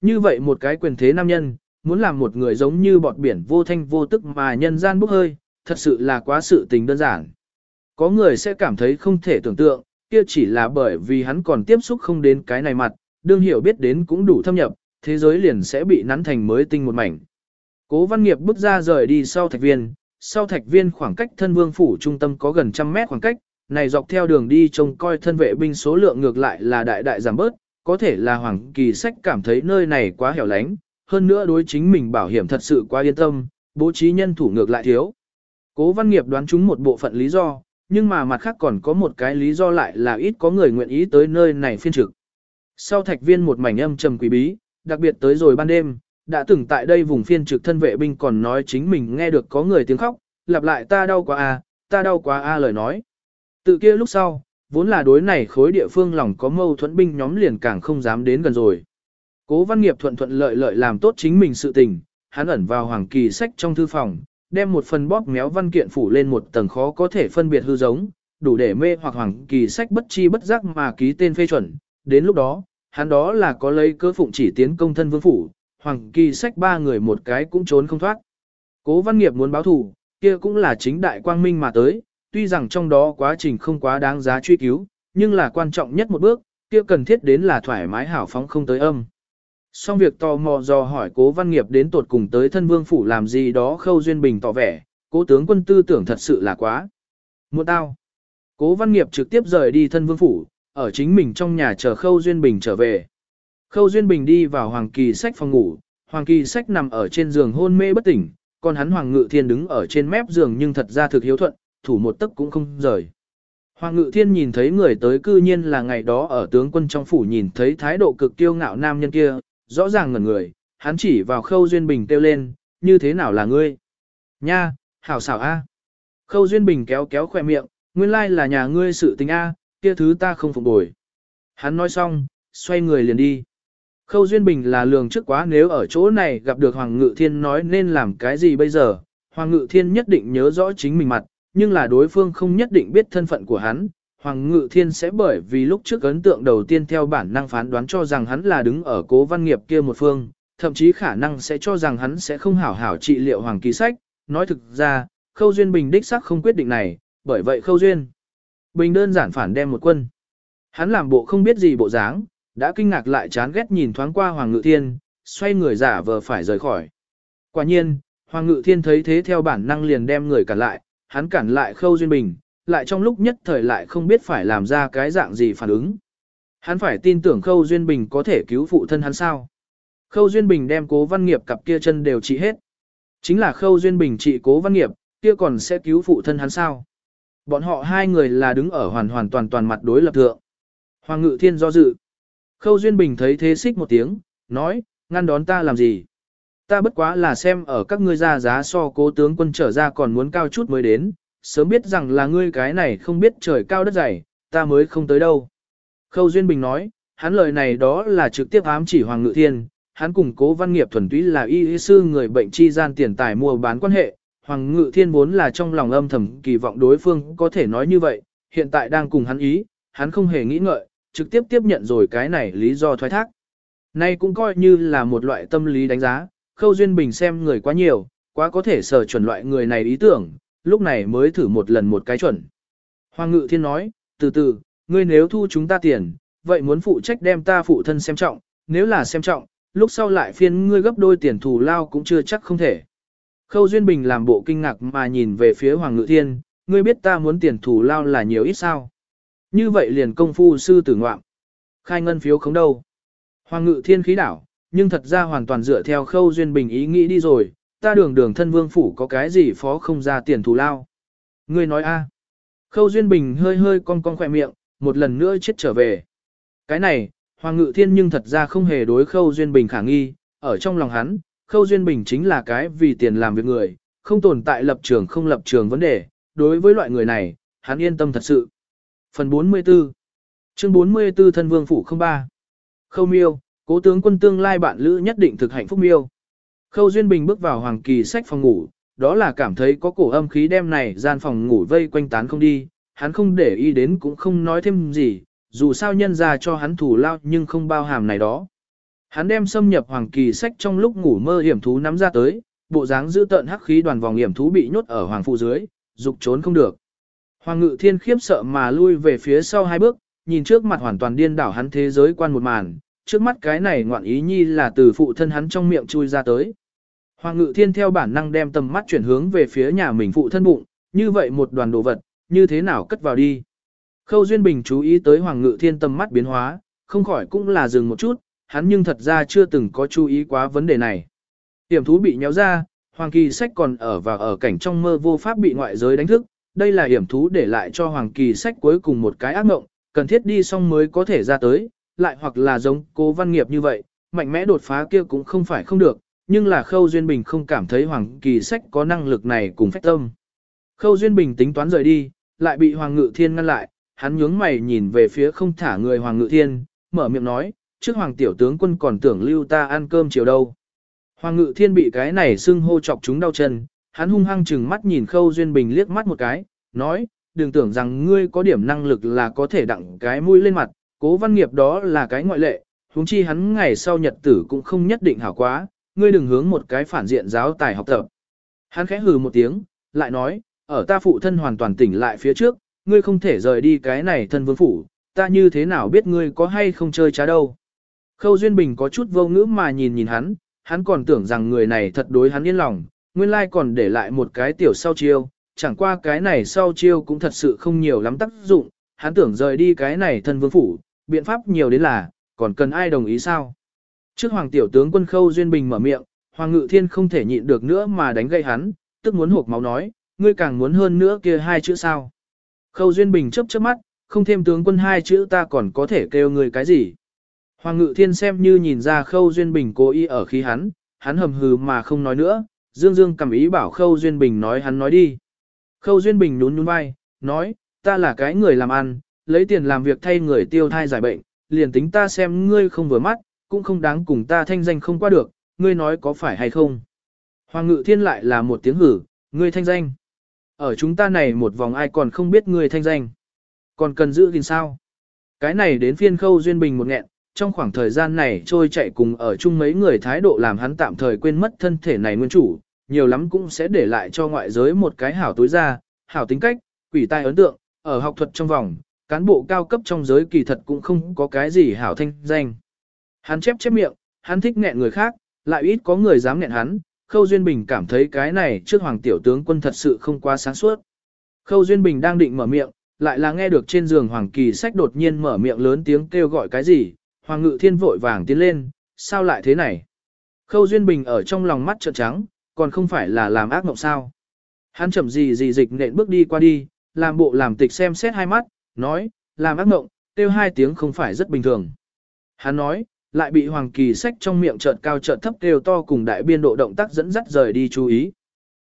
Như vậy một cái quyền thế nam nhân, muốn làm một người giống như bọt biển vô thanh vô tức mà nhân gian bốc hơi, thật sự là quá sự tình đơn giản. Có người sẽ cảm thấy không thể tưởng tượng, kia chỉ là bởi vì hắn còn tiếp xúc không đến cái này mặt, đương hiểu biết đến cũng đủ thâm nhập, thế giới liền sẽ bị nắn thành mới tinh một mảnh. Cố văn nghiệp bước ra rời đi sau thạch viên, sau thạch viên khoảng cách thân vương phủ trung tâm có gần trăm mét khoảng cách, này dọc theo đường đi trông coi thân vệ binh số lượng ngược lại là đại đại giảm bớt, có thể là Hoàng Kỳ Sách cảm thấy nơi này quá hẻo lánh, hơn nữa đối chính mình bảo hiểm thật sự quá yên tâm, bố trí nhân thủ ngược lại thiếu. Cố văn nghiệp đoán chúng một bộ phận lý do, nhưng mà mặt khác còn có một cái lý do lại là ít có người nguyện ý tới nơi này phiên trực. Sau thạch viên một mảnh âm trầm quý bí, đặc biệt tới rồi ban đêm, đã từng tại đây vùng phiên trực thân vệ binh còn nói chính mình nghe được có người tiếng khóc, lặp lại ta đau quá a, ta đau quá a lời nói. Tự kia lúc sau, vốn là đối này khối địa phương lòng có mâu thuẫn binh nhóm liền càng không dám đến gần rồi. Cố văn nghiệp thuận thuận lợi lợi làm tốt chính mình sự tình, hắn ẩn vào hoàng kỳ sách trong thư phòng, đem một phần bóp méo văn kiện phủ lên một tầng khó có thể phân biệt hư giống, đủ để mê hoặc hoàng kỳ sách bất chi bất giác mà ký tên phê chuẩn. Đến lúc đó, hắn đó là có lấy cơ phụng chỉ tiến công thân vương phủ, hoàng kỳ sách ba người một cái cũng trốn không thoát. Cố văn nghiệp muốn báo thù, kia cũng là chính đại quang minh mà tới, tuy rằng trong đó quá trình không quá đáng giá truy cứu, nhưng là quan trọng nhất một bước, kia cần thiết đến là thoải mái hảo phóng không tới âm. Xong việc tò mò dò hỏi cố văn nghiệp đến tột cùng tới thân vương phủ làm gì đó khâu duyên bình tỏ vẻ, cố tướng quân tư tưởng thật sự là quá. Một tao. Cố văn nghiệp trực tiếp rời đi thân vương phủ, ở chính mình trong nhà chờ khâu duyên bình trở về. Khâu duyên bình đi vào hoàng kỳ sách phòng ngủ, hoàng kỳ sách nằm ở trên giường hôn mê bất tỉnh, còn hắn hoàng ngự thiên đứng ở trên mép giường nhưng thật ra thực hiếu thuận, thủ một tấc cũng không rời. Hoàng ngự thiên nhìn thấy người tới cư nhiên là ngày đó ở tướng quân trong phủ nhìn thấy thái độ cực kiêu ngạo nam nhân kia, rõ ràng ngẩn người, hắn chỉ vào khâu duyên bình kêu lên, như thế nào là ngươi? Nha, hảo xảo a. Khâu duyên bình kéo kéo khỏe miệng, nguyên lai là nhà ngươi sự tình a, kia thứ ta không phục bồi. Hắn nói xong, xoay người liền đi. Khâu Duyên Bình là lường trước quá nếu ở chỗ này gặp được Hoàng Ngự Thiên nói nên làm cái gì bây giờ. Hoàng Ngự Thiên nhất định nhớ rõ chính mình mặt, nhưng là đối phương không nhất định biết thân phận của hắn. Hoàng Ngự Thiên sẽ bởi vì lúc trước ấn tượng đầu tiên theo bản năng phán đoán cho rằng hắn là đứng ở cố văn nghiệp kia một phương, thậm chí khả năng sẽ cho rằng hắn sẽ không hảo hảo trị liệu Hoàng Kỳ Sách. Nói thực ra, Khâu Duyên Bình đích xác không quyết định này, bởi vậy Khâu Duyên Bình đơn giản phản đem một quân. Hắn làm bộ không biết gì bộ dáng, đã kinh ngạc lại chán ghét nhìn thoáng qua Hoàng Ngự Thiên, xoay người giả vờ phải rời khỏi. Quả nhiên, Hoàng Ngự Thiên thấy thế theo bản năng liền đem người cản lại, hắn cản lại Khâu Duyên Bình, lại trong lúc nhất thời lại không biết phải làm ra cái dạng gì phản ứng. Hắn phải tin tưởng Khâu Duyên Bình có thể cứu phụ thân hắn sao. Khâu Duyên Bình đem cố văn nghiệp cặp kia chân đều trị hết. Chính là Khâu Duyên Bình trị cố văn nghiệp, kia còn sẽ cứu phụ thân hắn sao. Bọn họ hai người là đứng ở hoàn hoàn toàn toàn mặt đối lập thượng. Hoàng Ngự Thiên do dự. Khâu Duyên Bình thấy thế xích một tiếng, nói, ngăn đón ta làm gì? Ta bất quá là xem ở các ngươi ra giá so cố tướng quân trở ra còn muốn cao chút mới đến, sớm biết rằng là ngươi cái này không biết trời cao đất dày, ta mới không tới đâu. Khâu Duyên Bình nói, hắn lời này đó là trực tiếp ám chỉ Hoàng Ngự Thiên, hắn cùng cố văn nghiệp thuần túy là y sư người bệnh chi gian tiền tài mua bán quan hệ. Hoàng Ngự Thiên vốn là trong lòng âm thầm kỳ vọng đối phương có thể nói như vậy, hiện tại đang cùng hắn ý, hắn không hề nghĩ ngợi, trực tiếp tiếp nhận rồi cái này lý do thoái thác. Nay cũng coi như là một loại tâm lý đánh giá, Khâu Duyên Bình xem người quá nhiều, quá có thể sở chuẩn loại người này ý tưởng, lúc này mới thử một lần một cái chuẩn. Hoàng Ngự Thiên nói, từ từ, ngươi nếu thu chúng ta tiền, vậy muốn phụ trách đem ta phụ thân xem trọng, nếu là xem trọng, lúc sau lại phiên ngươi gấp đôi tiền thù lao cũng chưa chắc không thể. Khâu Duyên Bình làm bộ kinh ngạc mà nhìn về phía Hoàng Ngự Thiên, ngươi biết ta muốn tiền thù lao là nhiều ít sao. Như vậy liền công phu sư tử ngoạm. Khai ngân phiếu không đâu. Hoàng ngự thiên khí đảo, nhưng thật ra hoàn toàn dựa theo khâu duyên bình ý nghĩ đi rồi, ta đường đường thân vương phủ có cái gì phó không ra tiền thù lao. Ngươi nói a Khâu duyên bình hơi hơi cong cong khỏe miệng, một lần nữa chết trở về. Cái này, Hoàng ngự thiên nhưng thật ra không hề đối khâu duyên bình khả nghi, ở trong lòng hắn, khâu duyên bình chính là cái vì tiền làm việc người, không tồn tại lập trường không lập trường vấn đề, đối với loại người này, hắn yên tâm thật sự. Phần 44 Chương 44 Thân Vương Phủ 03 Khâu miêu, cố tướng quân tương lai bạn lữ nhất định thực hạnh phúc miêu. Khâu Duyên Bình bước vào hoàng kỳ sách phòng ngủ, đó là cảm thấy có cổ âm khí đem này gian phòng ngủ vây quanh tán không đi, hắn không để ý đến cũng không nói thêm gì, dù sao nhân ra cho hắn thủ lao nhưng không bao hàm này đó. Hắn đem xâm nhập hoàng kỳ sách trong lúc ngủ mơ hiểm thú nắm ra tới, bộ dáng giữ tợn hắc khí đoàn vòng hiểm thú bị nhốt ở hoàng phụ dưới, dục trốn không được. Hoàng ngự thiên khiếp sợ mà lui về phía sau hai bước, nhìn trước mặt hoàn toàn điên đảo hắn thế giới quan một màn, trước mắt cái này ngoạn ý nhi là từ phụ thân hắn trong miệng chui ra tới. Hoàng ngự thiên theo bản năng đem tầm mắt chuyển hướng về phía nhà mình phụ thân bụng, như vậy một đoàn đồ vật, như thế nào cất vào đi. Khâu Duyên Bình chú ý tới Hoàng ngự thiên tầm mắt biến hóa, không khỏi cũng là dừng một chút, hắn nhưng thật ra chưa từng có chú ý quá vấn đề này. Tiểm thú bị nhéo ra, Hoàng kỳ sách còn ở và ở cảnh trong mơ vô pháp bị ngoại giới đánh thức, đây là hiểm thú để lại cho Hoàng kỳ sách cuối cùng một cái ác mộng, cần thiết đi xong mới có thể ra tới, lại hoặc là giống cố văn nghiệp như vậy, mạnh mẽ đột phá kia cũng không phải không được, nhưng là Khâu Duyên Bình không cảm thấy Hoàng Kỳ Sách có năng lực này cùng phách tâm. Khâu Duyên Bình tính toán rời đi, lại bị Hoàng Ngự Thiên ngăn lại, hắn nhướng mày nhìn về phía không thả người Hoàng Ngự Thiên, mở miệng nói, trước Hoàng Tiểu Tướng quân còn tưởng lưu ta ăn cơm chiều đâu. Hoàng Ngự Thiên bị cái này xưng hô chọc chúng đau chân, hắn hung hăng chừng mắt nhìn Khâu Duyên Bình liếc mắt một cái, nói, đừng tưởng rằng ngươi có điểm năng lực là có thể đặng cái mũi lên mặt, cố văn nghiệp đó là cái ngoại lệ, huống chi hắn ngày sau nhật tử cũng không nhất định hảo quá, ngươi đừng hướng một cái phản diện giáo tài học tập. Hắn khẽ hừ một tiếng, lại nói, ở ta phụ thân hoàn toàn tỉnh lại phía trước, ngươi không thể rời đi cái này thân vương phủ, ta như thế nào biết ngươi có hay không chơi trá đâu. Khâu Duyên Bình có chút vô ngữ mà nhìn nhìn hắn, hắn còn tưởng rằng người này thật đối hắn yên lòng, nguyên lai còn để lại một cái tiểu sau chiêu, chẳng qua cái này sau chiêu cũng thật sự không nhiều lắm tác dụng, hắn tưởng rời đi cái này thân vương phủ, biện pháp nhiều đến là, còn cần ai đồng ý sao? Trước hoàng tiểu tướng quân Khâu Duyên Bình mở miệng, Hoàng Ngự Thiên không thể nhịn được nữa mà đánh gây hắn, tức muốn hộp máu nói, ngươi càng muốn hơn nữa kia hai chữ sao. Khâu Duyên Bình chớp chớp mắt, không thêm tướng quân hai chữ ta còn có thể kêu ngươi cái gì. Hoàng Ngự Thiên xem như nhìn ra Khâu Duyên Bình cố ý ở khí hắn, hắn hầm hừ mà không nói nữa, Dương Dương cầm ý bảo Khâu Duyên Bình nói hắn nói đi. Khâu Duyên Bình nhún nhún vai, nói, ta là cái người làm ăn, lấy tiền làm việc thay người tiêu thai giải bệnh, liền tính ta xem ngươi không vừa mắt, cũng không đáng cùng ta thanh danh không qua được, ngươi nói có phải hay không. Hoàng ngự thiên lại là một tiếng hử, ngươi thanh danh. Ở chúng ta này một vòng ai còn không biết ngươi thanh danh. Còn cần giữ gìn sao. Cái này đến phiên khâu duyên bình một nghẹn, trong khoảng thời gian này trôi chạy cùng ở chung mấy người thái độ làm hắn tạm thời quên mất thân thể này nguyên chủ, nhiều lắm cũng sẽ để lại cho ngoại giới một cái hảo tối ra, hảo tính cách, quỷ tai ấn tượng, ở học thuật trong vòng, cán bộ cao cấp trong giới kỳ thật cũng không có cái gì hảo thanh danh. Hắn chép chép miệng, hắn thích nghẹn người khác, lại ít có người dám nghẹn hắn, Khâu Duyên Bình cảm thấy cái này trước hoàng tiểu tướng quân thật sự không quá sáng suốt. Khâu Duyên Bình đang định mở miệng, lại là nghe được trên giường Hoàng Kỳ Sách đột nhiên mở miệng lớn tiếng kêu gọi cái gì, Hoàng Ngự Thiên vội vàng tiến lên, sao lại thế này? Khâu Duyên Bình ở trong lòng mắt trợn trắng, còn không phải là làm ác mộng sao? Hắn chậm gì gì dịch nện bước đi qua đi, làm bộ làm tịch xem xét hai mắt, nói, làm ác mộng, kêu hai tiếng không phải rất bình thường. Hắn nói, lại bị Hoàng Kỳ Sách trong miệng chợt cao chợt thấp kêu to cùng đại biên độ động tác dẫn dắt rời đi chú ý.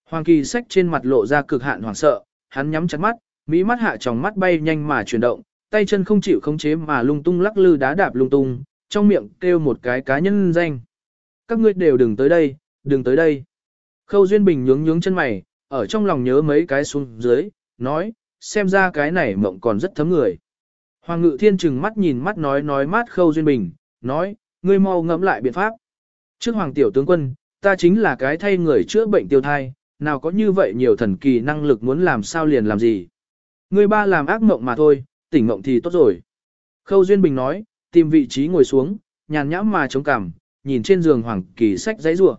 Hoàng Kỳ Sách trên mặt lộ ra cực hạn hoảng sợ, hắn nhắm chặt mắt, mỹ mắt hạ tròng mắt bay nhanh mà chuyển động, tay chân không chịu khống chế mà lung tung lắc lư đá đạp lung tung, trong miệng kêu một cái cá nhân danh. Các ngươi đều đừng tới đây, đừng tới đây. Khâu Duyên Bình nhướng nhướng chân mày, ở trong lòng nhớ mấy cái xuống dưới, nói, xem ra cái này mộng còn rất thấm người. Hoàng Ngự Thiên chừng mắt nhìn mắt nói nói mát Khâu Duyên Bình, nói, ngươi mau ngẫm lại biện pháp. Trước Hoàng Tiểu Tướng Quân, ta chính là cái thay người chữa bệnh tiêu thai, nào có như vậy nhiều thần kỳ năng lực muốn làm sao liền làm gì. Ngươi ba làm ác mộng mà thôi, tỉnh mộng thì tốt rồi. Khâu Duyên Bình nói, tìm vị trí ngồi xuống, nhàn nhãm mà chống cằm, nhìn trên giường Hoàng Kỳ sách giấy rủa.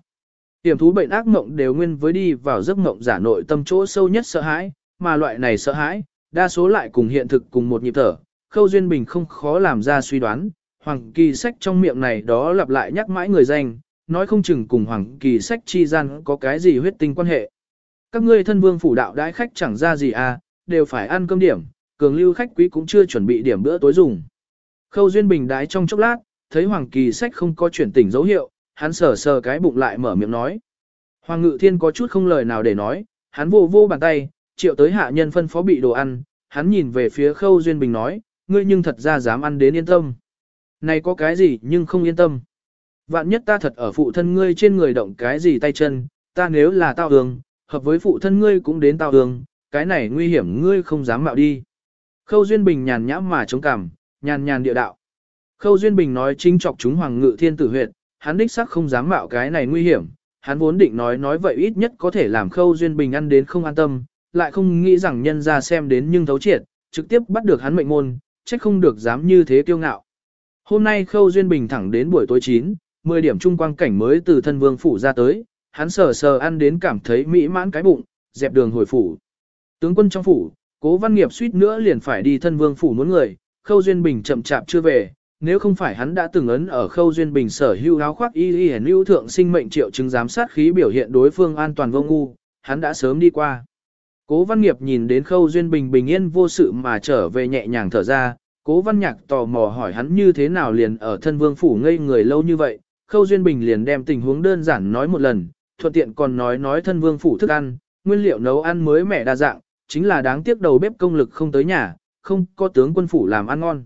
Tiềm thú bệnh ác mộng đều nguyên với đi vào giấc mộng giả nội tâm chỗ sâu nhất sợ hãi, mà loại này sợ hãi, đa số lại cùng hiện thực cùng một nhịp thở. Khâu Duyên Bình không khó làm ra suy đoán, Hoàng Kỳ Sách trong miệng này đó lặp lại nhắc mãi người danh, nói không chừng cùng Hoàng Kỳ Sách chi gian có cái gì huyết tinh quan hệ. Các ngươi thân vương phủ đạo đãi khách chẳng ra gì à, đều phải ăn cơm điểm, cường lưu khách quý cũng chưa chuẩn bị điểm bữa tối dùng. Khâu Duyên Bình đái trong chốc lát, thấy Hoàng Kỳ Sách không có chuyển tỉnh dấu hiệu, hắn sờ sờ cái bụng lại mở miệng nói. Hoàng Ngự Thiên có chút không lời nào để nói, hắn vô vô bàn tay, triệu tới hạ nhân phân phó bị đồ ăn, hắn nhìn về phía Khâu Duyên Bình nói, ngươi nhưng thật ra dám ăn đến yên tâm. Này có cái gì nhưng không yên tâm. Vạn nhất ta thật ở phụ thân ngươi trên người động cái gì tay chân, ta nếu là tao hương, hợp với phụ thân ngươi cũng đến tao hương, cái này nguy hiểm ngươi không dám mạo đi. Khâu Duyên Bình nhàn nhãm mà chống cảm nhàn nhàn địa đạo. Khâu Duyên Bình nói chính chọc chúng Hoàng Ngự Thiên Tử huyệt, hắn đích xác không dám mạo cái này nguy hiểm, hắn vốn định nói nói vậy ít nhất có thể làm Khâu Duyên Bình ăn đến không an tâm, lại không nghĩ rằng nhân ra xem đến nhưng thấu triệt, trực tiếp bắt được hắn mệnh môn, trách không được dám như thế kiêu ngạo. Hôm nay Khâu Duyên Bình thẳng đến buổi tối 9, 10 điểm trung quang cảnh mới từ thân vương phủ ra tới, hắn sờ sờ ăn đến cảm thấy mỹ mãn cái bụng, dẹp đường hồi phủ. Tướng quân trong phủ, cố văn nghiệp suýt nữa liền phải đi thân vương phủ muốn người, Khâu Duyên Bình chậm chạp chưa về, nếu không phải hắn đã từng ấn ở Khâu Duyên Bình sở hữu áo khoác y y hẻn lưu thượng sinh mệnh triệu chứng giám sát khí biểu hiện đối phương an toàn vô ngu, hắn đã sớm đi qua. Cố Văn Nghiệp nhìn đến Khâu Duyên Bình bình yên vô sự mà trở về nhẹ nhàng thở ra, Cố Văn Nhạc tò mò hỏi hắn như thế nào liền ở thân vương phủ ngây người lâu như vậy, Khâu Duyên Bình liền đem tình huống đơn giản nói một lần, thuận tiện còn nói nói thân vương phủ thức ăn, nguyên liệu nấu ăn mới mẻ đa dạng, chính là đáng tiếc đầu bếp công lực không tới nhà, không có tướng quân phủ làm ăn ngon.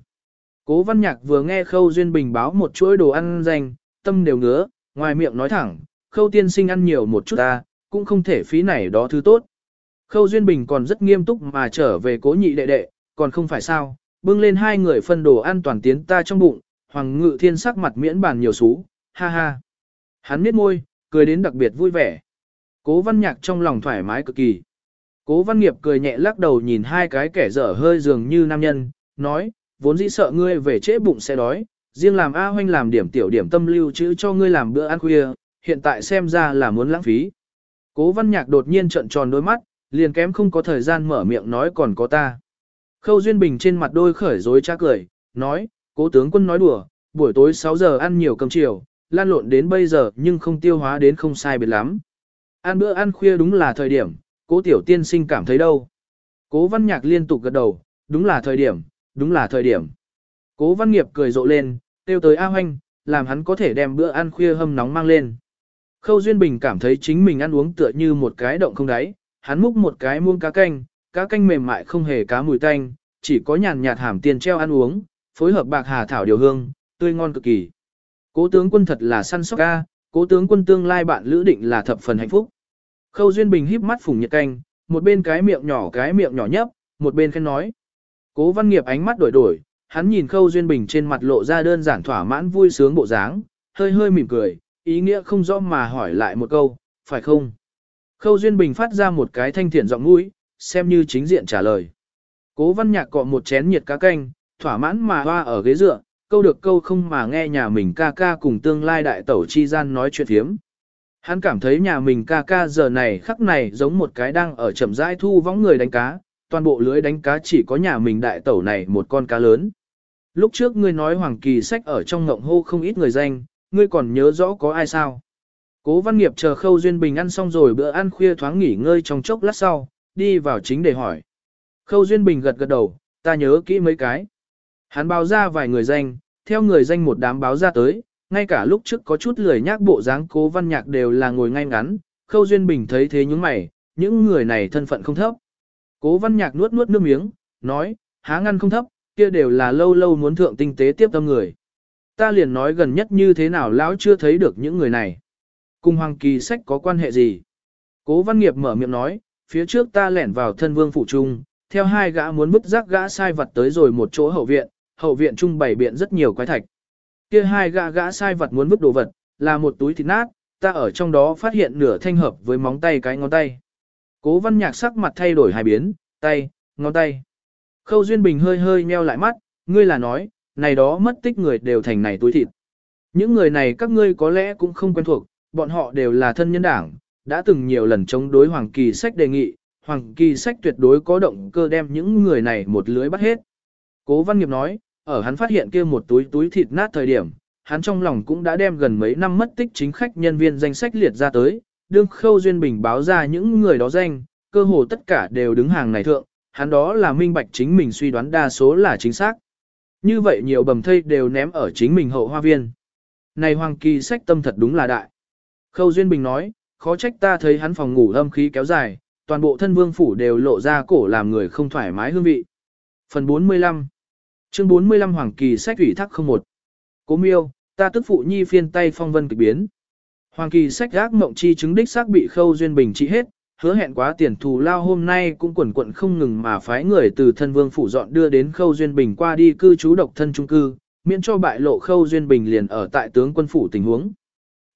Cố Văn Nhạc vừa nghe Khâu Duyên Bình báo một chuỗi đồ ăn dành, tâm đều ngứa, ngoài miệng nói thẳng, Khâu tiên sinh ăn nhiều một chút ta, cũng không thể phí này đó thứ tốt. Khâu Duyên Bình còn rất nghiêm túc mà trở về cố nhị đệ đệ, còn không phải sao, bưng lên hai người phân đồ ăn toàn tiến ta trong bụng, Hoàng Ngự Thiên sắc mặt miễn bàn nhiều xú, ha ha. Hắn miết môi, cười đến đặc biệt vui vẻ. Cố văn nhạc trong lòng thoải mái cực kỳ. Cố văn nghiệp cười nhẹ lắc đầu nhìn hai cái kẻ dở hơi dường như nam nhân, nói, vốn dĩ sợ ngươi về trễ bụng sẽ đói, riêng làm A hoanh làm điểm tiểu điểm tâm lưu trữ cho ngươi làm bữa ăn khuya, hiện tại xem ra là muốn lãng phí. Cố văn nhạc đột nhiên trợn tròn đôi mắt, liền kém không có thời gian mở miệng nói còn có ta. Khâu Duyên Bình trên mặt đôi khởi dối trá cười, nói, cố tướng quân nói đùa, buổi tối 6 giờ ăn nhiều cơm chiều, lan lộn đến bây giờ nhưng không tiêu hóa đến không sai biệt lắm. Ăn bữa ăn khuya đúng là thời điểm, cố tiểu tiên sinh cảm thấy đâu. Cố văn nhạc liên tục gật đầu, đúng là thời điểm, đúng là thời điểm. Cố văn nghiệp cười rộ lên, tiêu tới A Hoanh, làm hắn có thể đem bữa ăn khuya hâm nóng mang lên. Khâu Duyên Bình cảm thấy chính mình ăn uống tựa như một cái động không đáy, hắn múc một cái muông cá canh, cá canh mềm mại không hề cá mùi tanh, chỉ có nhàn nhạt hàm tiền treo ăn uống, phối hợp bạc hà thảo điều hương, tươi ngon cực kỳ. Cố tướng quân thật là săn sóc ca, cố tướng quân tương lai bạn lữ định là thập phần hạnh phúc. Khâu Duyên Bình híp mắt phùng nhiệt canh, một bên cái miệng nhỏ cái miệng nhỏ nhấp, một bên khen nói. Cố văn nghiệp ánh mắt đổi đổi, hắn nhìn Khâu Duyên Bình trên mặt lộ ra đơn giản thỏa mãn vui sướng bộ dáng, hơi hơi mỉm cười, ý nghĩa không rõ mà hỏi lại một câu, phải không? Khâu Duyên Bình phát ra một cái thanh thiện giọng mũi, xem như chính diện trả lời. Cố văn nhạc cọ một chén nhiệt cá canh, thỏa mãn mà hoa ở ghế dựa, câu được câu không mà nghe nhà mình ca ca cùng tương lai đại tẩu chi gian nói chuyện thiếm. Hắn cảm thấy nhà mình ca ca giờ này khắc này giống một cái đang ở chậm rãi thu võng người đánh cá, toàn bộ lưới đánh cá chỉ có nhà mình đại tẩu này một con cá lớn. Lúc trước ngươi nói Hoàng Kỳ sách ở trong ngộng hô không ít người danh, ngươi còn nhớ rõ có ai sao? Cố văn nghiệp chờ khâu duyên bình ăn xong rồi bữa ăn khuya thoáng nghỉ ngơi trong chốc lát sau, đi vào chính để hỏi. Khâu duyên bình gật gật đầu, ta nhớ kỹ mấy cái. Hắn báo ra vài người danh, theo người danh một đám báo ra tới, ngay cả lúc trước có chút lười nhác bộ dáng cố văn nhạc đều là ngồi ngay ngắn, khâu duyên bình thấy thế những mày, những người này thân phận không thấp. Cố văn nhạc nuốt nuốt nước miếng, nói, há ngăn không thấp, kia đều là lâu lâu muốn thượng tinh tế tiếp tâm người. Ta liền nói gần nhất như thế nào lão chưa thấy được những người này. Cùng Hoàng Kỳ sách có quan hệ gì? Cố văn nghiệp mở miệng nói, phía trước ta lẻn vào thân vương phủ trung, theo hai gã muốn vứt rác gã sai vật tới rồi một chỗ hậu viện, hậu viện trung bày biện rất nhiều quái thạch. Kia hai gã gã sai vật muốn vứt đồ vật, là một túi thịt nát, ta ở trong đó phát hiện nửa thanh hợp với móng tay cái ngón tay. Cố văn nhạc sắc mặt thay đổi hai biến, tay, ngón tay. Khâu Duyên Bình hơi hơi nheo lại mắt, ngươi là nói, này đó mất tích người đều thành này túi thịt. Những người này các ngươi có lẽ cũng không quen thuộc, bọn họ đều là thân nhân đảng, đã từng nhiều lần chống đối Hoàng Kỳ Sách đề nghị, Hoàng Kỳ Sách tuyệt đối có động cơ đem những người này một lưới bắt hết. Cố Văn Nghiệp nói, ở hắn phát hiện kia một túi túi thịt nát thời điểm, hắn trong lòng cũng đã đem gần mấy năm mất tích chính khách nhân viên danh sách liệt ra tới, đương khâu duyên bình báo ra những người đó danh, cơ hồ tất cả đều đứng hàng này thượng, hắn đó là minh bạch chính mình suy đoán đa số là chính xác. Như vậy nhiều bầm thây đều ném ở chính mình hậu hoa viên. Này Hoàng Kỳ sách tâm thật đúng là đại. Khâu Duyên Bình nói, khó trách ta thấy hắn phòng ngủ âm khí kéo dài, toàn bộ thân vương phủ đều lộ ra cổ làm người không thoải mái hương vị. Phần 45 Chương 45 Hoàng Kỳ sách ủy thác không một Cố miêu, ta tức phụ nhi phiên tay phong vân kịch biến. Hoàng Kỳ sách gác mộng chi chứng đích xác bị Khâu Duyên Bình trị hết, hứa hẹn quá tiền thù lao hôm nay cũng quần quận không ngừng mà phái người từ thân vương phủ dọn đưa đến Khâu Duyên Bình qua đi cư trú độc thân trung cư, miễn cho bại lộ Khâu Duyên Bình liền ở tại tướng quân phủ tình huống.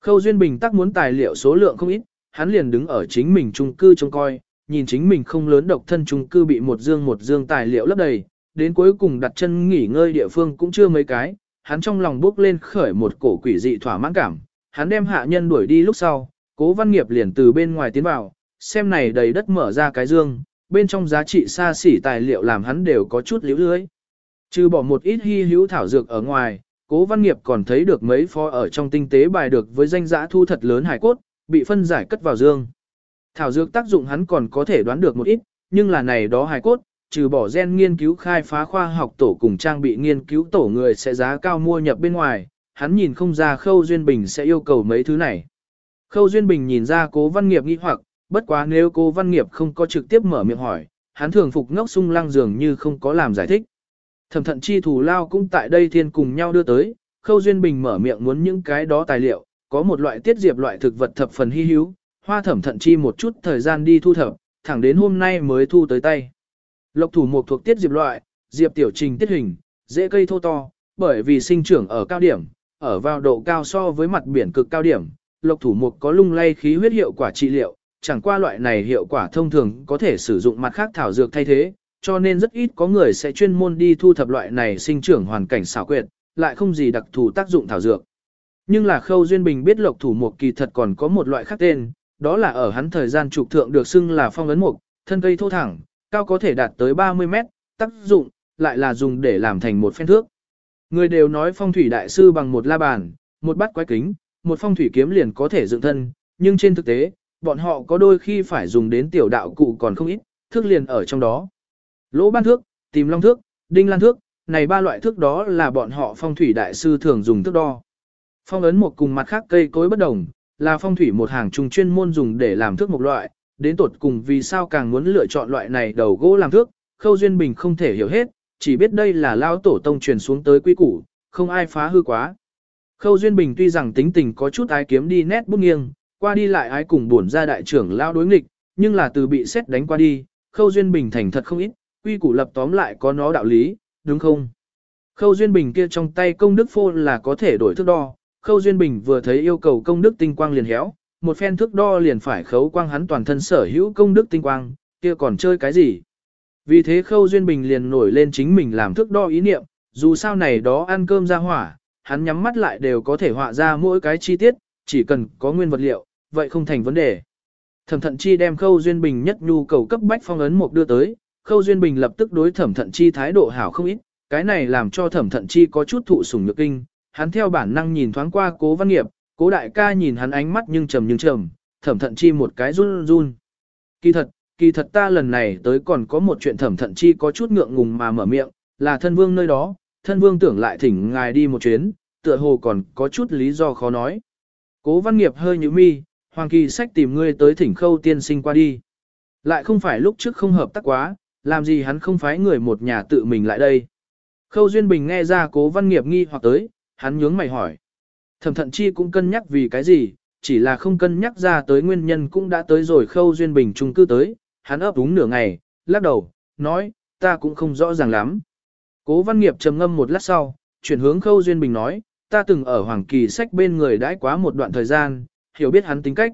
Khâu Duyên Bình tắc muốn tài liệu số lượng không ít, hắn liền đứng ở chính mình trung cư trông coi, nhìn chính mình không lớn độc thân trung cư bị một dương một dương tài liệu lấp đầy, đến cuối cùng đặt chân nghỉ ngơi địa phương cũng chưa mấy cái, hắn trong lòng bước lên khởi một cổ quỷ dị thỏa mãn cảm, hắn đem hạ nhân đuổi đi lúc sau, cố văn nghiệp liền từ bên ngoài tiến vào, xem này đầy đất mở ra cái dương, bên trong giá trị xa xỉ tài liệu làm hắn đều có chút liễu lưới. Trừ bỏ một ít hy hữu thảo dược ở ngoài, cố văn nghiệp còn thấy được mấy phó ở trong tinh tế bài được với danh giã thu thật lớn hải cốt, bị phân giải cất vào dương. Thảo dược tác dụng hắn còn có thể đoán được một ít, nhưng là này đó hải cốt, trừ bỏ gen nghiên cứu khai phá khoa học tổ cùng trang bị nghiên cứu tổ người sẽ giá cao mua nhập bên ngoài, hắn nhìn không ra Khâu Duyên Bình sẽ yêu cầu mấy thứ này. Khâu Duyên Bình nhìn ra cố văn nghiệp nghi hoặc, bất quá nếu cố văn nghiệp không có trực tiếp mở miệng hỏi, hắn thường phục ngốc sung lăng dường như không có làm giải thích. Thẩm thận chi thủ lao cũng tại đây thiên cùng nhau đưa tới, Khâu Duyên Bình mở miệng muốn những cái đó tài liệu, có một loại tiết diệp loại thực vật thập phần hy hữu, hoa thẩm thận chi một chút thời gian đi thu thập, thẳng đến hôm nay mới thu tới tay. Lộc thủ mục thuộc tiết diệp loại, diệp tiểu trình tiết hình, dễ cây thô to, bởi vì sinh trưởng ở cao điểm, ở vào độ cao so với mặt biển cực cao điểm, lộc thủ mục có lung lay khí huyết hiệu quả trị liệu, chẳng qua loại này hiệu quả thông thường có thể sử dụng mặt khác thảo dược thay thế, cho nên rất ít có người sẽ chuyên môn đi thu thập loại này sinh trưởng hoàn cảnh xảo quyệt, lại không gì đặc thù tác dụng thảo dược. Nhưng là Khâu Duyên Bình biết lộc thủ mục kỳ thật còn có một loại khác tên, đó là ở hắn thời gian trục thượng được xưng là phong ấn mục, thân cây thô thẳng, cao có thể đạt tới 30 mét, tác dụng lại là dùng để làm thành một phen thước. Người đều nói phong thủy đại sư bằng một la bàn, một bát quái kính, một phong thủy kiếm liền có thể dựng thân, nhưng trên thực tế, bọn họ có đôi khi phải dùng đến tiểu đạo cụ còn không ít, thước liền ở trong đó. Lỗ ban thước, tìm long thước, đinh lan thước, này ba loại thước đó là bọn họ phong thủy đại sư thường dùng thước đo. Phong ấn một cùng mặt khác cây cối bất đồng, là phong thủy một hàng trùng chuyên môn dùng để làm thước một loại, đến tột cùng vì sao càng muốn lựa chọn loại này đầu gỗ làm thước, Khâu Duyên Bình không thể hiểu hết, chỉ biết đây là lao tổ tông truyền xuống tới quy củ, không ai phá hư quá. Khâu Duyên Bình tuy rằng tính tình có chút ái kiếm đi nét bút nghiêng, qua đi lại ái cùng buồn ra đại trưởng lao đối nghịch, nhưng là từ bị xét đánh qua đi, Khâu Duyên Bình thành thật không ít, quy củ lập tóm lại có nó đạo lý, đúng không? Khâu Duyên Bình kia trong tay công đức phô là có thể đổi thước đo, Khâu Duyên Bình vừa thấy yêu cầu công đức tinh quang liền héo, một phen thước đo liền phải khấu quang hắn toàn thân sở hữu công đức tinh quang, kia còn chơi cái gì? Vì thế Khâu Duyên Bình liền nổi lên chính mình làm thước đo ý niệm, dù sao này đó ăn cơm ra hỏa, hắn nhắm mắt lại đều có thể họa ra mỗi cái chi tiết, chỉ cần có nguyên vật liệu, vậy không thành vấn đề. Thẩm Thận Chi đem Khâu Duyên Bình nhất nhu cầu cấp bách phong ấn một đưa tới, Khâu Duyên Bình lập tức đối Thẩm Thận Chi thái độ hảo không ít, cái này làm cho Thẩm Thận Chi có chút thụ sủng nhược kinh, hắn theo bản năng nhìn thoáng qua Cố Văn Nghiệp, Cố đại ca nhìn hắn ánh mắt nhưng trầm nhưng trầm, Thẩm Thận Chi một cái run run. Kỳ thật, kỳ thật ta lần này tới còn có một chuyện Thẩm Thận Chi có chút ngượng ngùng mà mở miệng, là thân vương nơi đó, thân vương tưởng lại thỉnh ngài đi một chuyến, tựa hồ còn có chút lý do khó nói. Cố Văn Nghiệp hơi nhíu mi, Hoàng Kỳ sách tìm ngươi tới thỉnh khâu tiên sinh qua đi. Lại không phải lúc trước không hợp tác quá, làm gì hắn không phái người một nhà tự mình lại đây. Khâu Duyên Bình nghe ra cố văn nghiệp nghi hoặc tới, hắn nhướng mày hỏi. Thẩm thận chi cũng cân nhắc vì cái gì, chỉ là không cân nhắc ra tới nguyên nhân cũng đã tới rồi Khâu Duyên Bình trung cư tới, hắn ấp úng nửa ngày, lắc đầu, nói, ta cũng không rõ ràng lắm. Cố văn nghiệp trầm ngâm một lát sau, chuyển hướng Khâu Duyên Bình nói, ta từng ở Hoàng Kỳ sách bên người đãi quá một đoạn thời gian, hiểu biết hắn tính cách.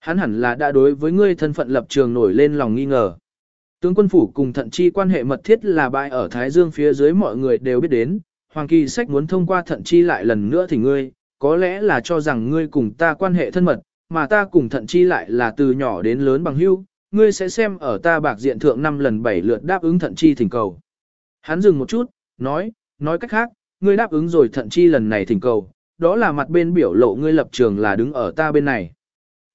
Hắn hẳn là đã đối với ngươi thân phận lập trường nổi lên lòng nghi ngờ. Tướng quân phủ cùng thận chi quan hệ mật thiết là bại ở Thái Dương phía dưới mọi người đều biết đến, Hoàng Kỳ Sách muốn thông qua thận chi lại lần nữa thì ngươi, có lẽ là cho rằng ngươi cùng ta quan hệ thân mật, mà ta cùng thận chi lại là từ nhỏ đến lớn bằng hữu, ngươi sẽ xem ở ta bạc diện thượng năm lần bảy lượt đáp ứng thận chi thỉnh cầu. Hắn dừng một chút, nói, nói cách khác, ngươi đáp ứng rồi thận chi lần này thỉnh cầu, đó là mặt bên biểu lộ ngươi lập trường là đứng ở ta bên này.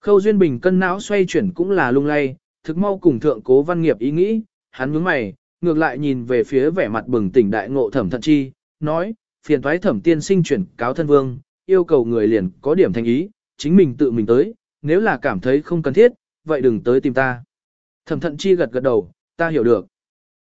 Khâu Duyên Bình cân não xoay chuyển cũng là lung lay, thực mau cùng thượng cố văn nghiệp ý nghĩ, hắn nhướng mày, ngược lại nhìn về phía vẻ mặt bừng tỉnh đại ngộ thẩm thận chi, nói, phiền thoái thẩm tiên sinh chuyển cáo thân vương, yêu cầu người liền có điểm thành ý, chính mình tự mình tới, nếu là cảm thấy không cần thiết, vậy đừng tới tìm ta. Thẩm thận chi gật gật đầu, ta hiểu được.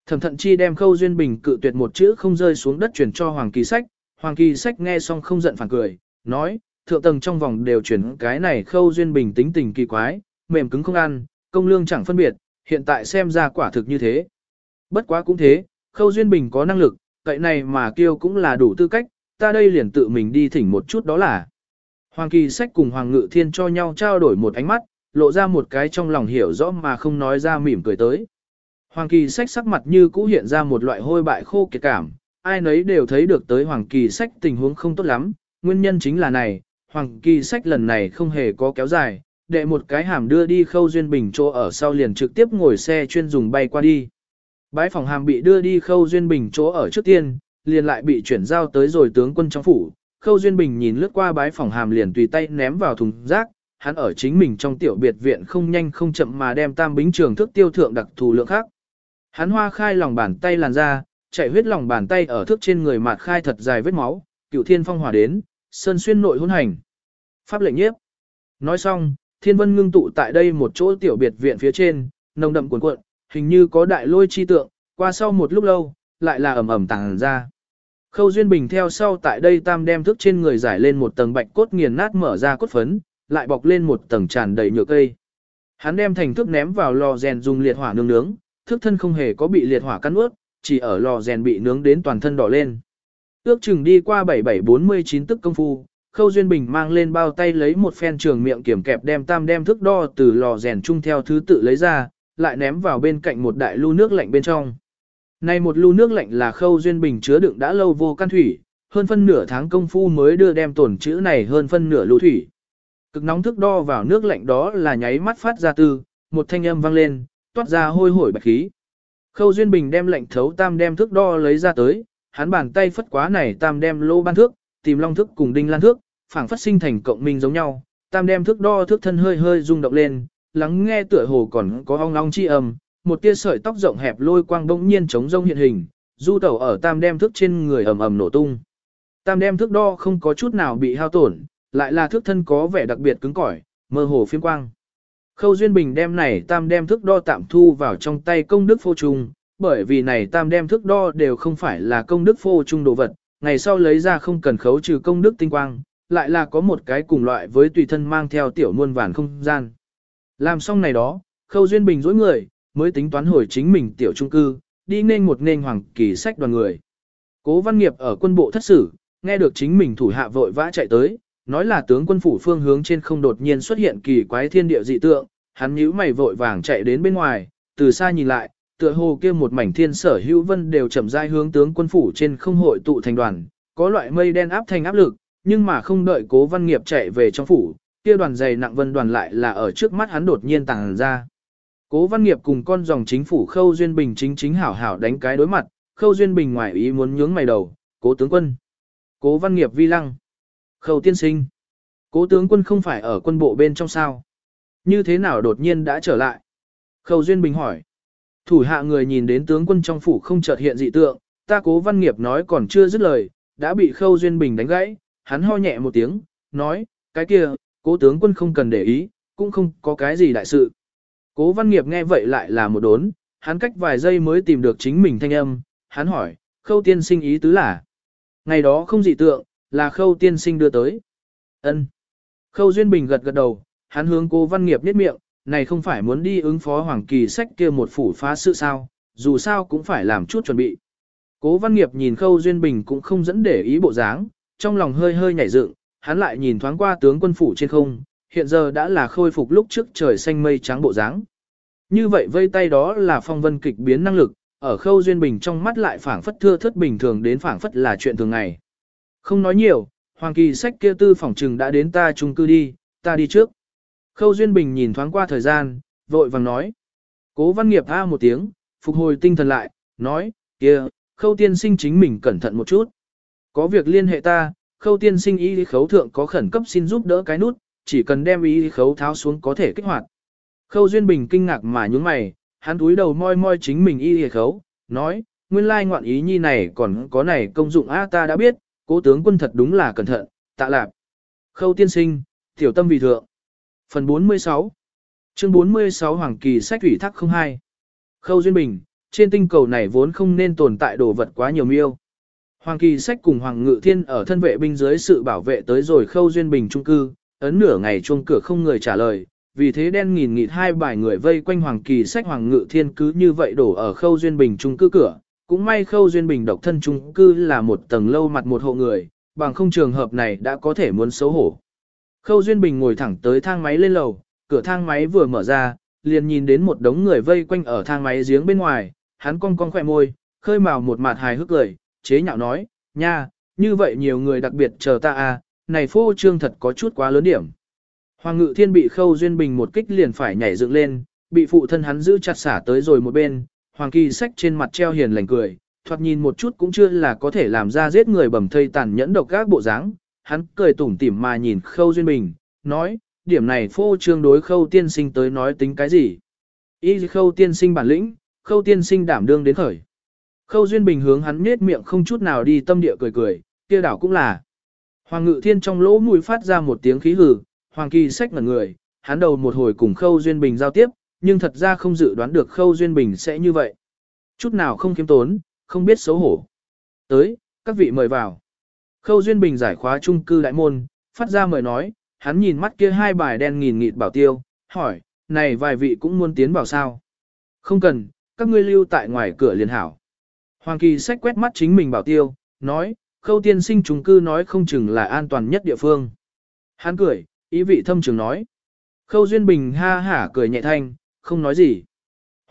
Thẩm thận chi đem khâu duyên bình cự tuyệt một chữ không rơi xuống đất chuyển cho Hoàng Kỳ Sách, Hoàng Kỳ Sách nghe xong không giận phản cười, nói, thượng tầng trong vòng đều chuyển cái này khâu duyên bình tính tình kỳ quái, mềm cứng không ăn, công lương chẳng phân biệt, hiện tại xem ra quả thực như thế. Bất quá cũng thế, khâu duyên bình có năng lực, cậy này mà kêu cũng là đủ tư cách, ta đây liền tự mình đi thỉnh một chút đó là. Hoàng Kỳ Sách cùng Hoàng Ngự Thiên cho nhau trao đổi một ánh mắt, lộ ra một cái trong lòng hiểu rõ mà không nói ra mỉm cười tới. Hoàng Kỳ Sách sắc mặt như cũ hiện ra một loại hôi bại khô kiệt cảm, ai nấy đều thấy được tới Hoàng Kỳ Sách tình huống không tốt lắm, nguyên nhân chính là này, Hoàng Kỳ Sách lần này không hề có kéo dài, đệ một cái hàm đưa đi khâu duyên bình chỗ ở sau liền trực tiếp ngồi xe chuyên dùng bay qua đi. Bái phòng hàm bị đưa đi khâu duyên bình chỗ ở trước tiên, liền lại bị chuyển giao tới rồi tướng quân trong phủ. Khâu Duyên Bình nhìn lướt qua bái phòng hàm liền tùy tay ném vào thùng rác, hắn ở chính mình trong tiểu biệt viện không nhanh không chậm mà đem tam bính trường thức tiêu thượng đặc thù lượng khác. Hắn hoa khai lòng bàn tay làn ra, chạy huyết lòng bàn tay ở thước trên người mạt khai thật dài vết máu, cựu thiên phong hỏa đến, sơn xuyên nội hôn hành. Pháp lệnh nhiếp. Nói xong, thiên vân ngưng tụ tại đây một chỗ tiểu biệt viện phía trên, nồng đậm cuồn cuộn, hình như có đại lôi chi tượng, qua sau một lúc lâu, lại là ẩm ẩm tàng ra. Khâu Duyên Bình theo sau tại đây tam đem thức trên người giải lên một tầng bạch cốt nghiền nát mở ra cốt phấn, lại bọc lên một tầng tràn đầy nhựa cây. Hắn đem thành thức ném vào lò rèn dùng liệt hỏa nướng nướng, thức thân không hề có bị liệt hỏa cắn ướt, chỉ ở lò rèn bị nướng đến toàn thân đỏ lên. Ước chừng đi qua 7749 tức công phu, Khâu Duyên Bình mang lên bao tay lấy một phen trường miệng kiểm kẹp đem tam đem thức đo từ lò rèn chung theo thứ tự lấy ra, lại ném vào bên cạnh một đại lu nước lạnh bên trong. Này một lu nước lạnh là khâu duyên bình chứa đựng đã lâu vô căn thủy, hơn phân nửa tháng công phu mới đưa đem tổn chữ này hơn phân nửa lu thủy. Cực nóng thức đo vào nước lạnh đó là nháy mắt phát ra từ một thanh âm vang lên, toát ra hôi hổi bạch khí. Khâu duyên bình đem lạnh thấu tam đem thước đo lấy ra tới, hắn bàn tay phất quá này tam đem lô ban thước, tìm long thức cùng đinh lan thước, phảng phát sinh thành cộng minh giống nhau, tam đem thước đo thước thân hơi hơi rung động lên, lắng nghe tựa hồ còn có ong long chi âm, một tia sợi tóc rộng hẹp lôi quang bỗng nhiên chống rông hiện hình, du tẩu ở tam đem thước trên người ầm ầm nổ tung. Tam đem thước đo không có chút nào bị hao tổn, lại là thước thân có vẻ đặc biệt cứng cỏi, mơ hồ phiếm quang. Khâu Duyên Bình đem này tam đem thước đo tạm thu vào trong tay công đức phô trung, bởi vì này tam đem thước đo đều không phải là công đức phô trung đồ vật, ngày sau lấy ra không cần khấu trừ công đức tinh quang, lại là có một cái cùng loại với tùy thân mang theo tiểu muôn vàn không gian. Làm xong này đó, Khâu Duyên Bình dối người, mới tính toán hồi chính mình tiểu trung cư, đi nên một nên hoàng kỳ sách đoàn người. Cố văn nghiệp ở quân bộ thất sử, nghe được chính mình thủ hạ vội vã chạy tới, nói là tướng quân phủ phương hướng trên không đột nhiên xuất hiện kỳ quái thiên địa dị tượng, hắn nhíu mày vội vàng chạy đến bên ngoài, từ xa nhìn lại, tựa hồ kia một mảnh thiên sở hữu vân đều chậm rãi hướng tướng quân phủ trên không hội tụ thành đoàn, có loại mây đen áp thành áp lực, nhưng mà không đợi cố văn nghiệp chạy về trong phủ, kia đoàn dày nặng vân đoàn lại là ở trước mắt hắn đột nhiên tàng ra. Cố văn nghiệp cùng con dòng chính phủ Khâu Duyên Bình chính chính hảo hảo đánh cái đối mặt, Khâu Duyên Bình ngoài ý muốn nhướng mày đầu, cố tướng quân. Cố văn nghiệp vi lăng. Khâu tiên sinh. Cố tướng quân không phải ở quân bộ bên trong sao. Như thế nào đột nhiên đã trở lại? Khâu Duyên Bình hỏi. Thủ hạ người nhìn đến tướng quân trong phủ không chợt hiện dị tượng, ta cố văn nghiệp nói còn chưa dứt lời, đã bị Khâu Duyên Bình đánh gãy, hắn ho nhẹ một tiếng, nói, cái kia, cố tướng quân không cần để ý, cũng không có cái gì đại sự. Cố văn nghiệp nghe vậy lại là một đốn, hắn cách vài giây mới tìm được chính mình thanh âm, hắn hỏi, khâu tiên sinh ý tứ là. Ngày đó không dị tượng, là khâu tiên sinh đưa tới. ân Khâu Duyên Bình gật gật đầu, hắn hướng cố văn nghiệp niết miệng, này không phải muốn đi ứng phó hoàng kỳ sách kia một phủ phá sự sao, dù sao cũng phải làm chút chuẩn bị. Cố văn nghiệp nhìn khâu Duyên Bình cũng không dẫn để ý bộ dáng, trong lòng hơi hơi nhảy dựng, hắn lại nhìn thoáng qua tướng quân phủ trên không, hiện giờ đã là khôi phục lúc trước trời xanh mây trắng bộ dáng. Như vậy vây tay đó là phong vân kịch biến năng lực, ở khâu duyên bình trong mắt lại phảng phất thưa thất bình thường đến phảng phất là chuyện thường ngày. Không nói nhiều, Hoàng Kỳ sách kia tư phòng trừng đã đến ta chung cư đi, ta đi trước. Khâu duyên bình nhìn thoáng qua thời gian, vội vàng nói. Cố văn nghiệp a một tiếng, phục hồi tinh thần lại, nói, kia, khâu tiên sinh chính mình cẩn thận một chút. Có việc liên hệ ta, khâu tiên sinh y khấu thượng có khẩn cấp xin giúp đỡ cái nút, chỉ cần đem y khấu tháo xuống có thể kích hoạt. Khâu Duyên Bình kinh ngạc mà nhướng mày, hắn túi đầu moi moi chính mình y hề khấu, nói, nguyên lai ngoạn ý nhi này còn có này công dụng a ta đã biết, cố tướng quân thật đúng là cẩn thận, tạ lạp. Khâu tiên sinh, tiểu tâm vì thượng. Phần 46 Chương 46 Hoàng Kỳ sách thủy thác 02 Khâu Duyên Bình, trên tinh cầu này vốn không nên tồn tại đồ vật quá nhiều miêu. Hoàng Kỳ sách cùng Hoàng Ngự Thiên ở thân vệ binh dưới sự bảo vệ tới rồi Khâu Duyên Bình trung cư, ấn nửa ngày chuông cửa không người trả lời, vì thế đen nghìn nghịt hai bài người vây quanh Hoàng Kỳ sách Hoàng Ngự Thiên cứ như vậy đổ ở khâu duyên bình trung cư cửa. Cũng may khâu duyên bình độc thân trung cư là một tầng lâu mặt một hộ người, bằng không trường hợp này đã có thể muốn xấu hổ. Khâu Duyên Bình ngồi thẳng tới thang máy lên lầu, cửa thang máy vừa mở ra, liền nhìn đến một đống người vây quanh ở thang máy giếng bên ngoài, hắn cong cong khỏe môi, khơi mào một mặt hài hước cười, chế nhạo nói, nha, như vậy nhiều người đặc biệt chờ ta à, này phô trương thật có chút quá lớn điểm. Hoàng ngự thiên bị khâu duyên bình một kích liền phải nhảy dựng lên, bị phụ thân hắn giữ chặt xả tới rồi một bên, hoàng kỳ sách trên mặt treo hiền lành cười, thoạt nhìn một chút cũng chưa là có thể làm ra giết người bầm thây tàn nhẫn độc các bộ dáng hắn cười tủm tỉm mà nhìn khâu duyên bình, nói, điểm này phô trương đối khâu tiên sinh tới nói tính cái gì. Y khâu tiên sinh bản lĩnh, khâu tiên sinh đảm đương đến khởi. Khâu duyên bình hướng hắn nết miệng không chút nào đi tâm địa cười cười, kia đảo cũng là. Hoàng ngự thiên trong lỗ mũi phát ra một tiếng khí hừ, hoàng kỳ sách ngẩn người, hắn đầu một hồi cùng khâu duyên bình giao tiếp, nhưng thật ra không dự đoán được khâu duyên bình sẽ như vậy. Chút nào không kiếm tốn, không biết xấu hổ. Tới, các vị mời vào. Khâu duyên bình giải khóa trung cư đại môn, phát ra mời nói, hắn nhìn mắt kia hai bài đen nghìn nghịt bảo tiêu, hỏi, này vài vị cũng muốn tiến vào sao? Không cần, các ngươi lưu tại ngoài cửa liền hảo. Hoàng kỳ sách quét mắt chính mình bảo tiêu, nói, khâu tiên sinh trung cư nói không chừng là an toàn nhất địa phương. Hắn cười, ý vị thâm trường nói. Khâu Duyên Bình ha hả cười nhẹ thanh, không nói gì.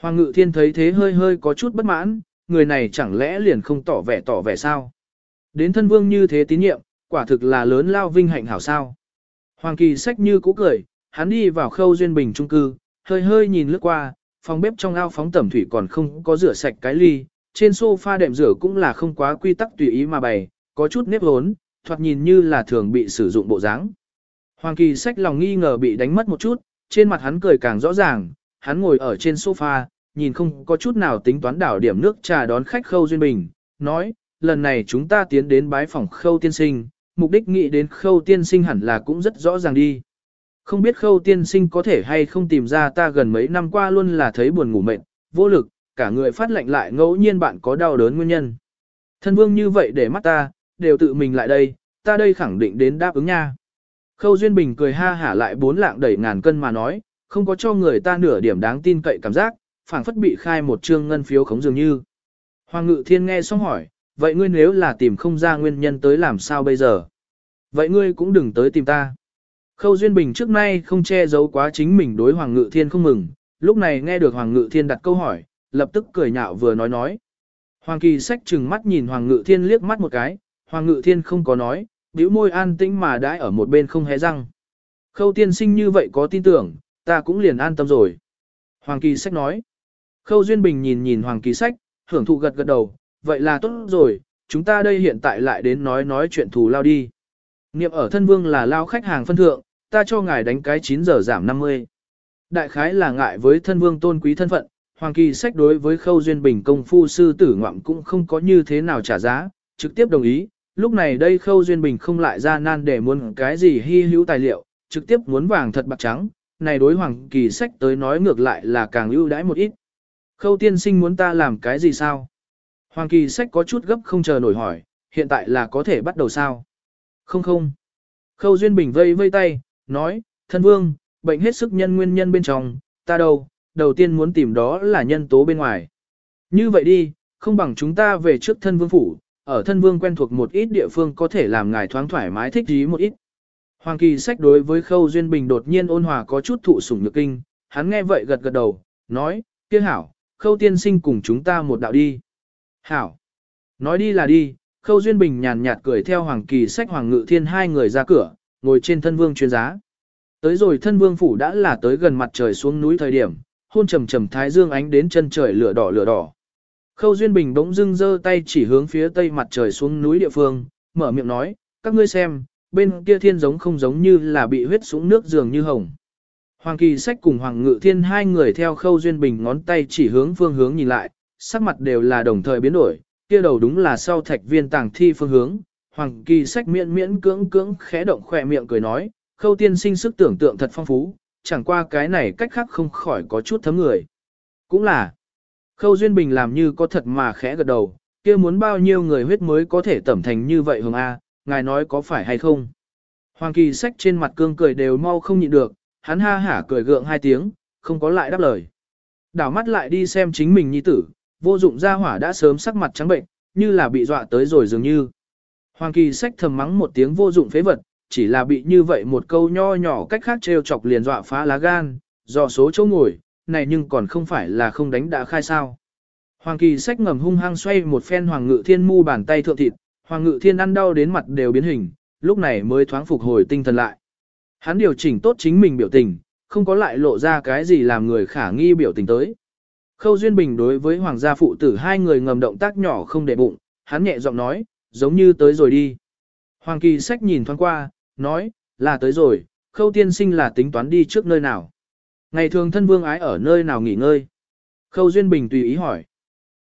Hoàng ngự thiên thấy thế hơi hơi có chút bất mãn, người này chẳng lẽ liền không tỏ vẻ tỏ vẻ sao. Đến thân vương như thế tín nhiệm, quả thực là lớn lao vinh hạnh hảo sao. Hoàng kỳ sách như cũ cười, hắn đi vào khâu Duyên Bình trung cư, hơi hơi nhìn lướt qua, phòng bếp trong ao phóng tẩm thủy còn không có rửa sạch cái ly, trên sofa đệm rửa cũng là không quá quy tắc tùy ý mà bày, có chút nếp hốn, thoạt nhìn như là thường bị sử dụng bộ dáng. Hoàng Kỳ sách lòng nghi ngờ bị đánh mất một chút, trên mặt hắn cười càng rõ ràng, hắn ngồi ở trên sofa, nhìn không có chút nào tính toán đảo điểm nước trà đón khách khâu duyên bình, nói, lần này chúng ta tiến đến bái phòng khâu tiên sinh, mục đích nghĩ đến khâu tiên sinh hẳn là cũng rất rõ ràng đi. Không biết khâu tiên sinh có thể hay không tìm ra ta gần mấy năm qua luôn là thấy buồn ngủ mệt, vô lực, cả người phát lạnh lại ngẫu nhiên bạn có đau đớn nguyên nhân. Thân vương như vậy để mắt ta, đều tự mình lại đây, ta đây khẳng định đến đáp ứng nha. Khâu Duyên Bình cười ha hả lại bốn lạng đẩy ngàn cân mà nói, không có cho người ta nửa điểm đáng tin cậy cảm giác, phảng phất bị khai một trương ngân phiếu khống dường như. Hoàng Ngự Thiên nghe xong hỏi, vậy ngươi nếu là tìm không ra nguyên nhân tới làm sao bây giờ? Vậy ngươi cũng đừng tới tìm ta. Khâu Duyên Bình trước nay không che giấu quá chính mình đối Hoàng Ngự Thiên không mừng, lúc này nghe được Hoàng Ngự Thiên đặt câu hỏi, lập tức cười nhạo vừa nói nói. Hoàng Kỳ sách chừng mắt nhìn Hoàng Ngự Thiên liếc mắt một cái, Hoàng Ngự Thiên không có nói, bĩu môi an tĩnh mà đãi ở một bên không hé răng. Khâu tiên sinh như vậy có tin tưởng, ta cũng liền an tâm rồi. Hoàng Kỳ Sách nói. Khâu Duyên Bình nhìn nhìn Hoàng Kỳ Sách, hưởng thụ gật gật đầu, vậy là tốt rồi, chúng ta đây hiện tại lại đến nói nói chuyện thù lao đi. Niệm ở thân vương là lao khách hàng phân thượng, ta cho ngài đánh cái 9 giờ giảm 50. Đại khái là ngại với thân vương tôn quý thân phận, Hoàng Kỳ Sách đối với Khâu Duyên Bình công phu sư tử ngoạm cũng không có như thế nào trả giá, trực tiếp đồng ý, lúc này đây Khâu Duyên Bình không lại ra nan để muốn cái gì hy hữu tài liệu, trực tiếp muốn vàng thật bạc trắng, này đối Hoàng Kỳ Sách tới nói ngược lại là càng ưu đãi một ít. Khâu tiên sinh muốn ta làm cái gì sao? Hoàng Kỳ Sách có chút gấp không chờ nổi hỏi, hiện tại là có thể bắt đầu sao? Không không. Khâu Duyên Bình vây vây tay, nói, thân vương, bệnh hết sức nhân nguyên nhân bên trong, ta đâu, đầu tiên muốn tìm đó là nhân tố bên ngoài. Như vậy đi, không bằng chúng ta về trước thân vương phủ, ở thân vương quen thuộc một ít địa phương có thể làm ngài thoáng thoải mái thích ý một ít. Hoàng kỳ sách đối với khâu duyên bình đột nhiên ôn hòa có chút thụ sủng nhược kinh, hắn nghe vậy gật gật đầu, nói, kia hảo, khâu tiên sinh cùng chúng ta một đạo đi. Hảo, nói đi là đi, khâu duyên bình nhàn nhạt cười theo hoàng kỳ sách hoàng ngự thiên hai người ra cửa, ngồi trên thân vương chuyên giá. Tới rồi thân vương phủ đã là tới gần mặt trời xuống núi thời điểm, hôn trầm trầm thái dương ánh đến chân trời lửa đỏ lửa đỏ. Khâu Duyên Bình bỗng dưng giơ tay chỉ hướng phía tây mặt trời xuống núi địa phương, mở miệng nói, các ngươi xem, bên kia thiên giống không giống như là bị huyết súng nước dường như hồng. Hoàng Kỳ Sách cùng Hoàng Ngự Thiên hai người theo Khâu Duyên Bình ngón tay chỉ hướng phương hướng nhìn lại, sắc mặt đều là đồng thời biến đổi, kia đầu đúng là sau thạch viên tàng thi phương hướng. Hoàng Kỳ Sách miễn miễn cưỡng cưỡng khẽ động khỏe miệng cười nói, Khâu tiên sinh sức tưởng tượng thật phong phú, chẳng qua cái này cách khác không khỏi có chút thấm người. Cũng là, Khâu Duyên Bình làm như có thật mà khẽ gật đầu, kia muốn bao nhiêu người huyết mới có thể tẩm thành như vậy hồng A, ngài nói có phải hay không? Hoàng kỳ sách trên mặt cương cười đều mau không nhịn được, hắn ha hả cười gượng hai tiếng, không có lại đáp lời. Đảo mắt lại đi xem chính mình nhi tử, vô dụng gia hỏa đã sớm sắc mặt trắng bệnh, như là bị dọa tới rồi dường như. Hoàng kỳ sách thầm mắng một tiếng vô dụng phế vật, chỉ là bị như vậy một câu nho nhỏ cách khác trêu chọc liền dọa phá lá gan, do số chỗ ngồi, này nhưng còn không phải là không đánh đã khai sao. Hoàng kỳ sách ngầm hung hăng xoay một phen hoàng ngự thiên mu bàn tay thượng thịt, hoàng ngự thiên ăn đau đến mặt đều biến hình, lúc này mới thoáng phục hồi tinh thần lại. Hắn điều chỉnh tốt chính mình biểu tình, không có lại lộ ra cái gì làm người khả nghi biểu tình tới. Khâu Duyên Bình đối với hoàng gia phụ tử hai người ngầm động tác nhỏ không để bụng, hắn nhẹ giọng nói, giống như tới rồi đi. Hoàng kỳ sách nhìn thoáng qua, nói, là tới rồi, khâu tiên sinh là tính toán đi trước nơi nào. Ngày thường thân vương ái ở nơi nào nghỉ ngơi. Khâu Duyên Bình tùy ý hỏi.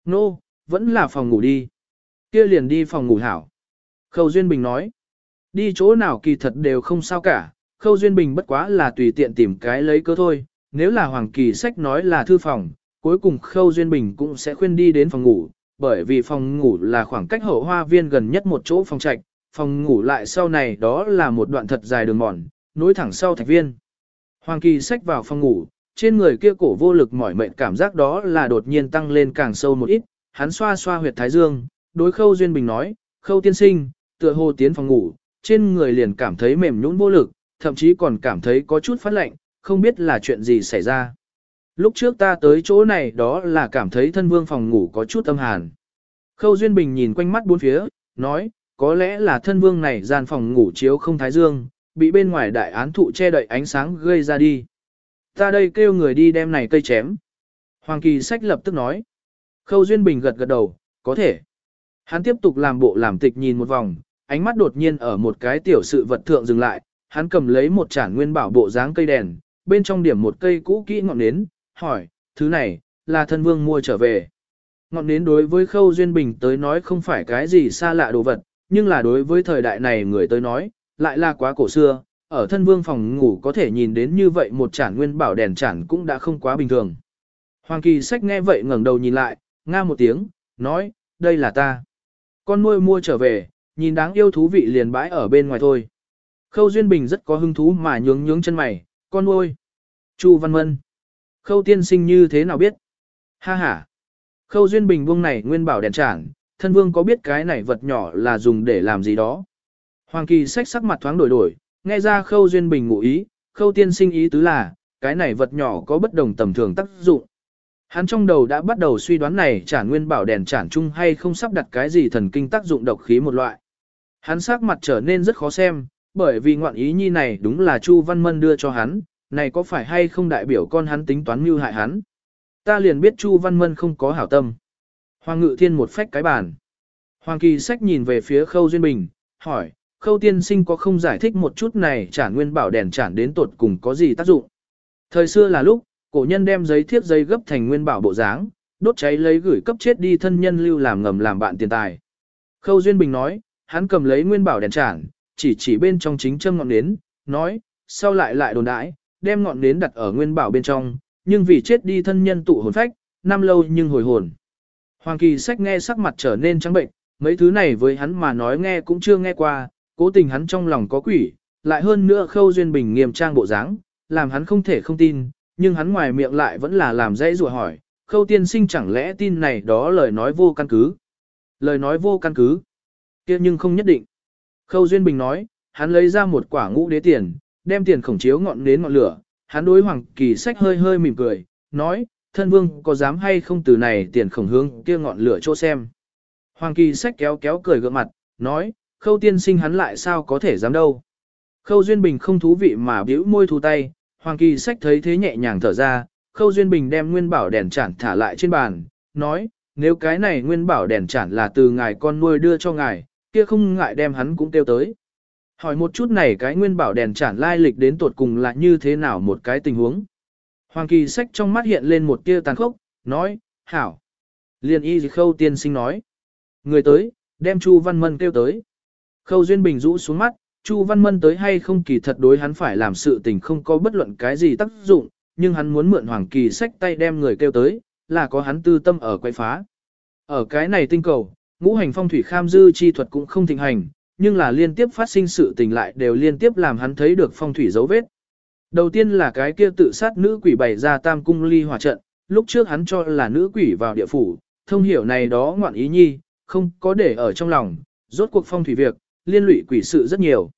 Nô, no, vẫn là phòng ngủ đi. kia liền đi phòng ngủ hảo. Khâu Duyên Bình nói. Đi chỗ nào kỳ thật đều không sao cả, Khâu Duyên Bình bất quá là tùy tiện tìm cái lấy cơ thôi. Nếu là Hoàng Kỳ sách nói là thư phòng, cuối cùng Khâu Duyên Bình cũng sẽ khuyên đi đến phòng ngủ, bởi vì phòng ngủ là khoảng cách hậu hoa viên gần nhất một chỗ phòng trạch, phòng ngủ lại sau này đó là một đoạn thật dài đường mòn, nối thẳng sau thạch viên. Hoàng Kỳ xách vào phòng ngủ, trên người kia cổ vô lực mỏi mệt cảm giác đó là đột nhiên tăng lên càng sâu một ít, hắn xoa xoa huyệt thái dương, đối Khâu Duyên Bình nói, Khâu tiên sinh, tựa hồ tiến phòng ngủ, trên người liền cảm thấy mềm nhũn vô lực, thậm chí còn cảm thấy có chút phát lạnh, không biết là chuyện gì xảy ra. Lúc trước ta tới chỗ này đó là cảm thấy thân vương phòng ngủ có chút âm hàn. Khâu Duyên Bình nhìn quanh mắt bốn phía, nói, có lẽ là thân vương này gian phòng ngủ chiếu không thái dương, bị bên ngoài đại án thụ che đậy ánh sáng gây ra đi. Ta đây kêu người đi đem này cây chém. Hoàng Kỳ Sách lập tức nói. Khâu Duyên Bình gật gật đầu, có thể. Hắn tiếp tục làm bộ làm tịch nhìn một vòng, ánh mắt đột nhiên ở một cái tiểu sự vật thượng dừng lại, hắn cầm lấy một chản nguyên bảo bộ dáng cây đèn, bên trong điểm một cây cũ kỹ ngọn nến, hỏi, thứ này, là thân vương mua trở về. Ngọn nến đối với Khâu Duyên Bình tới nói không phải cái gì xa lạ đồ vật, nhưng là đối với thời đại này người tới nói, lại là quá cổ xưa, ở thân vương phòng ngủ có thể nhìn đến như vậy một chản nguyên bảo đèn chản cũng đã không quá bình thường. Hoàng kỳ sách nghe vậy ngẩng đầu nhìn lại, nga một tiếng, nói, đây là ta. Con nuôi mua trở về, nhìn đáng yêu thú vị liền bãi ở bên ngoài thôi. Khâu Duyên Bình rất có hứng thú mà nhướng nhướng chân mày, con nuôi. Chu Văn Mân. Khâu tiên sinh như thế nào biết? Ha ha. Khâu Duyên Bình buông này nguyên bảo đèn chản, thân vương có biết cái này vật nhỏ là dùng để làm gì đó. Hoàng kỳ sách sắc mặt thoáng đổi đổi, nghe ra khâu duyên bình ngụ ý, khâu tiên sinh ý tứ là, cái này vật nhỏ có bất đồng tầm thường tác dụng. Hắn trong đầu đã bắt đầu suy đoán này trả nguyên bảo đèn chản chung hay không sắp đặt cái gì thần kinh tác dụng độc khí một loại. Hắn sắc mặt trở nên rất khó xem, bởi vì ngoạn ý nhi này đúng là Chu Văn Mân đưa cho hắn, này có phải hay không đại biểu con hắn tính toán mưu hại hắn. Ta liền biết Chu Văn Mân không có hảo tâm. Hoàng ngự thiên một phách cái bàn. Hoàng kỳ sách nhìn về phía khâu duyên bình, hỏi, khâu tiên sinh có không giải thích một chút này trả nguyên bảo đèn chản đến tột cùng có gì tác dụng. Thời xưa là lúc, cổ nhân đem giấy thiếp giấy gấp thành nguyên bảo bộ dáng, đốt cháy lấy gửi cấp chết đi thân nhân lưu làm ngầm làm bạn tiền tài. Khâu Duyên Bình nói, hắn cầm lấy nguyên bảo đèn chản, chỉ chỉ bên trong chính châm ngọn nến, nói, sau lại lại đồn đãi, đem ngọn nến đặt ở nguyên bảo bên trong, nhưng vì chết đi thân nhân tụ hồn phách, năm lâu nhưng hồi hồn. Hoàng kỳ sách nghe sắc mặt trở nên trắng bệnh, mấy thứ này với hắn mà nói nghe cũng chưa nghe qua, cố tình hắn trong lòng có quỷ, lại hơn nữa khâu duyên bình nghiêm trang bộ dáng, làm hắn không thể không tin, nhưng hắn ngoài miệng lại vẫn là làm dãy rùa hỏi, khâu tiên sinh chẳng lẽ tin này đó lời nói vô căn cứ. Lời nói vô căn cứ, kia nhưng không nhất định. Khâu duyên bình nói, hắn lấy ra một quả ngũ đế tiền, đem tiền khổng chiếu ngọn đến ngọn lửa, hắn đối hoàng kỳ sách hơi hơi mỉm cười, nói, thân vương có dám hay không từ này tiền khổng hướng kia ngọn lửa chỗ xem. Hoàng kỳ sách kéo kéo cười gượng mặt, nói, khâu tiên sinh hắn lại sao có thể dám đâu. Khâu Duyên Bình không thú vị mà bĩu môi thu tay, Hoàng kỳ sách thấy thế nhẹ nhàng thở ra, Khâu Duyên Bình đem nguyên bảo đèn chản thả lại trên bàn, nói, nếu cái này nguyên bảo đèn chản là từ ngài con nuôi đưa cho ngài, kia không ngại đem hắn cũng tiêu tới. Hỏi một chút này cái nguyên bảo đèn chản lai lịch đến tột cùng là như thế nào một cái tình huống. Hoàng kỳ sách trong mắt hiện lên một tia tàn khốc, nói, hảo. Liên y khâu tiên sinh nói. Người tới, đem Chu Văn Mân kêu tới. Khâu Duyên Bình rũ xuống mắt, Chu Văn Mân tới hay không kỳ thật đối hắn phải làm sự tình không có bất luận cái gì tác dụng, nhưng hắn muốn mượn Hoàng Kỳ sách tay đem người kêu tới, là có hắn tư tâm ở quay phá. Ở cái này tinh cầu, ngũ hành phong thủy kham dư chi thuật cũng không thịnh hành, nhưng là liên tiếp phát sinh sự tình lại đều liên tiếp làm hắn thấy được phong thủy dấu vết. Đầu tiên là cái kia tự sát nữ quỷ bày ra tam cung ly hỏa trận, lúc trước hắn cho là nữ quỷ vào địa phủ, thông hiểu này đó ngoạn ý nhi, không có để ở trong lòng, rốt cuộc phong thủy việc, liên lụy quỷ sự rất nhiều.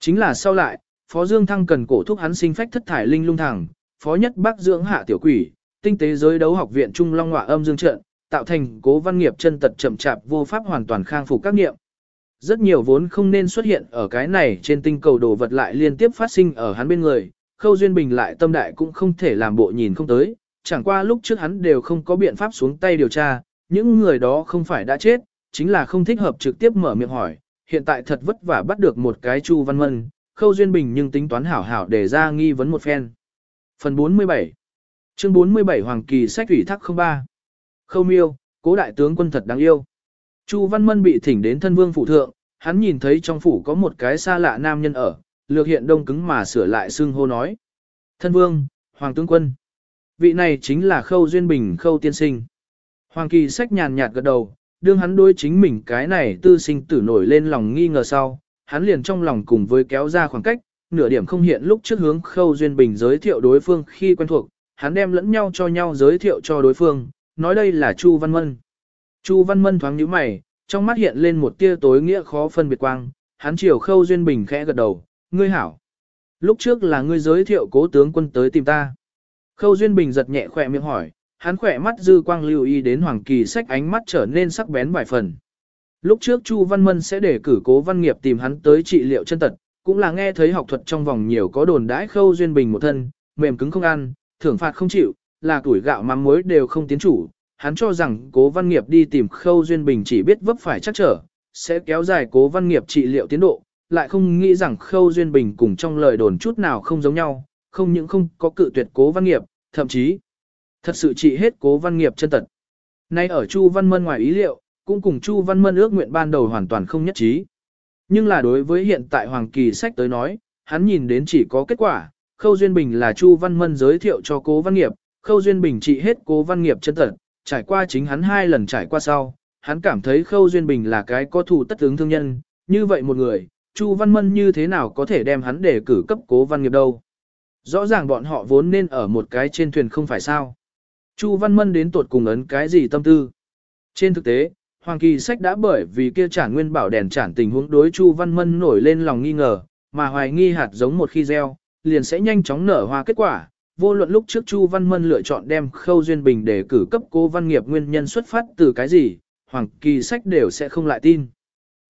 Chính là sau lại, Phó Dương Thăng cần cổ thúc hắn sinh phách thất thải linh lung thẳng, Phó Nhất Bắc dưỡng hạ tiểu quỷ, tinh tế giới đấu học viện Trung Long Ngọa âm dương trận, tạo thành cố văn nghiệp chân tật chậm chạp vô pháp hoàn toàn khang phục các nghiệm. Rất nhiều vốn không nên xuất hiện ở cái này trên tinh cầu đồ vật lại liên tiếp phát sinh ở hắn bên người, Khâu Duyên Bình lại tâm đại cũng không thể làm bộ nhìn không tới, chẳng qua lúc trước hắn đều không có biện pháp xuống tay điều tra, những người đó không phải đã chết, chính là không thích hợp trực tiếp mở miệng hỏi, hiện tại thật vất vả bắt được một cái Chu Văn Mân, Khâu Duyên Bình nhưng tính toán hảo hảo để ra nghi vấn một phen. Phần 47 Chương 47 Hoàng Kỳ sách ủy thác 03 Khâu Miêu, cố đại tướng quân thật đáng yêu. Chu Văn Mân bị thỉnh đến thân vương phủ thượng, hắn nhìn thấy trong phủ có một cái xa lạ nam nhân ở, lược hiện đông cứng mà sửa lại xưng hô nói. Thân vương, Hoàng tướng quân. Vị này chính là Khâu Duyên Bình Khâu tiên sinh. Hoàng Kỳ sách nhàn nhạt gật đầu, đương hắn đối chính mình cái này tư sinh tử nổi lên lòng nghi ngờ sau, hắn liền trong lòng cùng với kéo ra khoảng cách, nửa điểm không hiện lúc trước hướng Khâu Duyên Bình giới thiệu đối phương khi quen thuộc, hắn đem lẫn nhau cho nhau giới thiệu cho đối phương, nói đây là Chu Văn Mân. Chu Văn Mân thoáng nhíu mày, trong mắt hiện lên một tia tối nghĩa khó phân biệt quang, hắn chiều Khâu Duyên Bình khẽ gật đầu, ngươi hảo. Lúc trước là ngươi giới thiệu cố tướng quân tới tìm ta. Khâu Duyên Bình giật nhẹ khỏe miệng hỏi, hắn khỏe mắt dư quang lưu ý đến Hoàng Kỳ sách ánh mắt trở nên sắc bén vài phần. Lúc trước Chu Văn Mân sẽ để cử cố văn nghiệp tìm hắn tới trị liệu chân tật, cũng là nghe thấy học thuật trong vòng nhiều có đồn đãi Khâu Duyên Bình một thân, mềm cứng không ăn, thưởng phạt không chịu, là tuổi gạo mắm muối đều không tiến chủ. Hắn cho rằng cố văn nghiệp đi tìm Khâu Duyên Bình chỉ biết vấp phải chắc trở, sẽ kéo dài cố văn nghiệp trị liệu tiến độ, lại không nghĩ rằng Khâu Duyên Bình cùng trong lời đồn chút nào không giống nhau, không những không có cự tuyệt cố văn nghiệp, thậm chí thật sự trị hết cố văn nghiệp chân tật. Nay ở Chu Văn Mân ngoài ý liệu, cũng cùng Chu Văn Mân ước nguyện ban đầu hoàn toàn không nhất trí. Nhưng là đối với hiện tại Hoàng Kỳ sách tới nói, hắn nhìn đến chỉ có kết quả, Khâu Duyên Bình là Chu Văn Mân giới thiệu cho cố văn nghiệp, Khâu Duyên Bình trị hết cố văn nghiệp chân tật, trải qua chính hắn hai lần trải qua sau, hắn cảm thấy Khâu Duyên Bình là cái có thù tất ứng thương nhân, như vậy một người, Chu Văn Mân như thế nào có thể đem hắn để cử cấp cố văn nghiệp đâu. Rõ ràng bọn họ vốn nên ở một cái trên thuyền không phải sao. Chu Văn Mân đến tuột cùng ấn cái gì tâm tư. Trên thực tế, Hoàng Kỳ Sách đã bởi vì kia trả nguyên bảo đèn trản tình huống đối Chu Văn Mân nổi lên lòng nghi ngờ, mà hoài nghi hạt giống một khi gieo, liền sẽ nhanh chóng nở hoa kết quả. Vô luận lúc trước Chu Văn Mân lựa chọn đem Khâu Duyên Bình để cử cấp cô văn nghiệp nguyên nhân xuất phát từ cái gì, Hoàng Kỳ Sách đều sẽ không lại tin.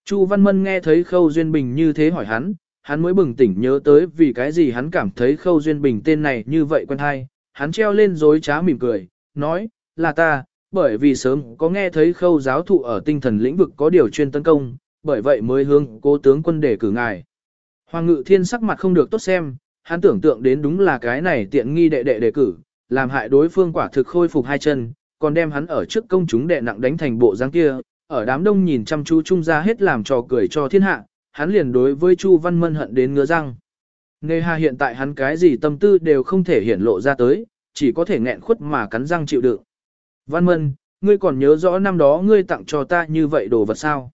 Chu Văn Mân nghe thấy Khâu Duyên Bình như thế hỏi hắn, hắn mới bừng tỉnh nhớ tới vì cái gì hắn cảm thấy Khâu Duyên Bình tên này như vậy quen hay, hắn treo lên dối trá mỉm cười, nói, là ta, bởi vì sớm có nghe thấy Khâu giáo thụ ở tinh thần lĩnh vực có điều chuyên tấn công, bởi vậy mới hướng cố tướng quân để cử ngài. Hoàng ngự thiên sắc mặt không được tốt xem, hắn tưởng tượng đến đúng là cái này tiện nghi đệ đệ đề cử, làm hại đối phương quả thực khôi phục hai chân, còn đem hắn ở trước công chúng đệ nặng đánh thành bộ dáng kia, ở đám đông nhìn chăm chú trung ra hết làm trò cười cho thiên hạ, hắn liền đối với Chu Văn Mân hận đến ngứa răng. Nghe hà hiện tại hắn cái gì tâm tư đều không thể hiển lộ ra tới, chỉ có thể nghẹn khuất mà cắn răng chịu đựng. Văn Mân, ngươi còn nhớ rõ năm đó ngươi tặng cho ta như vậy đồ vật sao?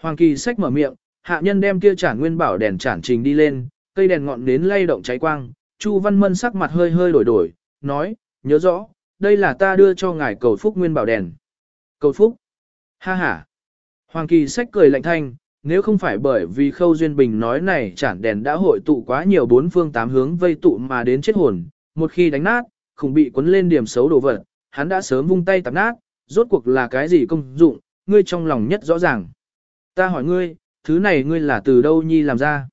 Hoàng Kỳ sách mở miệng, hạ nhân đem kia chản nguyên bảo đèn chản trình đi lên, cây đèn ngọn nến lay động cháy quang, Chu Văn Mân sắc mặt hơi hơi đổi đổi, nói, nhớ rõ, đây là ta đưa cho ngài cầu phúc nguyên bảo đèn. Cầu phúc? Ha ha. Hoàng Kỳ sách cười lạnh thanh, nếu không phải bởi vì Khâu Duyên Bình nói này chản đèn đã hội tụ quá nhiều bốn phương tám hướng vây tụ mà đến chết hồn, một khi đánh nát, không bị cuốn lên điểm xấu đồ vật, hắn đã sớm vung tay tạp nát, rốt cuộc là cái gì công dụng, ngươi trong lòng nhất rõ ràng. Ta hỏi ngươi, thứ này ngươi là từ đâu nhi làm ra?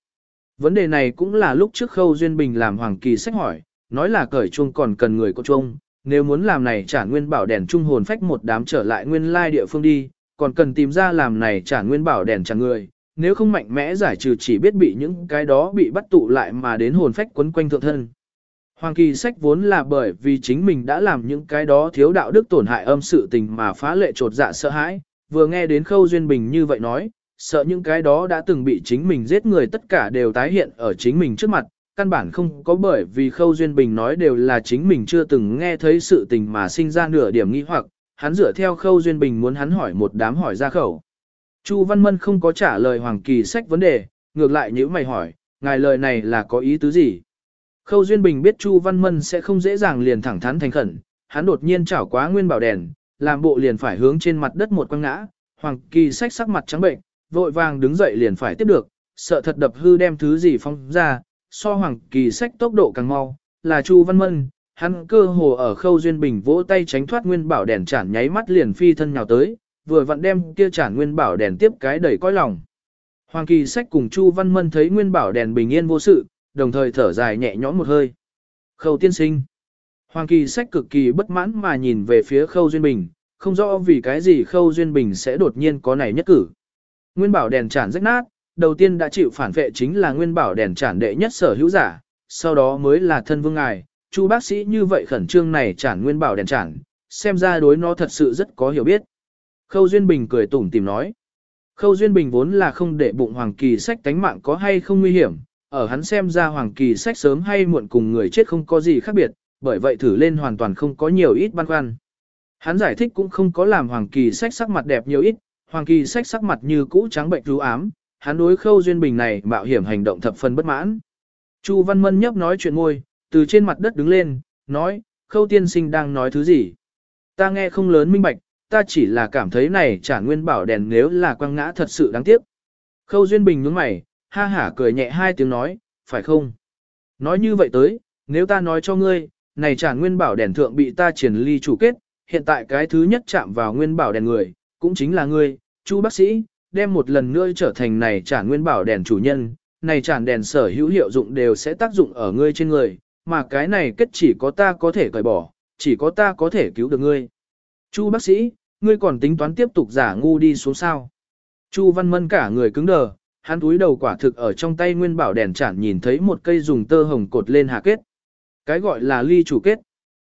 Vấn đề này cũng là lúc trước Khâu Duyên Bình làm Hoàng Kỳ sách hỏi, nói là cởi chuông còn cần người có chuông, nếu muốn làm này trả nguyên bảo đèn trung hồn phách một đám trở lại nguyên lai địa phương đi, còn cần tìm ra làm này trả nguyên bảo đèn trả người, nếu không mạnh mẽ giải trừ chỉ biết bị những cái đó bị bắt tụ lại mà đến hồn phách quấn quanh thượng thân. Hoàng kỳ sách vốn là bởi vì chính mình đã làm những cái đó thiếu đạo đức tổn hại âm sự tình mà phá lệ trột dạ sợ hãi, vừa nghe đến khâu duyên bình như vậy nói, sợ những cái đó đã từng bị chính mình giết người tất cả đều tái hiện ở chính mình trước mặt, căn bản không có bởi vì khâu duyên bình nói đều là chính mình chưa từng nghe thấy sự tình mà sinh ra nửa điểm nghi hoặc, hắn dựa theo khâu duyên bình muốn hắn hỏi một đám hỏi ra khẩu. Chu Văn Mân không có trả lời Hoàng Kỳ sách vấn đề, ngược lại nếu mày hỏi, ngài lời này là có ý tứ gì? Khâu Duyên Bình biết Chu Văn Mân sẽ không dễ dàng liền thẳng thắn thành khẩn, hắn đột nhiên chảo quá nguyên bảo đèn, làm bộ liền phải hướng trên mặt đất một quăng ngã, Hoàng Kỳ sách sắc mặt trắng bệnh, vội vàng đứng dậy liền phải tiếp được, sợ thật đập hư đem thứ gì phong ra, so hoàng kỳ sách tốc độ càng mau, là Chu Văn Mân, hắn cơ hồ ở khâu duyên bình vỗ tay tránh thoát nguyên bảo đèn chản nháy mắt liền phi thân nhào tới, vừa vặn đem kia chản nguyên bảo đèn tiếp cái đẩy coi lòng. Hoàng kỳ sách cùng Chu Văn Mân thấy nguyên bảo đèn bình yên vô sự, đồng thời thở dài nhẹ nhõm một hơi. Khâu tiên sinh. Hoàng kỳ sách cực kỳ bất mãn mà nhìn về phía khâu duyên bình, không rõ vì cái gì khâu duyên bình sẽ đột nhiên có này nhất cử. Nguyên bảo đèn chản rách nát, đầu tiên đã chịu phản vệ chính là nguyên bảo đèn chản đệ nhất sở hữu giả, sau đó mới là thân vương ngài, chu bác sĩ như vậy khẩn trương này chản nguyên bảo đèn chản, xem ra đối nó thật sự rất có hiểu biết. Khâu Duyên Bình cười tủm tìm nói. Khâu Duyên Bình vốn là không để bụng Hoàng Kỳ sách tánh mạng có hay không nguy hiểm, ở hắn xem ra Hoàng Kỳ sách sớm hay muộn cùng người chết không có gì khác biệt, bởi vậy thử lên hoàn toàn không có nhiều ít băn khoăn. Hắn giải thích cũng không có làm Hoàng Kỳ sách sắc mặt đẹp nhiều ít, Hoàng Kỳ sách sắc mặt như cũ trắng bệnh rú ám, hắn đối Khâu Duyên Bình này mạo hiểm hành động thập phần bất mãn. Chu Văn Mân nhấp nói chuyện ngôi, từ trên mặt đất đứng lên, nói, Khâu Tiên Sinh đang nói thứ gì? Ta nghe không lớn minh bạch, ta chỉ là cảm thấy này trả nguyên bảo đèn nếu là quăng ngã thật sự đáng tiếc. Khâu Duyên Bình nhướng mày, ha hả cười nhẹ hai tiếng nói, phải không? Nói như vậy tới, nếu ta nói cho ngươi, này trả nguyên bảo đèn thượng bị ta triển ly chủ kết, hiện tại cái thứ nhất chạm vào nguyên bảo đèn người, cũng chính là ngươi, chu bác sĩ, đem một lần nữa trở thành này trả nguyên bảo đèn chủ nhân, này tràn đèn sở hữu hiệu dụng đều sẽ tác dụng ở ngươi trên người, mà cái này kết chỉ có ta có thể cởi bỏ, chỉ có ta có thể cứu được ngươi. Chu bác sĩ, ngươi còn tính toán tiếp tục giả ngu đi xuống sao. Chu Văn Mân cả người cứng đờ, hắn túi đầu quả thực ở trong tay nguyên bảo đèn chản nhìn thấy một cây dùng tơ hồng cột lên hạ kết. Cái gọi là ly chủ kết.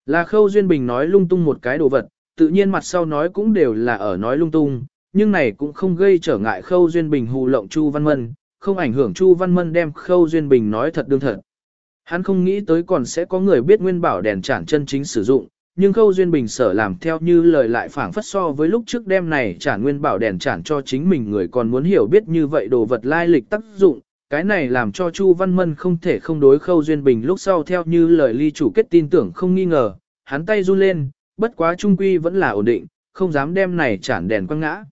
Là khâu duyên bình nói lung tung một cái đồ vật, tự nhiên mặt sau nói cũng đều là ở nói lung tung, nhưng này cũng không gây trở ngại khâu duyên bình hù lộng Chu Văn Mân, không ảnh hưởng Chu Văn Mân đem khâu duyên bình nói thật đương thật. Hắn không nghĩ tới còn sẽ có người biết nguyên bảo đèn chản chân chính sử dụng, nhưng Khâu Duyên Bình sở làm theo như lời lại phảng phất so với lúc trước đêm này chản nguyên bảo đèn chản cho chính mình người còn muốn hiểu biết như vậy đồ vật lai lịch tác dụng, cái này làm cho Chu Văn Mân không thể không đối Khâu Duyên Bình lúc sau theo như lời ly chủ kết tin tưởng không nghi ngờ, hắn tay run lên, bất quá trung quy vẫn là ổn định, không dám đem này chản đèn quăng ngã.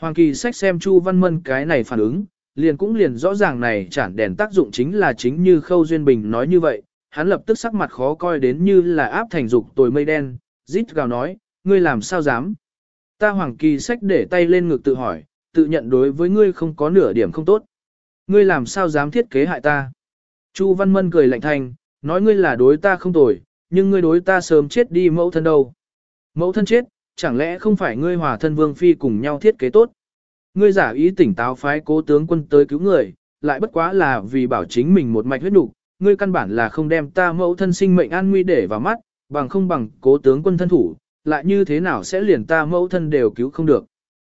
Hoàng Kỳ sách xem Chu Văn Mân cái này phản ứng, liền cũng liền rõ ràng này chản đèn tác dụng chính là chính như Khâu Duyên Bình nói như vậy, hắn lập tức sắc mặt khó coi đến như là áp thành dục tồi mây đen, rít gào nói, ngươi làm sao dám. Ta hoàng kỳ sách để tay lên ngực tự hỏi, tự nhận đối với ngươi không có nửa điểm không tốt. Ngươi làm sao dám thiết kế hại ta. Chu Văn Mân cười lạnh thành, nói ngươi là đối ta không tồi, nhưng ngươi đối ta sớm chết đi mẫu thân đâu. Mẫu thân chết, chẳng lẽ không phải ngươi hòa thân vương phi cùng nhau thiết kế tốt. Ngươi giả ý tỉnh táo phái cố tướng quân tới cứu người, lại bất quá là vì bảo chính mình một mạch huyết đủ, ngươi căn bản là không đem ta mẫu thân sinh mệnh an nguy để vào mắt, bằng không bằng cố tướng quân thân thủ, lại như thế nào sẽ liền ta mẫu thân đều cứu không được.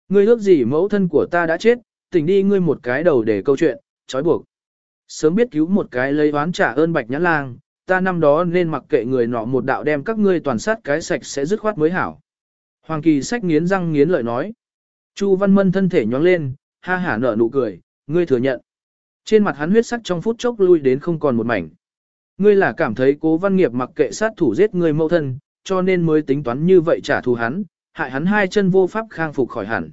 Ngươi ước gì mẫu thân của ta đã chết, tỉnh đi ngươi một cái đầu để câu chuyện, trói buộc. Sớm biết cứu một cái lấy oán trả ơn bạch nhã lang, ta năm đó nên mặc kệ người nọ một đạo đem các ngươi toàn sát cái sạch sẽ dứt khoát mới hảo. Hoàng kỳ sách nghiến răng nghiến lợi nói. Chu Văn Mân thân thể nhóng lên, ha hả nở nụ cười, ngươi thừa nhận. Trên mặt hắn huyết sắc trong phút chốc lui đến không còn một mảnh. Ngươi là cảm thấy cố văn nghiệp mặc kệ sát thủ giết người mẫu thân, cho nên mới tính toán như vậy trả thù hắn, hại hắn hai chân vô pháp khang phục khỏi hẳn.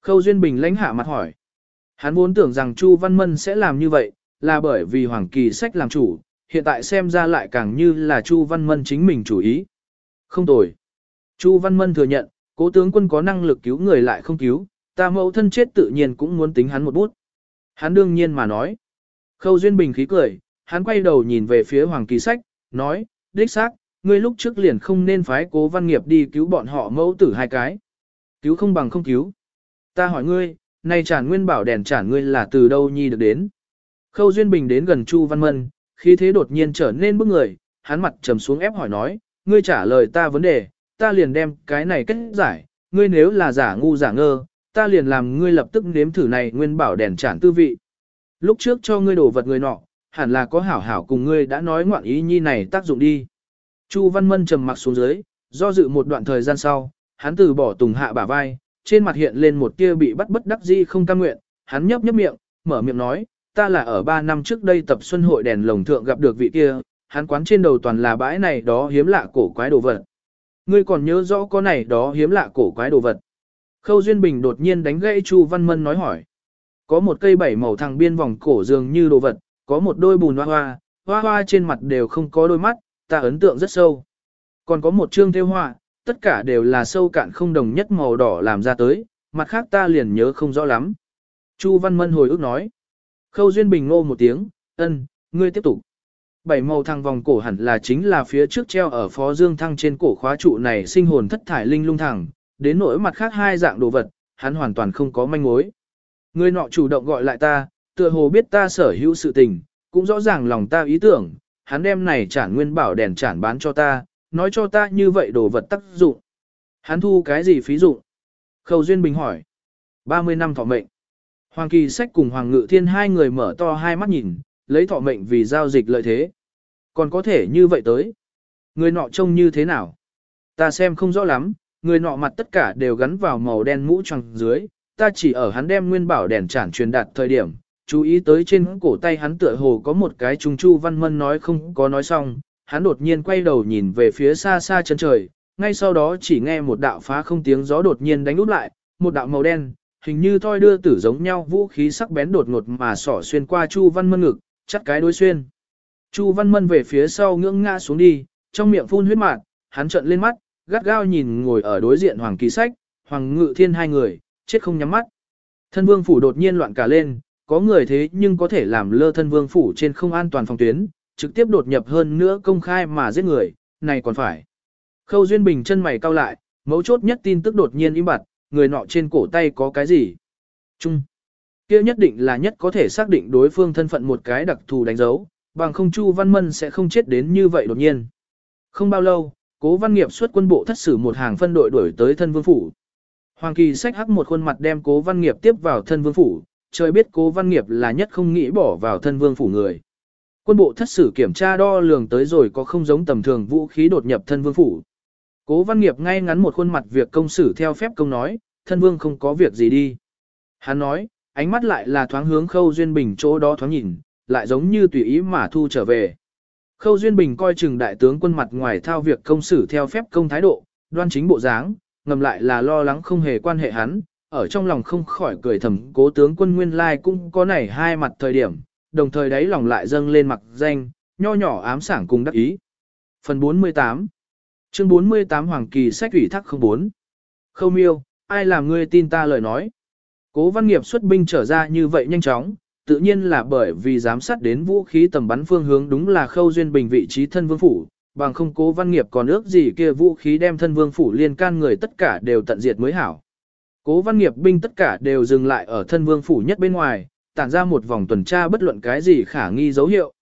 Khâu Duyên Bình lãnh hạ mặt hỏi. Hắn vốn tưởng rằng Chu Văn Mân sẽ làm như vậy, là bởi vì Hoàng Kỳ sách làm chủ, hiện tại xem ra lại càng như là Chu Văn Mân chính mình chủ ý. Không tồi. Chu Văn Mân thừa nhận, cố tướng quân có năng lực cứu người lại không cứu, ta mẫu thân chết tự nhiên cũng muốn tính hắn một bút. Hắn đương nhiên mà nói. Khâu Duyên Bình khí cười, hắn quay đầu nhìn về phía Hoàng Kỳ Sách, nói, đích xác, ngươi lúc trước liền không nên phái cố văn nghiệp đi cứu bọn họ mẫu tử hai cái. Cứu không bằng không cứu. Ta hỏi ngươi, nay tràn nguyên bảo đèn tràn ngươi là từ đâu nhi được đến. Khâu Duyên Bình đến gần Chu Văn Mân, khí thế đột nhiên trở nên bức người, hắn mặt trầm xuống ép hỏi nói, ngươi trả lời ta vấn đề, ta liền đem cái này kết giải, ngươi nếu là giả ngu giả ngơ, ta liền làm ngươi lập tức nếm thử này nguyên bảo đèn tràn tư vị. Lúc trước cho ngươi đổ vật người nọ, hẳn là có hảo hảo cùng ngươi đã nói ngoạn ý nhi này tác dụng đi. Chu Văn Mân trầm mặc xuống dưới, do dự một đoạn thời gian sau, hắn từ bỏ tùng hạ bả vai, trên mặt hiện lên một tia bị bắt bất đắc dĩ không cam nguyện, hắn nhấp nhấp miệng, mở miệng nói, ta là ở 3 năm trước đây tập xuân hội đèn lồng thượng gặp được vị kia, hắn quán trên đầu toàn là bãi này đó hiếm lạ cổ quái đồ vật. Ngươi còn nhớ rõ có này đó hiếm lạ cổ quái đồ vật. Khâu Duyên Bình đột nhiên đánh gãy Chu Văn Mân nói hỏi. Có một cây bảy màu thằng biên vòng cổ dường như đồ vật, có một đôi bùn hoa hoa, hoa hoa trên mặt đều không có đôi mắt, ta ấn tượng rất sâu. Còn có một chương theo hoa, tất cả đều là sâu cạn không đồng nhất màu đỏ làm ra tới, mặt khác ta liền nhớ không rõ lắm. Chu Văn Mân hồi ức nói. Khâu Duyên Bình ngô một tiếng, ân, ngươi tiếp tục. Bảy màu thăng vòng cổ hẳn là chính là phía trước treo ở phó dương thăng trên cổ khóa trụ này sinh hồn thất thải linh lung thẳng, đến nỗi mặt khác hai dạng đồ vật, hắn hoàn toàn không có manh mối. Người nọ chủ động gọi lại ta, tựa hồ biết ta sở hữu sự tình, cũng rõ ràng lòng ta ý tưởng, hắn đem này chản nguyên bảo đèn chản bán cho ta, nói cho ta như vậy đồ vật tác dụng. Hắn thu cái gì phí dụng? Khâu Duyên Bình hỏi. 30 năm thọ mệnh. Hoàng Kỳ Sách cùng Hoàng Ngự Thiên hai người mở to hai mắt nhìn, lấy thọ mệnh vì giao dịch lợi thế. Còn có thể như vậy tới. Người nọ trông như thế nào? Ta xem không rõ lắm, người nọ mặt tất cả đều gắn vào màu đen mũ trăng dưới, ta chỉ ở hắn đem nguyên bảo đèn chản truyền đạt thời điểm, chú ý tới trên cổ tay hắn tựa hồ có một cái trùng chu văn mân nói không có nói xong, hắn đột nhiên quay đầu nhìn về phía xa xa chân trời, ngay sau đó chỉ nghe một đạo phá không tiếng gió đột nhiên đánh úp lại, một đạo màu đen, hình như thoi đưa tử giống nhau vũ khí sắc bén đột ngột mà sỏ xuyên qua Chu Văn Mân ngực, chắt cái đối xuyên. Chu Văn Mân về phía sau ngưỡng ngã xuống đi, trong miệng phun huyết mạt, hắn trợn lên mắt, gắt gao nhìn ngồi ở đối diện Hoàng Kỳ Sách, Hoàng Ngự Thiên hai người, chết không nhắm mắt. Thân vương phủ đột nhiên loạn cả lên, có người thế nhưng có thể làm lơ thân vương phủ trên không an toàn phòng tuyến, trực tiếp đột nhập hơn nữa công khai mà giết người, này còn phải. Khâu Duyên Bình chân mày cau lại, mấu chốt nhất tin tức đột nhiên im bặt, người nọ trên cổ tay có cái gì? Trung kia nhất định là nhất có thể xác định đối phương thân phận một cái đặc thù đánh dấu, bằng không Chu Văn Mân sẽ không chết đến như vậy đột nhiên. Không bao lâu, Cố Văn Nghiệp xuất quân bộ thất sử một hàng phân đội đuổi tới thân vương phủ. Hoàng Kỳ sách hắc một khuôn mặt đem Cố Văn Nghiệp tiếp vào thân vương phủ, trời biết Cố Văn Nghiệp là nhất không nghĩ bỏ vào thân vương phủ người. Quân bộ thất sử kiểm tra đo lường tới rồi có không giống tầm thường vũ khí đột nhập thân vương phủ. Cố Văn Nghiệp ngay ngắn một khuôn mặt việc công xử theo phép công nói, thân vương không có việc gì đi. Hắn nói, ánh mắt lại là thoáng hướng Khâu Duyên Bình chỗ đó thoáng nhìn, lại giống như tùy ý mà thu trở về. Khâu Duyên Bình coi chừng đại tướng quân mặt ngoài thao việc công xử theo phép công thái độ, đoan chính bộ dáng, ngầm lại là lo lắng không hề quan hệ hắn, ở trong lòng không khỏi cười thầm cố tướng quân nguyên lai cũng có nảy hai mặt thời điểm, đồng thời đáy lòng lại dâng lên mặt danh, nho nhỏ ám sảng cùng đắc ý. Phần 48 Chương 48 Hoàng Kỳ sách ủy thác 04 Khâu miêu, ai làm ngươi tin ta lời nói? Cố văn nghiệp xuất binh trở ra như vậy nhanh chóng, tự nhiên là bởi vì giám sát đến vũ khí tầm bắn phương hướng đúng là khâu duyên bình vị trí thân vương phủ, bằng không cố văn nghiệp còn ước gì kia vũ khí đem thân vương phủ liên can người tất cả đều tận diệt mới hảo. Cố văn nghiệp binh tất cả đều dừng lại ở thân vương phủ nhất bên ngoài, tản ra một vòng tuần tra bất luận cái gì khả nghi dấu hiệu.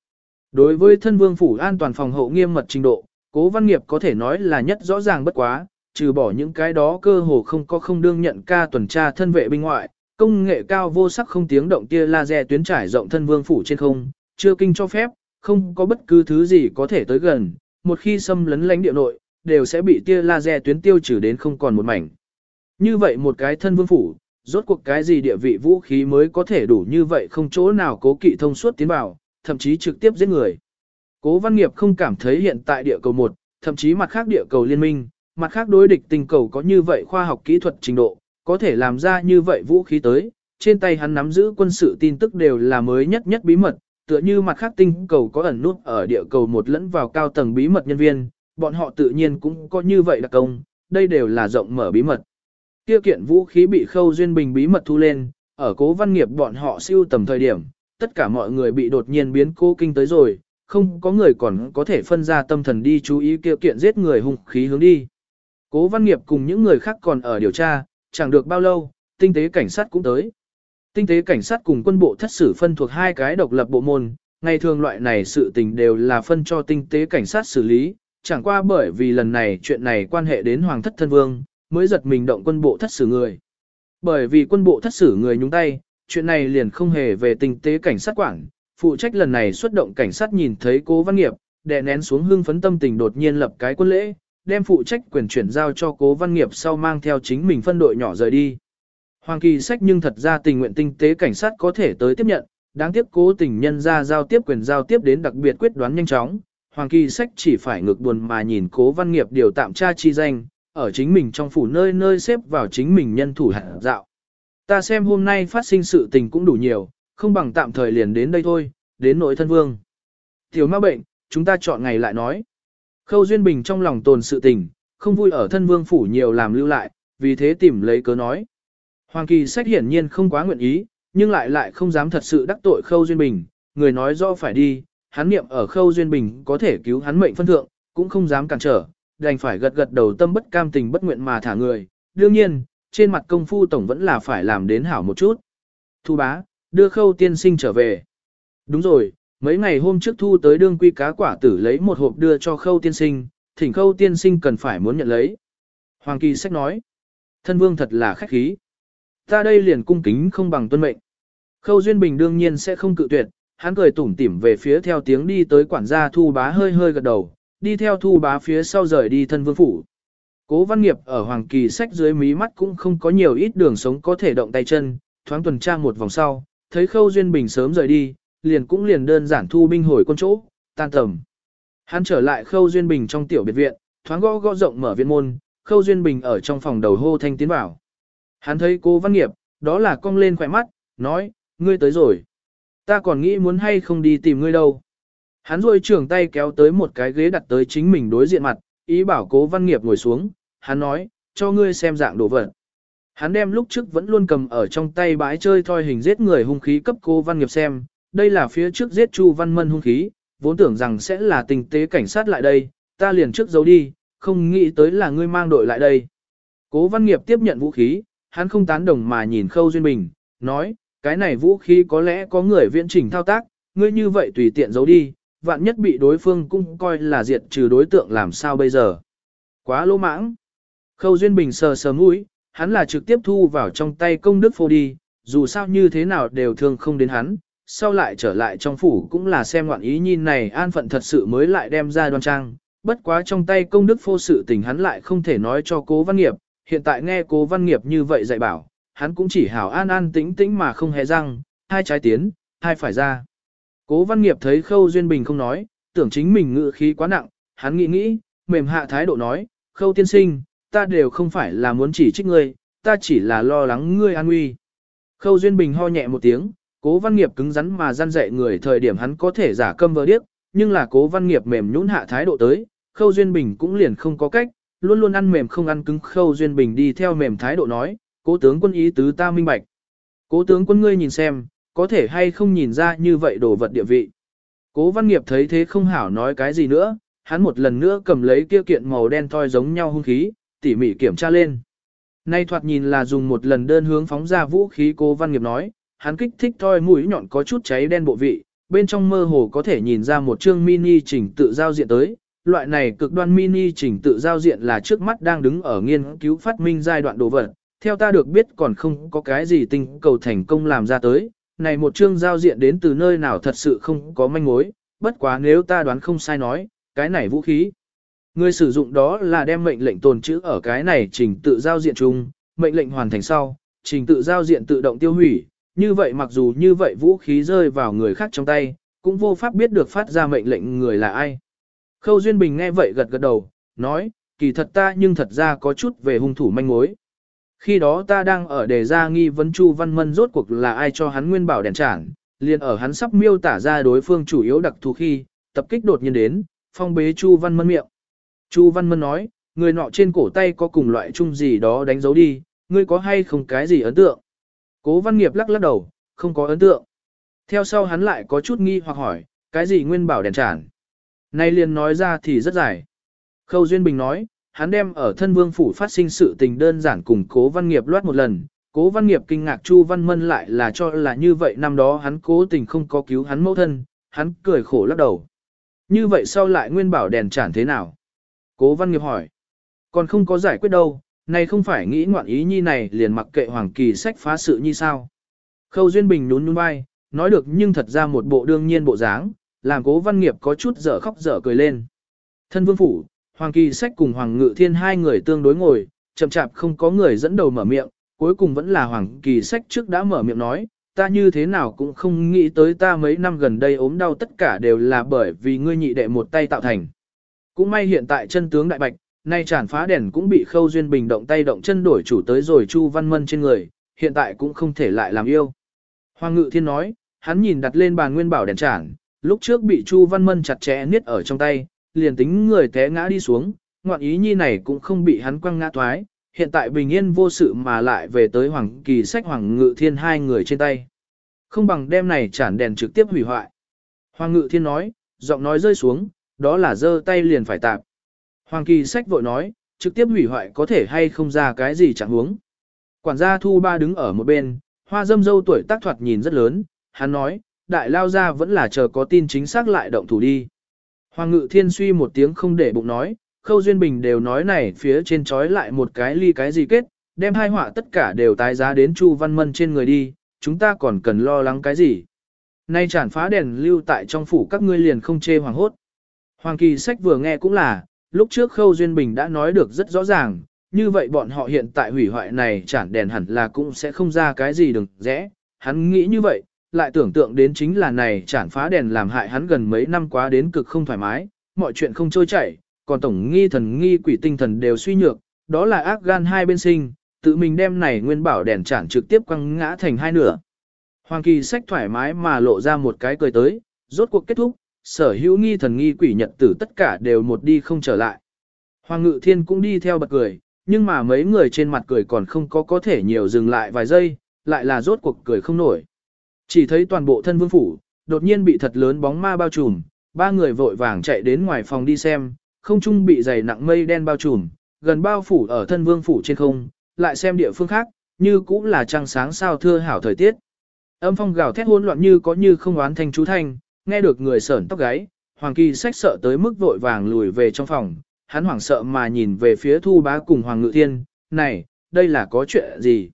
Đối với thân vương phủ an toàn phòng hộ nghiêm mật trình độ, cố văn nghiệp có thể nói là nhất rõ ràng bất quá, trừ bỏ những cái đó cơ hồ không có không đương nhận ca tuần tra thân vệ binh ngoại, công nghệ cao vô sắc không tiếng động tia laser tuyến trải rộng thân vương phủ trên không, chưa kinh cho phép, không có bất cứ thứ gì có thể tới gần, một khi xâm lấn lãnh địa nội, đều sẽ bị tia laser tuyến tiêu trừ đến không còn một mảnh. Như vậy một cái thân vương phủ, rốt cuộc cái gì địa vị vũ khí mới có thể đủ như vậy không chỗ nào cố kỵ thông suốt tiến vào, thậm chí trực tiếp giết người. Cố văn nghiệp không cảm thấy hiện tại địa cầu một thậm chí mặt khác địa cầu liên minh, mặt khác đối địch tình cầu có như vậy khoa học kỹ thuật trình độ, có thể làm ra như vậy vũ khí tới, trên tay hắn nắm giữ quân sự tin tức đều là mới nhất nhất bí mật, tựa như mặt khác tinh cầu có ẩn nút ở địa cầu một lẫn vào cao tầng bí mật nhân viên, bọn họ tự nhiên cũng có như vậy đặc công, đây đều là rộng mở bí mật. Kia kiện vũ khí bị khâu duyên bình bí mật thu lên, ở cố văn nghiệp bọn họ siêu tầm thời điểm, tất cả mọi người bị đột nhiên biến cố kinh tới rồi, không có người còn có thể phân ra tâm thần đi chú ý kia kiện giết người hung khí hướng đi. Cố văn nghiệp cùng những người khác còn ở điều tra, chẳng được bao lâu, tinh tế cảnh sát cũng tới. Tinh tế cảnh sát cùng quân bộ thất sử phân thuộc hai cái độc lập bộ môn, ngày thường loại này sự tình đều là phân cho tinh tế cảnh sát xử lý, chẳng qua bởi vì lần này chuyện này quan hệ đến hoàng thất thân vương, mới giật mình động quân bộ thất sử người. Bởi vì quân bộ thất sử người nhúng tay, chuyện này liền không hề về tinh tế cảnh sát quản, phụ trách lần này xuất động cảnh sát nhìn thấy cố văn nghiệp, đè nén xuống hương phấn tâm tình đột nhiên lập cái quân lễ, đem phụ trách quyền chuyển giao cho cố văn nghiệp sau mang theo chính mình phân đội nhỏ rời đi. Hoàng kỳ sách nhưng thật ra tình nguyện tinh tế cảnh sát có thể tới tiếp nhận, đáng tiếc cố tình nhân ra giao tiếp quyền giao tiếp đến đặc biệt quyết đoán nhanh chóng. Hoàng kỳ sách chỉ phải ngược buồn mà nhìn cố văn nghiệp điều tạm tra chi danh, ở chính mình trong phủ nơi nơi xếp vào chính mình nhân thủ hạ dạo. Ta xem hôm nay phát sinh sự tình cũng đủ nhiều, không bằng tạm thời liền đến đây thôi, đến nội thân vương. Tiểu ma bệnh, chúng ta chọn ngày lại nói. Khâu Duyên Bình trong lòng tồn sự tình, không vui ở thân vương phủ nhiều làm lưu lại, vì thế tìm lấy cớ nói. Hoàng kỳ sách hiển nhiên không quá nguyện ý, nhưng lại lại không dám thật sự đắc tội Khâu Duyên Bình, người nói rõ phải đi, hắn niệm ở Khâu Duyên Bình có thể cứu hắn mệnh phân thượng, cũng không dám cản trở, đành phải gật gật đầu tâm bất cam tình bất nguyện mà thả người. Đương nhiên, trên mặt công phu tổng vẫn là phải làm đến hảo một chút. Thu bá, đưa Khâu tiên sinh trở về. Đúng rồi, mấy ngày hôm trước thu tới đương quy cá quả tử lấy một hộp đưa cho Khâu tiên sinh, thỉnh Khâu tiên sinh cần phải muốn nhận lấy. Hoàng Kỳ sách nói, thân vương thật là khách khí. Ta đây liền cung kính không bằng tuân mệnh. Khâu Duyên Bình đương nhiên sẽ không cự tuyệt, hắn cười tủm tỉm về phía theo tiếng đi tới quản gia thu bá hơi hơi gật đầu, đi theo thu bá phía sau rời đi thân vương phủ. Cố văn nghiệp ở Hoàng Kỳ sách dưới mí mắt cũng không có nhiều ít đường sống có thể động tay chân, thoáng tuần tra một vòng sau, thấy Khâu Duyên Bình sớm rời đi, liền cũng liền đơn giản thu binh hồi quân chỗ, tan tầm. Hắn trở lại Khâu Duyên Bình trong tiểu biệt viện, thoáng gõ gõ rộng mở viện môn, Khâu Duyên Bình ở trong phòng đầu hô thanh tiến vào. Hắn thấy cô văn nghiệp, đó là cong lên khỏe mắt, nói, ngươi tới rồi. Ta còn nghĩ muốn hay không đi tìm ngươi đâu. Hắn rôi trường tay kéo tới một cái ghế đặt tới chính mình đối diện mặt, ý bảo cố văn nghiệp ngồi xuống, hắn nói, cho ngươi xem dạng đồ vật. Hắn đem lúc trước vẫn luôn cầm ở trong tay bãi chơi thoi hình giết người hung khí cấp cố văn nghiệp xem, đây là phía trước giết Chu Văn Mân hung khí, vốn tưởng rằng sẽ là tình tế cảnh sát lại đây, ta liền trước giấu đi, không nghĩ tới là ngươi mang đội lại đây. Cố văn nghiệp tiếp nhận vũ khí, hắn không tán đồng mà nhìn Khâu Duyên Bình, nói, cái này vũ khí có lẽ có người viễn trình thao tác, ngươi như vậy tùy tiện giấu đi, vạn nhất bị đối phương cũng coi là diệt trừ đối tượng làm sao bây giờ. Quá lỗ mãng. Khâu Duyên Bình sờ sờ mũi, hắn là trực tiếp thu vào trong tay công đức phô đi, dù sao như thế nào đều thương không đến hắn, sau lại trở lại trong phủ cũng là xem ngoạn ý nhìn này an phận thật sự mới lại đem ra đoan trang, bất quá trong tay công đức phô sự tình hắn lại không thể nói cho cố văn nghiệp, hiện tại nghe cố văn nghiệp như vậy dạy bảo, hắn cũng chỉ hảo an an tĩnh tĩnh mà không hề răng, hai trái tiến, hai phải ra. Cố văn nghiệp thấy khâu duyên bình không nói, tưởng chính mình ngự khí quá nặng, hắn nghĩ nghĩ, mềm hạ thái độ nói, khâu tiên sinh, ta đều không phải là muốn chỉ trích ngươi, ta chỉ là lo lắng ngươi an nguy. Khâu duyên bình ho nhẹ một tiếng, cố văn nghiệp cứng rắn mà gian dạy người thời điểm hắn có thể giả câm vờ điếc, nhưng là cố văn nghiệp mềm nhũn hạ thái độ tới, khâu duyên bình cũng liền không có cách, luôn luôn ăn mềm không ăn cứng khâu duyên bình đi theo mềm thái độ nói, cố tướng quân ý tứ ta minh bạch. Cố tướng quân ngươi nhìn xem, có thể hay không nhìn ra như vậy đồ vật địa vị. Cố văn nghiệp thấy thế không hảo nói cái gì nữa, hắn một lần nữa cầm lấy kia kiện màu đen thoi giống nhau hung khí, tỉ mỉ kiểm tra lên. Nay thoạt nhìn là dùng một lần đơn hướng phóng ra vũ khí cố văn nghiệp nói, hắn kích thích thoi mũi nhọn có chút cháy đen bộ vị, bên trong mơ hồ có thể nhìn ra một chương mini chỉnh tự giao diện tới. Loại này cực đoan mini chỉnh tự giao diện là trước mắt đang đứng ở nghiên cứu phát minh giai đoạn đồ vật, theo ta được biết còn không có cái gì tinh cầu thành công làm ra tới, này một chương giao diện đến từ nơi nào thật sự không có manh mối, bất quá nếu ta đoán không sai nói, cái này vũ khí. Người sử dụng đó là đem mệnh lệnh tồn trữ ở cái này trình tự giao diện chung, mệnh lệnh hoàn thành sau, trình tự giao diện tự động tiêu hủy, như vậy mặc dù như vậy vũ khí rơi vào người khác trong tay, cũng vô pháp biết được phát ra mệnh lệnh người là ai. Khâu Duyên Bình nghe vậy gật gật đầu, nói, kỳ thật ta nhưng thật ra có chút về hung thủ manh mối. Khi đó ta đang ở đề ra nghi vấn Chu Văn Mân rốt cuộc là ai cho hắn nguyên bảo đèn trảng, liền ở hắn sắp miêu tả ra đối phương chủ yếu đặc thù khi, tập kích đột nhiên đến, phong bế Chu Văn Mân miệng. Chu Văn Mân nói, người nọ trên cổ tay có cùng loại chung gì đó đánh dấu đi, ngươi có hay không cái gì ấn tượng? Cố Văn Nghiệp lắc lắc đầu, không có ấn tượng. Theo sau hắn lại có chút nghi hoặc hỏi, cái gì nguyên bảo đèn tràn. Nay liền nói ra thì rất dài. Khâu Duyên Bình nói, hắn đem ở thân vương phủ phát sinh sự tình đơn giản cùng cố văn nghiệp loát một lần. Cố văn nghiệp kinh ngạc Chu Văn Mân lại là cho là như vậy năm đó hắn cố tình không có cứu hắn mẫu thân, hắn cười khổ lắc đầu. Như vậy sau lại nguyên bảo đèn chản thế nào? Cố văn nghiệp hỏi. Còn không có giải quyết đâu, này không phải nghĩ ngoạn ý nhi này liền mặc kệ hoàng kỳ sách phá sự như sao. Khâu Duyên Bình nhún nhún vai, nói được nhưng thật ra một bộ đương nhiên bộ dáng, làm cố văn nghiệp có chút dở khóc dở cười lên. Thân vương phủ, Hoàng Kỳ Sách cùng Hoàng Ngự Thiên hai người tương đối ngồi, chậm chạp không có người dẫn đầu mở miệng, cuối cùng vẫn là Hoàng Kỳ Sách trước đã mở miệng nói, ta như thế nào cũng không nghĩ tới ta mấy năm gần đây ốm đau tất cả đều là bởi vì ngươi nhị đệ một tay tạo thành. Cũng may hiện tại chân tướng đại bạch, nay tràn phá đèn cũng bị khâu duyên bình động tay động chân đổi chủ tới rồi Chu Văn Mân trên người, hiện tại cũng không thể lại làm yêu. Hoàng Ngự Thiên nói, hắn nhìn đặt lên bàn nguyên bảo đèn tràn, lúc trước bị Chu Văn Mân chặt chẽ niết ở trong tay, liền tính người té ngã đi xuống, ngoạn ý nhi này cũng không bị hắn quăng ngã thoái, hiện tại bình yên vô sự mà lại về tới Hoàng Kỳ Sách Hoàng Ngự Thiên hai người trên tay. Không bằng đem này chản đèn trực tiếp hủy hoại. Hoàng Ngự Thiên nói, giọng nói rơi xuống, đó là giơ tay liền phải tạp. Hoàng Kỳ Sách vội nói, trực tiếp hủy hoại có thể hay không ra cái gì chẳng huống. Quản gia Thu Ba đứng ở một bên, hoa dâm dâu tuổi tác thoạt nhìn rất lớn, hắn nói, đại lao ra vẫn là chờ có tin chính xác lại động thủ đi. Hoàng ngự thiên suy một tiếng không để bụng nói, khâu duyên bình đều nói này phía trên trói lại một cái ly cái gì kết, đem hai họa tất cả đều tái giá đến Chu Văn Mân trên người đi, chúng ta còn cần lo lắng cái gì. Nay chản phá đèn lưu tại trong phủ các ngươi liền không chê hoàng hốt. Hoàng kỳ sách vừa nghe cũng là, lúc trước khâu duyên bình đã nói được rất rõ ràng, như vậy bọn họ hiện tại hủy hoại này chản đèn hẳn là cũng sẽ không ra cái gì đừng rẽ. Hắn nghĩ như vậy, lại tưởng tượng đến chính là này chản phá đèn làm hại hắn gần mấy năm quá đến cực không thoải mái, mọi chuyện không trôi chảy, còn tổng nghi thần nghi quỷ tinh thần đều suy nhược, đó là ác gan hai bên sinh, tự mình đem này nguyên bảo đèn chản trực tiếp quăng ngã thành hai nửa. Hoàng kỳ sách thoải mái mà lộ ra một cái cười tới, rốt cuộc kết thúc, sở hữu nghi thần nghi quỷ nhật tử tất cả đều một đi không trở lại. Hoàng ngự thiên cũng đi theo bật cười, nhưng mà mấy người trên mặt cười còn không có có thể nhiều dừng lại vài giây, lại là rốt cuộc cười không nổi. Chỉ thấy toàn bộ thân vương phủ, đột nhiên bị thật lớn bóng ma bao trùm, ba người vội vàng chạy đến ngoài phòng đi xem, không trung bị dày nặng mây đen bao trùm, gần bao phủ ở thân vương phủ trên không, lại xem địa phương khác, như cũng là trăng sáng sao thưa hảo thời tiết. Âm phong gào thét hỗn loạn như có như không oán thanh chú thanh, nghe được người sởn tóc gáy, Hoàng Kỳ sách sợ tới mức vội vàng lùi về trong phòng, hắn hoảng sợ mà nhìn về phía Thu Bá cùng Hoàng Ngự Thiên, này, đây là có chuyện gì?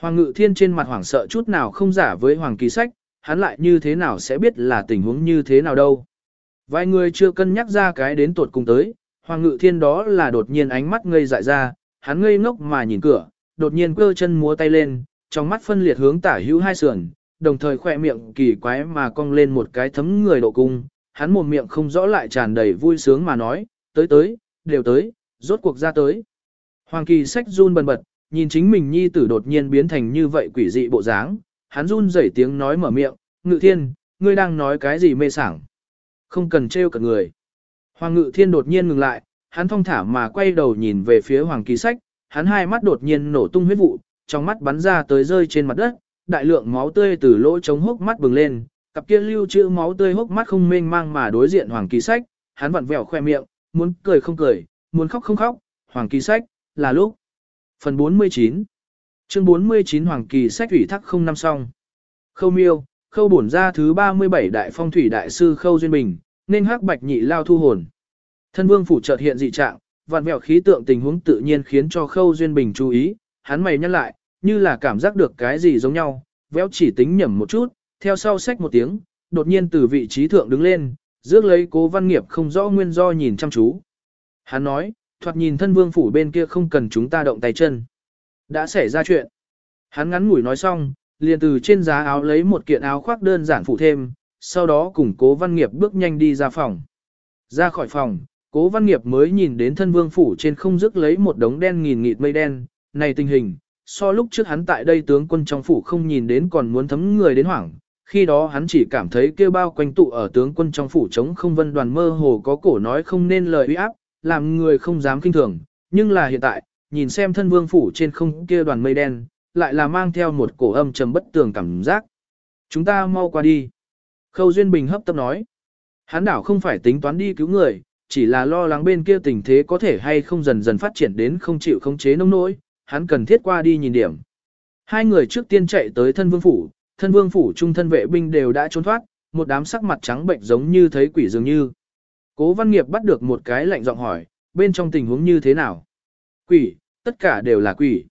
Hoàng Ngự Thiên trên mặt hoảng sợ chút nào không giả với Hoàng Kỳ Sách, hắn lại như thế nào sẽ biết là tình huống như thế nào đâu. Vài người chưa cân nhắc ra cái đến tuột cùng tới, Hoàng Ngự Thiên đó là đột nhiên ánh mắt ngây dại ra, hắn ngây ngốc mà nhìn cửa, đột nhiên cơ chân múa tay lên, trong mắt phân liệt hướng tả hữu hai sườn, đồng thời khỏe miệng kỳ quái mà cong lên một cái thấm người độ cung, hắn mồm miệng không rõ lại tràn đầy vui sướng mà nói, tới tới, đều tới, rốt cuộc ra tới. Hoàng Kỳ Sách run bần bật, nhìn chính mình nhi tử đột nhiên biến thành như vậy quỷ dị bộ dáng, hắn run rẩy tiếng nói mở miệng, ngự thiên, ngươi đang nói cái gì mê sảng. Không cần trêu cả người. Hoàng ngự thiên đột nhiên ngừng lại, hắn thong thả mà quay đầu nhìn về phía hoàng kỳ sách, hắn hai mắt đột nhiên nổ tung huyết vụ, trong mắt bắn ra tới rơi trên mặt đất, đại lượng máu tươi từ lỗ trống hốc mắt bừng lên, cặp kia lưu trữ máu tươi hốc mắt không mênh mang mà đối diện hoàng kỳ sách, hắn vặn vẹo khoe miệng, muốn cười không cười, muốn khóc không khóc, hoàng kỳ sách, là lúc. Phần 49 Chương 49 Hoàng Kỳ sách ủy thác không năm xong. Khâu miêu, khâu bổn ra thứ 37 đại phong thủy đại sư khâu duyên bình, nên hắc bạch nhị lao thu hồn. Thân vương phủ chợt hiện dị trạng, vạn vẹo khí tượng tình huống tự nhiên khiến cho khâu duyên bình chú ý, hắn mày nhăn lại, như là cảm giác được cái gì giống nhau, véo chỉ tính nhẩm một chút, theo sau sách một tiếng, đột nhiên từ vị trí thượng đứng lên, rước lấy cố văn nghiệp không rõ nguyên do nhìn chăm chú. Hắn nói, thoạt nhìn thân vương phủ bên kia không cần chúng ta động tay chân. Đã xảy ra chuyện. Hắn ngắn ngủi nói xong, liền từ trên giá áo lấy một kiện áo khoác đơn giản phủ thêm, sau đó cùng cố văn nghiệp bước nhanh đi ra phòng. Ra khỏi phòng, cố văn nghiệp mới nhìn đến thân vương phủ trên không dứt lấy một đống đen nghìn nghịt mây đen, này tình hình, so lúc trước hắn tại đây tướng quân trong phủ không nhìn đến còn muốn thấm người đến hoảng, khi đó hắn chỉ cảm thấy kêu bao quanh tụ ở tướng quân trong phủ chống không vân đoàn mơ hồ có cổ nói không nên lời uy áp, làm người không dám kinh thường, nhưng là hiện tại, nhìn xem thân vương phủ trên không kia đoàn mây đen, lại là mang theo một cổ âm trầm bất tường cảm giác. Chúng ta mau qua đi. Khâu Duyên Bình hấp tấp nói. hắn đảo không phải tính toán đi cứu người, chỉ là lo lắng bên kia tình thế có thể hay không dần dần phát triển đến không chịu khống chế nông nỗi, hắn cần thiết qua đi nhìn điểm. Hai người trước tiên chạy tới thân vương phủ, thân vương phủ trung thân vệ binh đều đã trốn thoát, một đám sắc mặt trắng bệnh giống như thấy quỷ dường như. Cố văn nghiệp bắt được một cái lạnh giọng hỏi, bên trong tình huống như thế nào? Quỷ, tất cả đều là quỷ.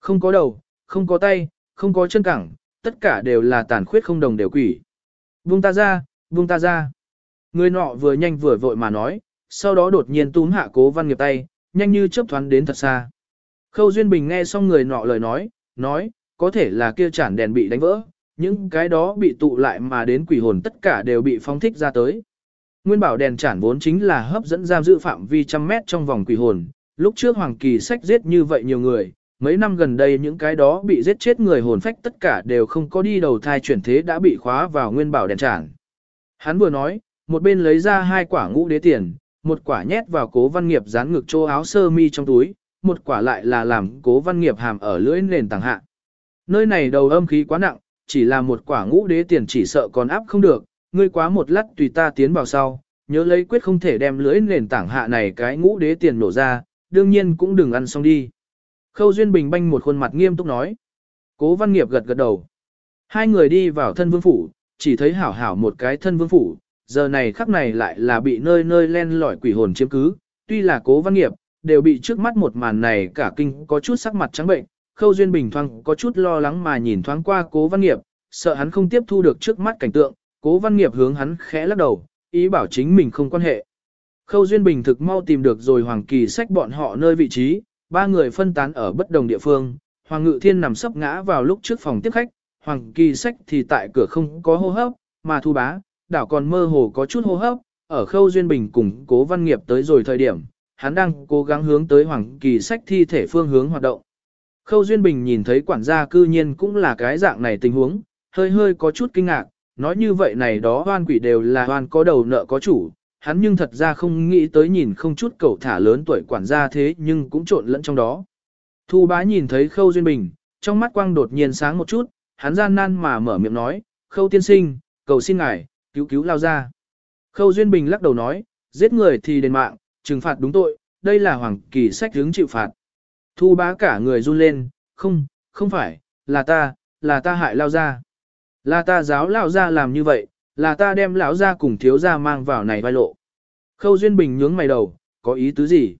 Không có đầu, không có tay, không có chân cẳng, tất cả đều là tàn khuyết không đồng đều quỷ. Vung ta ra, vung ta ra. Người nọ vừa nhanh vừa vội mà nói, sau đó đột nhiên túm hạ cố văn nghiệp tay, nhanh như chớp thoáng đến thật xa. Khâu Duyên Bình nghe xong người nọ lời nói, nói, có thể là kia chản đèn bị đánh vỡ, những cái đó bị tụ lại mà đến quỷ hồn tất cả đều bị phóng thích ra tới. Nguyên bảo đèn chản vốn chính là hấp dẫn giam giữ phạm vi trăm mét trong vòng quỷ hồn, lúc trước Hoàng Kỳ sách giết như vậy nhiều người, Mấy năm gần đây những cái đó bị giết chết người hồn phách tất cả đều không có đi đầu thai chuyển thế đã bị khóa vào nguyên bảo đèn tràn. Hắn vừa nói, một bên lấy ra hai quả ngũ đế tiền, một quả nhét vào cố văn nghiệp dán ngực chỗ áo sơ mi trong túi, một quả lại là làm cố văn nghiệp hàm ở lưỡi nền tàng hạ. Nơi này đầu âm khí quá nặng, chỉ là một quả ngũ đế tiền chỉ sợ còn áp không được, ngươi quá một lát tùy ta tiến vào sau, nhớ lấy quyết không thể đem lưỡi nền tảng hạ này cái ngũ đế tiền nổ ra, đương nhiên cũng đừng ăn xong đi. Khâu Duyên Bình banh một khuôn mặt nghiêm túc nói. Cố văn nghiệp gật gật đầu. Hai người đi vào thân vương phủ, chỉ thấy hảo hảo một cái thân vương phủ, giờ này khắc này lại là bị nơi nơi len lỏi quỷ hồn chiếm cứ, tuy là cố văn nghiệp, đều bị trước mắt một màn này cả kinh có chút sắc mặt trắng bệnh, khâu duyên bình thoáng có chút lo lắng mà nhìn thoáng qua cố văn nghiệp, sợ hắn không tiếp thu được trước mắt cảnh tượng, cố văn nghiệp hướng hắn khẽ lắc đầu, ý bảo chính mình không quan hệ. Khâu duyên bình thực mau tìm được rồi hoàng kỳ sách bọn họ nơi vị trí, ba người phân tán ở bất đồng địa phương, hoàng ngự thiên nằm sấp ngã vào lúc trước phòng tiếp khách, hoàng kỳ sách thì tại cửa không có hô hấp, mà thu bá, đảo còn mơ hồ có chút hô hấp, ở khâu duyên bình cùng cố văn nghiệp tới rồi thời điểm, hắn đang cố gắng hướng tới hoàng kỳ sách thi thể phương hướng hoạt động. Khâu Duyên Bình nhìn thấy quản gia cư nhiên cũng là cái dạng này tình huống, hơi hơi có chút kinh ngạc, nói như vậy này đó hoan quỷ đều là hoan có đầu nợ có chủ, hắn nhưng thật ra không nghĩ tới nhìn không chút cầu thả lớn tuổi quản gia thế nhưng cũng trộn lẫn trong đó. Thu bá nhìn thấy Khâu Duyên Bình, trong mắt quang đột nhiên sáng một chút, hắn gian nan mà mở miệng nói, Khâu tiên sinh, cầu xin ngài, cứu cứu lao ra. Khâu Duyên Bình lắc đầu nói, giết người thì đền mạng, trừng phạt đúng tội, đây là hoàng kỳ sách hướng chịu phạt. Thu bá cả người run lên, không, không phải, là ta, là ta hại lao ra. Là ta giáo lao ra làm như vậy, là ta đem lão ra cùng thiếu ra mang vào này vai lộ. Khâu Duyên Bình nhướng mày đầu, có ý tứ gì?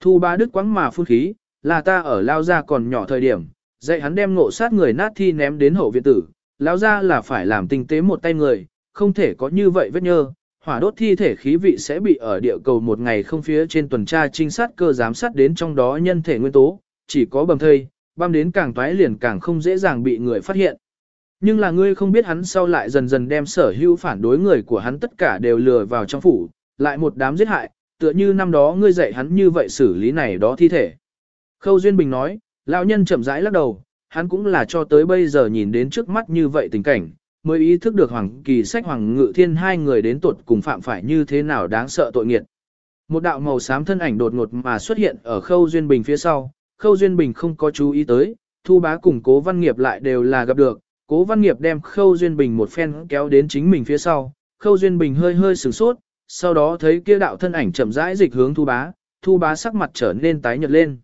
Thu bá đức quắng mà phun khí, là ta ở lao ra còn nhỏ thời điểm, dạy hắn đem ngộ sát người nát thi ném đến hậu viện tử. Lão ra là phải làm tinh tế một tay người, không thể có như vậy vết nhơ, hỏa đốt thi thể khí vị sẽ bị ở địa cầu một ngày không phía trên tuần tra trinh sát cơ giám sát đến trong đó nhân thể nguyên tố, chỉ có bầm thây, băm đến càng toái liền càng không dễ dàng bị người phát hiện. Nhưng là ngươi không biết hắn sau lại dần dần đem sở hữu phản đối người của hắn tất cả đều lừa vào trong phủ, lại một đám giết hại, tựa như năm đó ngươi dạy hắn như vậy xử lý này đó thi thể. Khâu Duyên Bình nói, lão nhân chậm rãi lắc đầu, hắn cũng là cho tới bây giờ nhìn đến trước mắt như vậy tình cảnh, mới ý thức được Hoàng Kỳ Sách Hoàng Ngự Thiên hai người đến tuột cùng phạm phải như thế nào đáng sợ tội nghiệt. Một đạo màu xám thân ảnh đột ngột mà xuất hiện ở Khâu Duyên Bình phía sau, Khâu Duyên Bình không có chú ý tới, Thu Bá cùng Cố Văn Nghiệp lại đều là gặp được, Cố Văn Nghiệp đem Khâu Duyên Bình một phen kéo đến chính mình phía sau, Khâu Duyên Bình hơi hơi sửng sốt, sau đó thấy kia đạo thân ảnh chậm rãi dịch hướng Thu Bá, Thu Bá sắc mặt trở nên tái nhợt lên.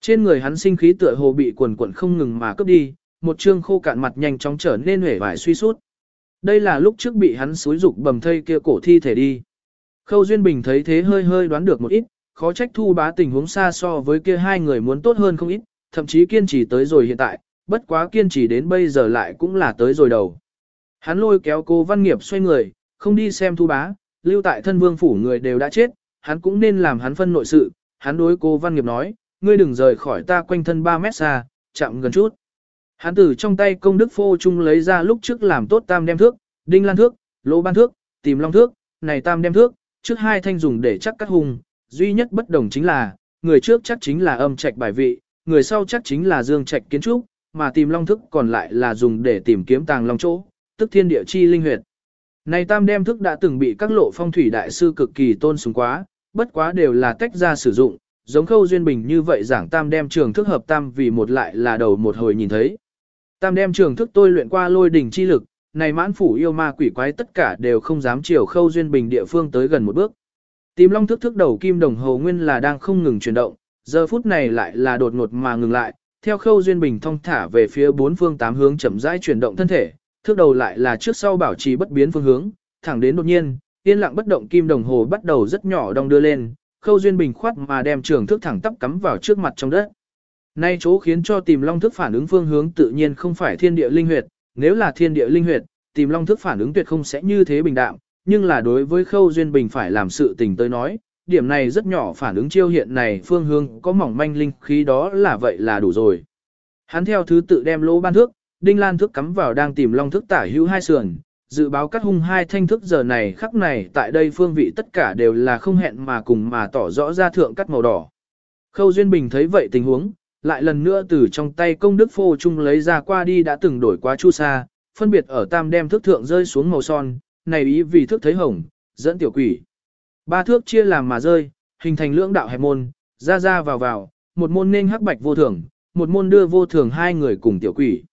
Trên người hắn sinh khí tựa hồ bị quần quần không ngừng mà cướp đi, một trương khô cạn mặt nhanh chóng trở nên hể vải suy sút. Đây là lúc trước bị hắn xúi dục bầm thây kia cổ thi thể đi. Khâu Duyên Bình thấy thế hơi hơi đoán được một ít, khó trách thu bá tình huống xa so với kia hai người muốn tốt hơn không ít, thậm chí kiên trì tới rồi hiện tại, bất quá kiên trì đến bây giờ lại cũng là tới rồi đầu. Hắn lôi kéo cô văn nghiệp xoay người, không đi xem thu bá, lưu tại thân vương phủ người đều đã chết, hắn cũng nên làm hắn phân nội sự, hắn đối cô văn nghiệp nói, ngươi đừng rời khỏi ta quanh thân 3 mét xa, chạm gần chút. Hán tử trong tay công đức phô chung lấy ra lúc trước làm tốt tam đem thước, đinh lan thước, lỗ ban thước, tìm long thước, này tam đem thước, trước hai thanh dùng để chắc cắt hùng, duy nhất bất đồng chính là, người trước chắc chính là âm trạch bài vị, người sau chắc chính là dương trạch kiến trúc, mà tìm long thức còn lại là dùng để tìm kiếm tàng long chỗ, tức thiên địa chi linh huyệt. Này tam đem thức đã từng bị các lộ phong thủy đại sư cực kỳ tôn sùng quá, bất quá đều là tách ra sử dụng, giống khâu duyên bình như vậy giảng tam đem trường thức hợp tam vì một lại là đầu một hồi nhìn thấy. Tam đem trường thức tôi luyện qua lôi đỉnh chi lực, này mãn phủ yêu ma quỷ quái tất cả đều không dám chiều khâu duyên bình địa phương tới gần một bước. Tìm long thức thức đầu kim đồng hồ nguyên là đang không ngừng chuyển động, giờ phút này lại là đột ngột mà ngừng lại, theo khâu duyên bình thong thả về phía bốn phương tám hướng chậm rãi chuyển động thân thể, thước đầu lại là trước sau bảo trì bất biến phương hướng, thẳng đến đột nhiên, yên lặng bất động kim đồng hồ bắt đầu rất nhỏ đong đưa lên, khâu duyên bình khoát mà đem trường thước thẳng tắp cắm vào trước mặt trong đất. Nay chỗ khiến cho tìm long thức phản ứng phương hướng tự nhiên không phải thiên địa linh huyệt, nếu là thiên địa linh huyệt, tìm long thức phản ứng tuyệt không sẽ như thế bình đạm, nhưng là đối với khâu duyên bình phải làm sự tình tới nói, điểm này rất nhỏ phản ứng chiêu hiện này phương hướng có mỏng manh linh khí đó là vậy là đủ rồi. Hắn theo thứ tự đem lỗ ban thước, đinh lan thước cắm vào đang tìm long thức tả hữu hai sườn, dự báo cắt hung hai thanh thức giờ này khắc này tại đây phương vị tất cả đều là không hẹn mà cùng mà tỏ rõ ra thượng cắt màu đỏ. Khâu Duyên Bình thấy vậy tình huống, lại lần nữa từ trong tay công đức phô chung lấy ra qua đi đã từng đổi quá chu sa, phân biệt ở tam đem thước thượng rơi xuống màu son, này ý vì thước thấy hồng, dẫn tiểu quỷ. Ba thước chia làm mà rơi, hình thành lưỡng đạo hẹp môn, ra ra vào vào, một môn nên hắc bạch vô thường, một môn đưa vô thường hai người cùng tiểu quỷ.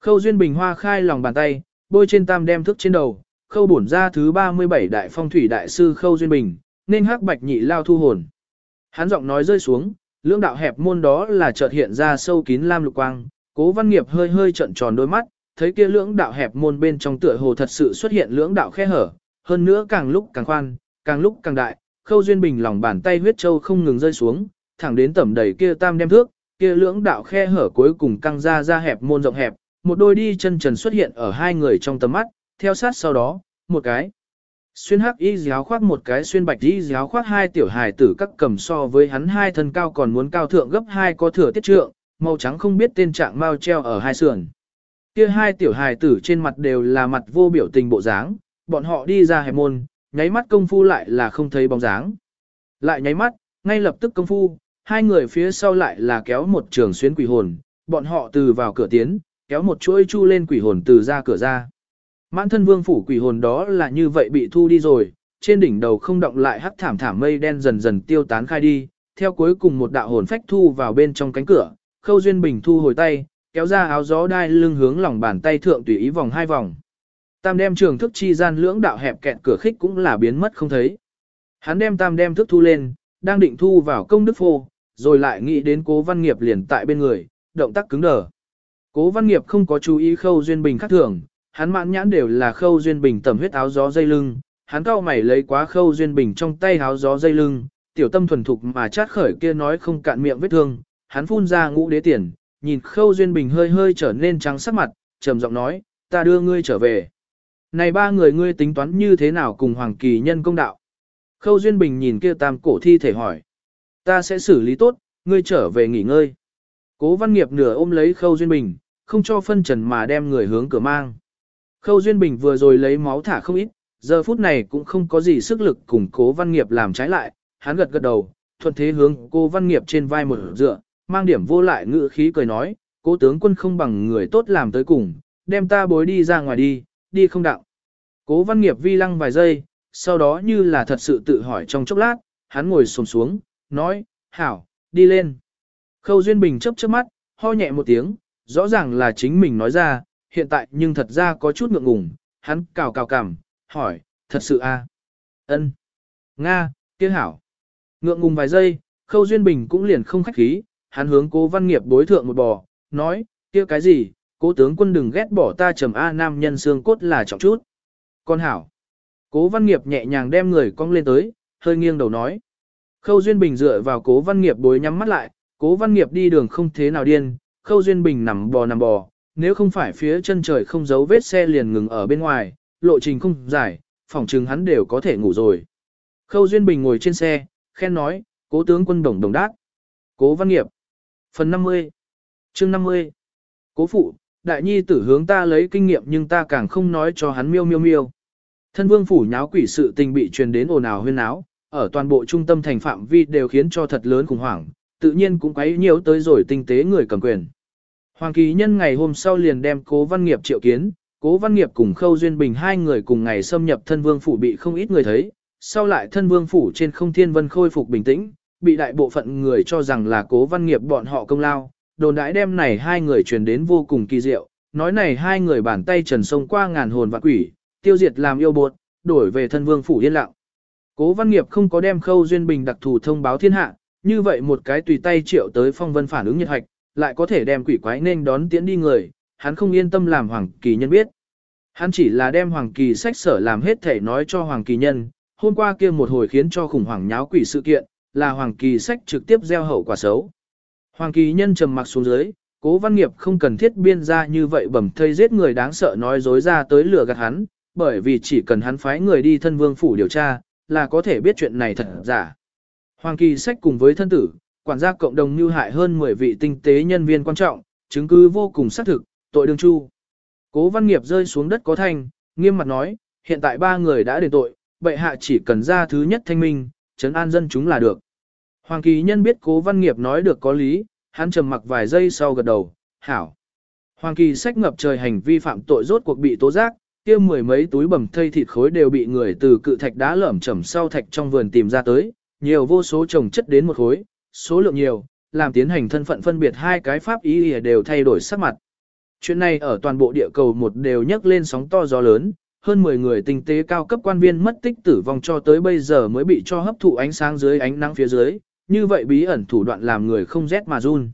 Khâu duyên bình hoa khai lòng bàn tay, bôi trên tam đem thước trên đầu, khâu bổn ra thứ 37 đại phong thủy đại sư khâu duyên bình, nên hắc bạch nhị lao thu hồn. Hắn giọng nói rơi xuống, lưỡng đạo hẹp môn đó là chợt hiện ra sâu kín lam lục quang, cố văn nghiệp hơi hơi trận tròn đôi mắt, thấy kia lưỡng đạo hẹp môn bên trong tựa hồ thật sự xuất hiện lưỡng đạo khe hở, hơn nữa càng lúc càng khoan, càng lúc càng đại, khâu duyên bình lòng bàn tay huyết châu không ngừng rơi xuống, thẳng đến tẩm đầy kia tam đem thước, kia lưỡng đạo khe hở cuối cùng căng ra ra hẹp môn rộng hẹp, một đôi đi chân trần xuất hiện ở hai người trong tầm mắt, theo sát sau đó, một cái. Xuyên hắc y giáo khoác một cái xuyên bạch y giáo khoác hai tiểu hài tử các cầm so với hắn hai thân cao còn muốn cao thượng gấp hai có thừa tiết trượng, màu trắng không biết tên trạng mao treo ở hai sườn. Kia hai tiểu hài tử trên mặt đều là mặt vô biểu tình bộ dáng, bọn họ đi ra hẹp môn, nháy mắt công phu lại là không thấy bóng dáng. Lại nháy mắt, ngay lập tức công phu, hai người phía sau lại là kéo một trường xuyên quỷ hồn, bọn họ từ vào cửa tiến, kéo một chuỗi chu lên quỷ hồn từ ra cửa ra. Mãn thân vương phủ quỷ hồn đó là như vậy bị thu đi rồi, trên đỉnh đầu không động lại hắc thảm thảm mây đen dần dần tiêu tán khai đi, theo cuối cùng một đạo hồn phách thu vào bên trong cánh cửa, khâu duyên bình thu hồi tay, kéo ra áo gió đai lưng hướng lòng bàn tay thượng tùy ý vòng hai vòng. Tam đem trường thức chi gian lưỡng đạo hẹp kẹt cửa khích cũng là biến mất không thấy. Hắn đem tam đem thức thu lên, đang định thu vào công đức phô, rồi lại nghĩ đến cố văn nghiệp liền tại bên người, động tác cứng đờ. Cố văn nghiệp không có chú ý khâu duyên bình khác thường, hắn mãn nhãn đều là khâu duyên bình tẩm huyết áo gió dây lưng, hắn cao mày lấy quá khâu duyên bình trong tay áo gió dây lưng, tiểu tâm thuần thục mà chát khởi kia nói không cạn miệng vết thương, hắn phun ra ngũ đế tiền, nhìn khâu duyên bình hơi hơi trở nên trắng sắc mặt, trầm giọng nói, ta đưa ngươi trở về. Này ba người ngươi tính toán như thế nào cùng Hoàng Kỳ nhân công đạo? Khâu Duyên Bình nhìn kia tam cổ thi thể hỏi. Ta sẽ xử lý tốt, ngươi trở về nghỉ ngơi. Cố văn nghiệp nửa ôm lấy Khâu Duyên Bình, không cho phân trần mà đem người hướng cửa mang. Khâu Duyên Bình vừa rồi lấy máu thả không ít, giờ phút này cũng không có gì sức lực cùng cố văn nghiệp làm trái lại, hắn gật gật đầu, thuận thế hướng cô văn nghiệp trên vai một dựa, mang điểm vô lại ngữ khí cười nói, cố tướng quân không bằng người tốt làm tới cùng, đem ta bối đi ra ngoài đi, đi không đạo. Cố văn nghiệp vi lăng vài giây, sau đó như là thật sự tự hỏi trong chốc lát, hắn ngồi xổm xuống, nói, hảo, đi lên. Khâu Duyên Bình chấp chớp mắt, ho nhẹ một tiếng, rõ ràng là chính mình nói ra, hiện tại nhưng thật ra có chút ngượng ngùng, hắn cào cào cằm, hỏi, thật sự a? À? Ân. Nga, kia hảo. Ngượng ngùng vài giây, Khâu Duyên Bình cũng liền không khách khí, hắn hướng cố văn nghiệp bối thượng một bò, nói, kia cái gì, cố tướng quân đừng ghét bỏ ta trầm A nam nhân xương cốt là trọng chút. Con hảo. Cố văn nghiệp nhẹ nhàng đem người cong lên tới, hơi nghiêng đầu nói. Khâu Duyên Bình dựa vào cố văn nghiệp bối nhắm mắt lại, cố văn nghiệp đi đường không thế nào điên, Khâu Duyên Bình nằm bò nằm bò, nếu không phải phía chân trời không giấu vết xe liền ngừng ở bên ngoài, lộ trình không dài, phòng trừng hắn đều có thể ngủ rồi. Khâu Duyên Bình ngồi trên xe, khen nói, cố tướng quân đồng đồng đát. Cố văn nghiệp. Phần 50. chương 50. Cố phụ, đại nhi tử hướng ta lấy kinh nghiệm nhưng ta càng không nói cho hắn miêu miêu miêu. Thân vương phủ nháo quỷ sự tình bị truyền đến ồn ào huyên náo, ở toàn bộ trung tâm thành phạm vi đều khiến cho thật lớn khủng hoảng, tự nhiên cũng quấy nhiều tới rồi tinh tế người cầm quyền. Hoàng kỳ nhân ngày hôm sau liền đem cố văn nghiệp triệu kiến, cố văn nghiệp cùng khâu duyên bình hai người cùng ngày xâm nhập thân vương phủ bị không ít người thấy, sau lại thân vương phủ trên không thiên vân khôi phục bình tĩnh, bị đại bộ phận người cho rằng là cố văn nghiệp bọn họ công lao, đồn đãi đem này hai người truyền đến vô cùng kỳ diệu, nói này hai người bàn tay trần sông qua ngàn hồn và quỷ, tiêu diệt làm yêu bột, đổi về thân vương phủ yên lặng. Cố văn nghiệp không có đem khâu duyên bình đặc thù thông báo thiên hạ, như vậy một cái tùy tay triệu tới phong vân phản ứng nhiệt hạch, lại có thể đem quỷ quái nên đón tiễn đi người, hắn không yên tâm làm hoàng kỳ nhân biết. Hắn chỉ là đem hoàng kỳ sách sở làm hết thể nói cho hoàng kỳ nhân, hôm qua kia một hồi khiến cho khủng hoảng nháo quỷ sự kiện, là hoàng kỳ sách trực tiếp gieo hậu quả xấu. Hoàng kỳ nhân trầm mặc xuống dưới, cố văn nghiệp không cần thiết biên ra như vậy bẩm thây giết người đáng sợ nói dối ra tới lừa gạt hắn, bởi vì chỉ cần hắn phái người đi thân vương phủ điều tra, là có thể biết chuyện này thật giả. Hoàng kỳ sách cùng với thân tử, quản gia cộng đồng như hại hơn 10 vị tinh tế nhân viên quan trọng, chứng cứ vô cùng xác thực, tội đương chu. Cố văn nghiệp rơi xuống đất có thành, nghiêm mặt nói, hiện tại ba người đã đền tội, bệ hạ chỉ cần ra thứ nhất thanh minh, trấn an dân chúng là được. Hoàng kỳ nhân biết cố văn nghiệp nói được có lý, hắn trầm mặc vài giây sau gật đầu, hảo. Hoàng kỳ sách ngập trời hành vi phạm tội rốt cuộc bị tố giác, kia mười mấy túi bầm thây thịt khối đều bị người từ cự thạch đá lởm chầm sau thạch trong vườn tìm ra tới, nhiều vô số trồng chất đến một khối, số lượng nhiều, làm tiến hành thân phận phân biệt hai cái pháp ý đều thay đổi sắc mặt. Chuyện này ở toàn bộ địa cầu một đều nhấc lên sóng to gió lớn, hơn 10 người tinh tế cao cấp quan viên mất tích tử vong cho tới bây giờ mới bị cho hấp thụ ánh sáng dưới ánh nắng phía dưới, như vậy bí ẩn thủ đoạn làm người không rét mà run.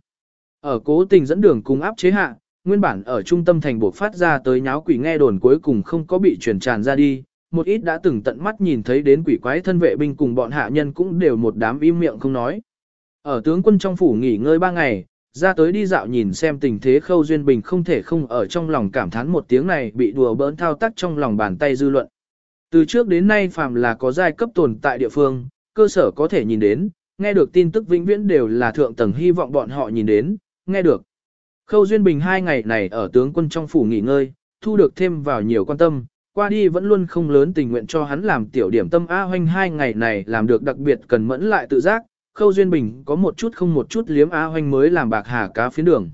Ở cố tình dẫn đường cùng áp chế hạ, nguyên bản ở trung tâm thành buộc phát ra tới nháo quỷ nghe đồn cuối cùng không có bị truyền tràn ra đi, một ít đã từng tận mắt nhìn thấy đến quỷ quái thân vệ binh cùng bọn hạ nhân cũng đều một đám im miệng không nói. Ở tướng quân trong phủ nghỉ ngơi ba ngày, ra tới đi dạo nhìn xem tình thế khâu duyên bình không thể không ở trong lòng cảm thán một tiếng này bị đùa bỡn thao tác trong lòng bàn tay dư luận. Từ trước đến nay phàm là có giai cấp tồn tại địa phương, cơ sở có thể nhìn đến, nghe được tin tức vĩnh viễn đều là thượng tầng hy vọng bọn họ nhìn đến, nghe được. Khâu Duyên Bình hai ngày này ở tướng quân trong phủ nghỉ ngơi, thu được thêm vào nhiều quan tâm, qua đi vẫn luôn không lớn tình nguyện cho hắn làm tiểu điểm tâm A hoanh hai ngày này làm được đặc biệt cần mẫn lại tự giác, Khâu Duyên Bình có một chút không một chút liếm A hoanh mới làm bạc hà cá phiến đường.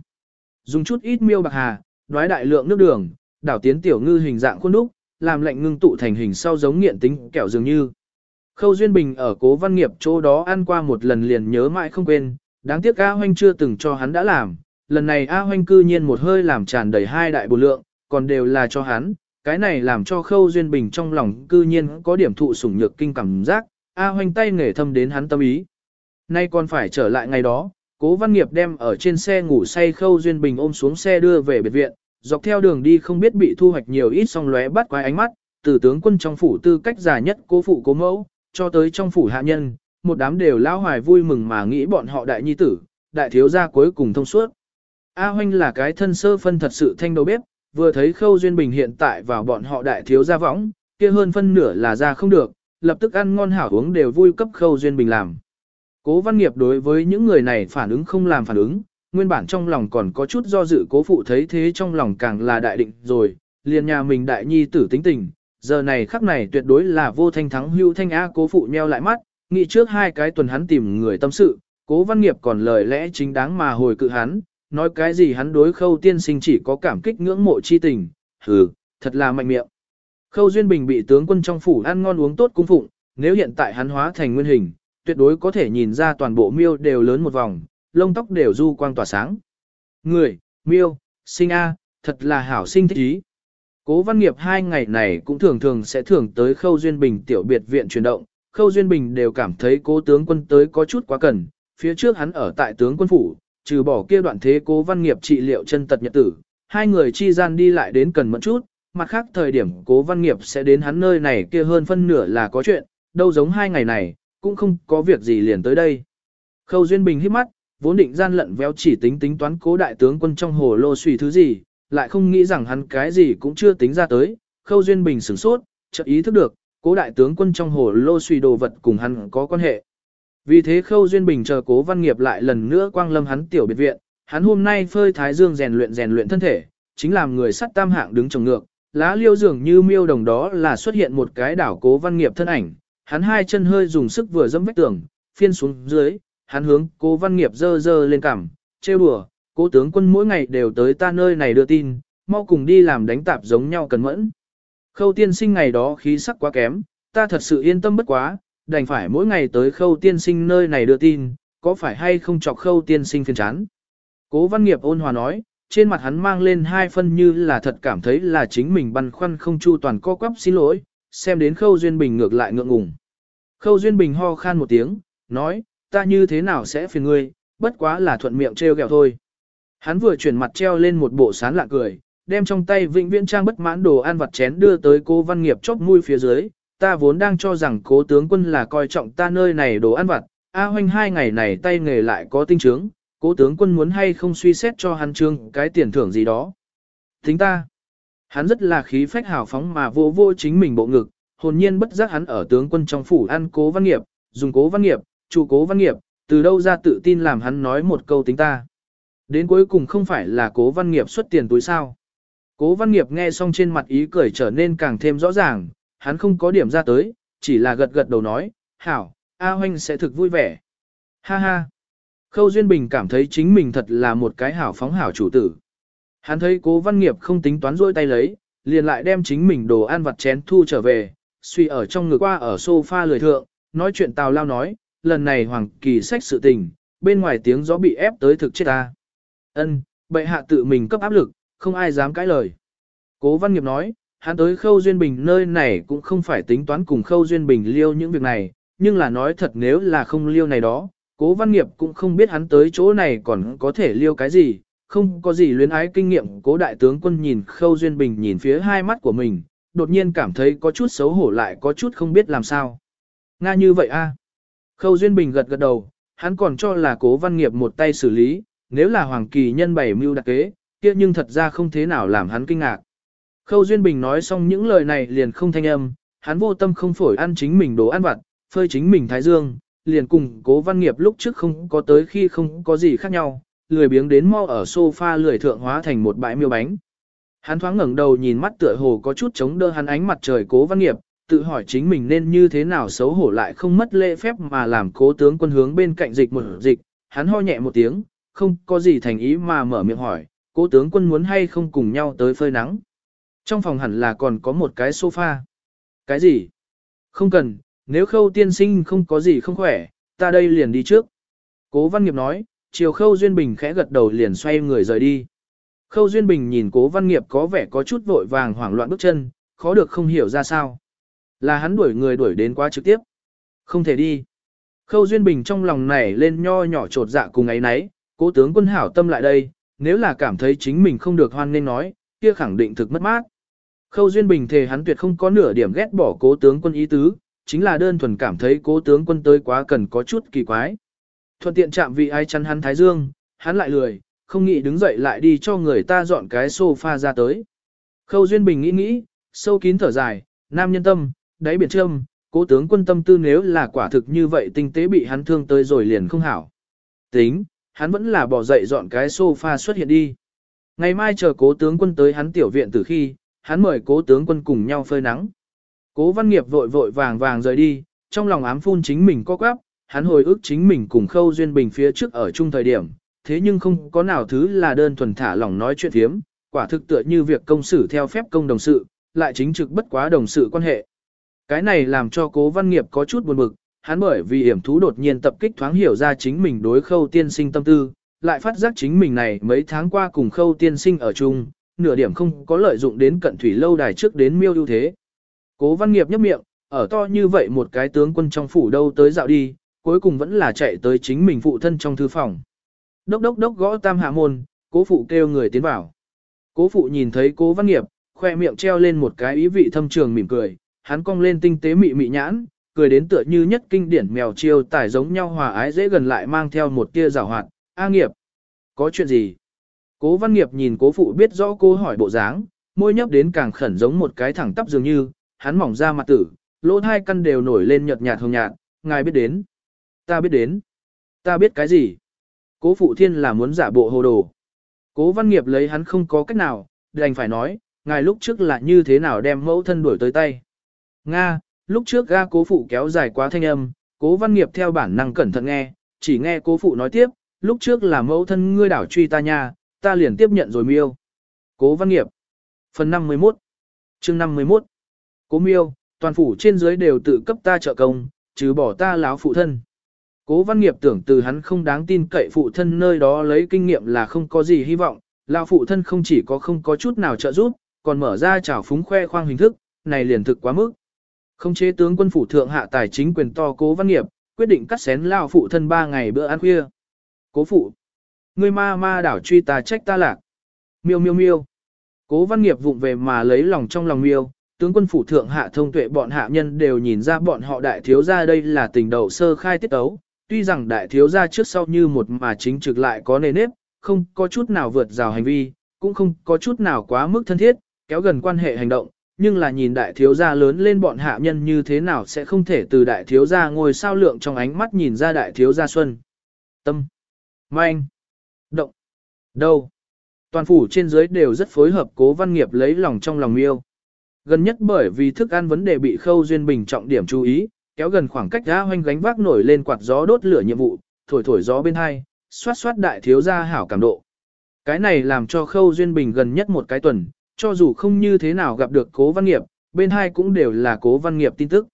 Dùng chút ít miêu bạc hà, nói đại lượng nước đường, đảo tiến tiểu ngư hình dạng khuôn đúc, làm lệnh ngưng tụ thành hình sau giống nghiện tính kẹo dường như. Khâu Duyên Bình ở cố văn nghiệp chỗ đó ăn qua một lần liền nhớ mãi không quên, đáng tiếc A hoanh chưa từng cho hắn đã làm, lần này A hoanh cư nhiên một hơi làm tràn đầy hai đại bộ lượng, còn đều là cho hắn, cái này làm cho Khâu Duyên Bình trong lòng cư nhiên có điểm thụ sủng nhược kinh cảm giác, A hoanh tay nghề thâm đến hắn tâm ý. Nay còn phải trở lại ngày đó, cố văn nghiệp đem ở trên xe ngủ say Khâu Duyên Bình ôm xuống xe đưa về biệt viện, dọc theo đường đi không biết bị thu hoạch nhiều ít song lóe bắt quái ánh mắt, từ tướng quân trong phủ tư cách già nhất cố phụ cố mẫu, cho tới trong phủ hạ nhân, một đám đều lao hoài vui mừng mà nghĩ bọn họ đại nhi tử, đại thiếu gia cuối cùng thông suốt. A Hoanh là cái thân sơ phân thật sự thanh đầu bếp, vừa thấy Khâu Duyên Bình hiện tại vào bọn họ đại thiếu gia võng, kia hơn phân nửa là ra không được, lập tức ăn ngon hảo uống đều vui cấp Khâu Duyên Bình làm. Cố văn nghiệp đối với những người này phản ứng không làm phản ứng, nguyên bản trong lòng còn có chút do dự cố phụ thấy thế trong lòng càng là đại định rồi, liền nhà mình đại nhi tử tính tình, giờ này khắc này tuyệt đối là vô thanh thắng hưu thanh á cố phụ nheo lại mắt, nghĩ trước hai cái tuần hắn tìm người tâm sự, cố văn nghiệp còn lời lẽ chính đáng mà hồi cự hắn, nói cái gì hắn đối khâu tiên sinh chỉ có cảm kích ngưỡng mộ chi tình, hừ, thật là mạnh miệng. Khâu Duyên Bình bị tướng quân trong phủ ăn ngon uống tốt cung phụng, nếu hiện tại hắn hóa thành nguyên hình, tuyệt đối có thể nhìn ra toàn bộ miêu đều lớn một vòng, lông tóc đều du quang tỏa sáng. Người, miêu, sinh A, thật là hảo sinh thích ý. Cố văn nghiệp hai ngày này cũng thường thường sẽ thường tới khâu duyên bình tiểu biệt viện chuyển động, khâu duyên bình đều cảm thấy cố tướng quân tới có chút quá cần, phía trước hắn ở tại tướng quân phủ, trừ bỏ kia đoạn thế cố văn nghiệp trị liệu chân tật nhật tử, hai người chi gian đi lại đến cần mẫn chút, mặt khác thời điểm cố văn nghiệp sẽ đến hắn nơi này kia hơn phân nửa là có chuyện, đâu giống hai ngày này, cũng không có việc gì liền tới đây. Khâu Duyên Bình hít mắt, vốn định gian lận véo chỉ tính tính toán cố đại tướng quân trong hồ lô suy thứ gì, lại không nghĩ rằng hắn cái gì cũng chưa tính ra tới, Khâu Duyên Bình sửng sốt, chợt ý thức được, cố đại tướng quân trong hồ lô suy đồ vật cùng hắn có quan hệ. Vì thế Khâu Duyên Bình chờ cố văn nghiệp lại lần nữa quang lâm hắn tiểu biệt viện, hắn hôm nay phơi thái dương rèn luyện rèn luyện thân thể, chính làm người sắt tam hạng đứng trồng ngược, lá liêu dường như miêu đồng đó là xuất hiện một cái đảo cố văn nghiệp thân ảnh, hắn hai chân hơi dùng sức vừa dẫm vách tường, phiên xuống dưới, hắn hướng cố văn nghiệp dơ dơ lên cằm, trêu đùa, cố tướng quân mỗi ngày đều tới ta nơi này đưa tin, mau cùng đi làm đánh tạp giống nhau cần mẫn. Khâu tiên sinh ngày đó khí sắc quá kém, ta thật sự yên tâm bất quá, đành phải mỗi ngày tới khâu tiên sinh nơi này đưa tin, có phải hay không chọc khâu tiên sinh phiền chán. Cố văn nghiệp ôn hòa nói, trên mặt hắn mang lên hai phân như là thật cảm thấy là chính mình băn khoăn không chu toàn co quắp xin lỗi, xem đến khâu duyên bình ngược lại ngượng ngùng. Khâu duyên bình ho khan một tiếng, nói, ta như thế nào sẽ phiền ngươi, bất quá là thuận miệng trêu ghẹo thôi. Hắn vừa chuyển mặt treo lên một bộ sán lạ cười, đem trong tay vĩnh viễn trang bất mãn đồ ăn vặt chén đưa tới cô văn nghiệp chóp mũi phía dưới. Ta vốn đang cho rằng cố tướng quân là coi trọng ta nơi này đồ ăn vặt, A hoanh hai ngày này tay nghề lại có tinh trướng, cố tướng quân muốn hay không suy xét cho hắn trương cái tiền thưởng gì đó. Thính ta, hắn rất là khí phách hào phóng mà vô vô chính mình bộ ngực, hồn nhiên bất giác hắn ở tướng quân trong phủ ăn cố văn nghiệp, dùng cố văn nghiệp, chủ cố văn nghiệp, từ đâu ra tự tin làm hắn nói một câu tính ta. Đến cuối cùng không phải là cố văn nghiệp xuất tiền túi sao. Cố văn nghiệp nghe xong trên mặt ý cười trở nên càng thêm rõ ràng, hắn không có điểm ra tới, chỉ là gật gật đầu nói, hảo, A Hoanh sẽ thực vui vẻ. Ha ha. Khâu Duyên Bình cảm thấy chính mình thật là một cái hảo phóng hảo chủ tử. Hắn thấy cố văn nghiệp không tính toán rôi tay lấy, liền lại đem chính mình đồ ăn vặt chén thu trở về, suy ở trong ngực qua ở sofa lười thượng, nói chuyện tào lao nói, lần này hoàng kỳ sách sự tình, bên ngoài tiếng gió bị ép tới thực chết ta. Ân, bệ hạ tự mình cấp áp lực, không ai dám cãi lời. Cố văn nghiệp nói, hắn tới khâu duyên bình nơi này cũng không phải tính toán cùng khâu duyên bình liêu những việc này, nhưng là nói thật nếu là không liêu này đó, cố văn nghiệp cũng không biết hắn tới chỗ này còn có thể liêu cái gì, không có gì luyến ái kinh nghiệm cố đại tướng quân nhìn khâu duyên bình nhìn phía hai mắt của mình, đột nhiên cảm thấy có chút xấu hổ lại có chút không biết làm sao. Nga như vậy a Khâu duyên bình gật gật đầu, hắn còn cho là cố văn nghiệp một tay xử lý, nếu là hoàng kỳ nhân bảy mưu đặc kế, kia nhưng thật ra không thế nào làm hắn kinh ngạc. Khâu Duyên Bình nói xong những lời này liền không thanh âm, hắn vô tâm không phổi ăn chính mình đồ ăn vặt, phơi chính mình thái dương, liền cùng cố văn nghiệp lúc trước không có tới khi không có gì khác nhau, lười biếng đến mau ở sofa lười thượng hóa thành một bãi miêu bánh. Hắn thoáng ngẩng đầu nhìn mắt tựa hồ có chút chống đỡ hắn ánh mặt trời cố văn nghiệp, tự hỏi chính mình nên như thế nào xấu hổ lại không mất lễ phép mà làm cố tướng quân hướng bên cạnh dịch một dịch, hắn ho nhẹ một tiếng, không có gì thành ý mà mở miệng hỏi, cố tướng quân muốn hay không cùng nhau tới phơi nắng. Trong phòng hẳn là còn có một cái sofa. Cái gì? Không cần, nếu khâu tiên sinh không có gì không khỏe, ta đây liền đi trước. Cố văn nghiệp nói, chiều khâu duyên bình khẽ gật đầu liền xoay người rời đi. Khâu duyên bình nhìn cố văn nghiệp có vẻ có chút vội vàng hoảng loạn bước chân, khó được không hiểu ra sao. Là hắn đuổi người đuổi đến quá trực tiếp. Không thể đi. Khâu duyên bình trong lòng nảy lên nho nhỏ trột dạ cùng ấy nấy, cố tướng quân hảo tâm lại đây, nếu là cảm thấy chính mình không được hoan nên nói, kia khẳng định thực mất mát. Khâu Duyên Bình thề hắn tuyệt không có nửa điểm ghét bỏ cố tướng quân ý tứ, chính là đơn thuần cảm thấy cố tướng quân tới quá cần có chút kỳ quái. Thuận tiện chạm vị ai chắn hắn thái dương, hắn lại lười, không nghĩ đứng dậy lại đi cho người ta dọn cái sofa ra tới. Khâu Duyên Bình nghĩ nghĩ, sâu kín thở dài, nam nhân tâm, đáy biển trâm, cố tướng quân tâm tư nếu là quả thực như vậy tinh tế bị hắn thương tới rồi liền không hảo. Tính, hắn vẫn là bỏ dậy dọn cái sofa xuất hiện đi. Ngày mai chờ cố tướng quân tới hắn tiểu viện từ khi, hắn mời cố tướng quân cùng nhau phơi nắng. Cố văn nghiệp vội vội vàng vàng rời đi, trong lòng ám phun chính mình có quắp, hắn hồi ức chính mình cùng khâu duyên bình phía trước ở chung thời điểm, thế nhưng không có nào thứ là đơn thuần thả lỏng nói chuyện thiếm, quả thực tựa như việc công xử theo phép công đồng sự, lại chính trực bất quá đồng sự quan hệ. Cái này làm cho cố văn nghiệp có chút buồn bực, hắn bởi vì hiểm thú đột nhiên tập kích thoáng hiểu ra chính mình đối khâu tiên sinh tâm tư, lại phát giác chính mình này mấy tháng qua cùng khâu tiên sinh ở chung, nửa điểm không có lợi dụng đến cận thủy lâu đài trước đến miêu ưu thế. Cố văn nghiệp nhấp miệng, ở to như vậy một cái tướng quân trong phủ đâu tới dạo đi, cuối cùng vẫn là chạy tới chính mình phụ thân trong thư phòng. Đốc đốc đốc gõ tam hạ môn, cố phụ kêu người tiến vào. Cố phụ nhìn thấy cố văn nghiệp, khoe miệng treo lên một cái ý vị thâm trường mỉm cười, hắn cong lên tinh tế mị mị nhãn, cười đến tựa như nhất kinh điển mèo chiêu tải giống nhau hòa ái dễ gần lại mang theo một tia rào hoạt, A nghiệp. Có chuyện gì? Cố văn nghiệp nhìn cố phụ biết rõ cô hỏi bộ dáng, môi nhấp đến càng khẩn giống một cái thẳng tắp dường như, hắn mỏng ra mặt tử, lỗ hai căn đều nổi lên nhợt nhạt hồng nhạt, ngài biết đến. Ta biết đến. Ta biết cái gì? Cố phụ thiên là muốn giả bộ hồ đồ. Cố văn nghiệp lấy hắn không có cách nào, đành phải nói, ngài lúc trước là như thế nào đem mẫu thân đuổi tới tay. Nga, lúc trước ga cố phụ kéo dài quá thanh âm, cố văn nghiệp theo bản năng cẩn thận nghe, chỉ nghe cố phụ nói tiếp, lúc trước là mẫu thân ngươi đảo truy ta nha, ta liền tiếp nhận rồi miêu. Cố văn nghiệp. Phần 51. chương 51. Cố miêu, toàn phủ trên dưới đều tự cấp ta trợ công, trừ bỏ ta láo phụ thân. Cố văn nghiệp tưởng từ hắn không đáng tin cậy phụ thân nơi đó lấy kinh nghiệm là không có gì hy vọng, lão phụ thân không chỉ có không có chút nào trợ giúp, còn mở ra trào phúng khoe khoang hình thức, này liền thực quá mức. Không chế tướng quân phủ thượng hạ tài chính quyền to cố văn nghiệp, quyết định cắt xén lão phụ thân ba ngày bữa ăn khuya. Cố phụ. Ngươi ma ma đảo truy ta trách ta lạc. Miêu miêu miêu. Cố văn nghiệp vụng về mà lấy lòng trong lòng miêu, tướng quân phủ thượng hạ thông tuệ bọn hạ nhân đều nhìn ra bọn họ đại thiếu gia đây là tình đầu sơ khai tiết ấu. Tuy rằng đại thiếu gia trước sau như một mà chính trực lại có nề nếp, không có chút nào vượt rào hành vi, cũng không có chút nào quá mức thân thiết, kéo gần quan hệ hành động, nhưng là nhìn đại thiếu gia lớn lên bọn hạ nhân như thế nào sẽ không thể từ đại thiếu gia ngồi sao lượng trong ánh mắt nhìn ra đại thiếu gia xuân. Tâm. Manh. Động. Đâu. Toàn phủ trên dưới đều rất phối hợp cố văn nghiệp lấy lòng trong lòng miêu. Gần nhất bởi vì thức ăn vấn đề bị khâu duyên bình trọng điểm chú ý, kéo gần khoảng cách ra hoanh gánh vác nổi lên quạt gió đốt lửa nhiệm vụ, thổi thổi gió bên hai, xoát xoát đại thiếu gia hảo cảm độ. Cái này làm cho Khâu Duyên Bình gần nhất một cái tuần, cho dù không như thế nào gặp được cố văn nghiệp, bên hai cũng đều là cố văn nghiệp tin tức.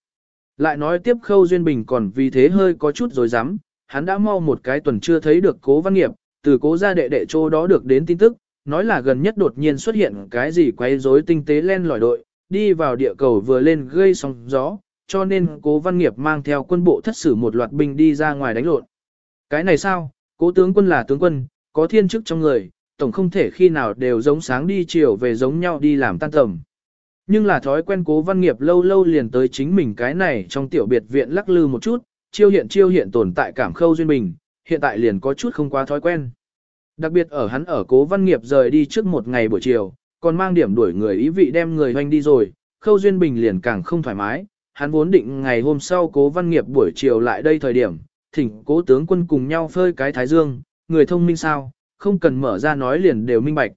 Lại nói tiếp Khâu Duyên Bình còn vì thế hơi có chút rồi dám, hắn đã mau một cái tuần chưa thấy được cố văn nghiệp, từ cố gia đệ đệ chỗ đó được đến tin tức, nói là gần nhất đột nhiên xuất hiện cái gì quấy rối tinh tế len lỏi đội, đi vào địa cầu vừa lên gây sóng gió, cho nên cố văn nghiệp mang theo quân bộ thất sử một loạt binh đi ra ngoài đánh lộn. Cái này sao, cố tướng quân là tướng quân, có thiên chức trong người, tổng không thể khi nào đều giống sáng đi chiều về giống nhau đi làm tan tầm. Nhưng là thói quen cố văn nghiệp lâu lâu liền tới chính mình cái này trong tiểu biệt viện lắc lư một chút, chiêu hiện chiêu hiện tồn tại cảm khâu duyên bình, hiện tại liền có chút không quá thói quen. Đặc biệt ở hắn ở cố văn nghiệp rời đi trước một ngày buổi chiều, còn mang điểm đuổi người ý vị đem người hoanh đi rồi, khâu duyên bình liền càng không thoải mái, hắn vốn định ngày hôm sau cố văn nghiệp buổi chiều lại đây thời điểm, thỉnh cố tướng quân cùng nhau phơi cái thái dương, người thông minh sao, không cần mở ra nói liền đều minh bạch.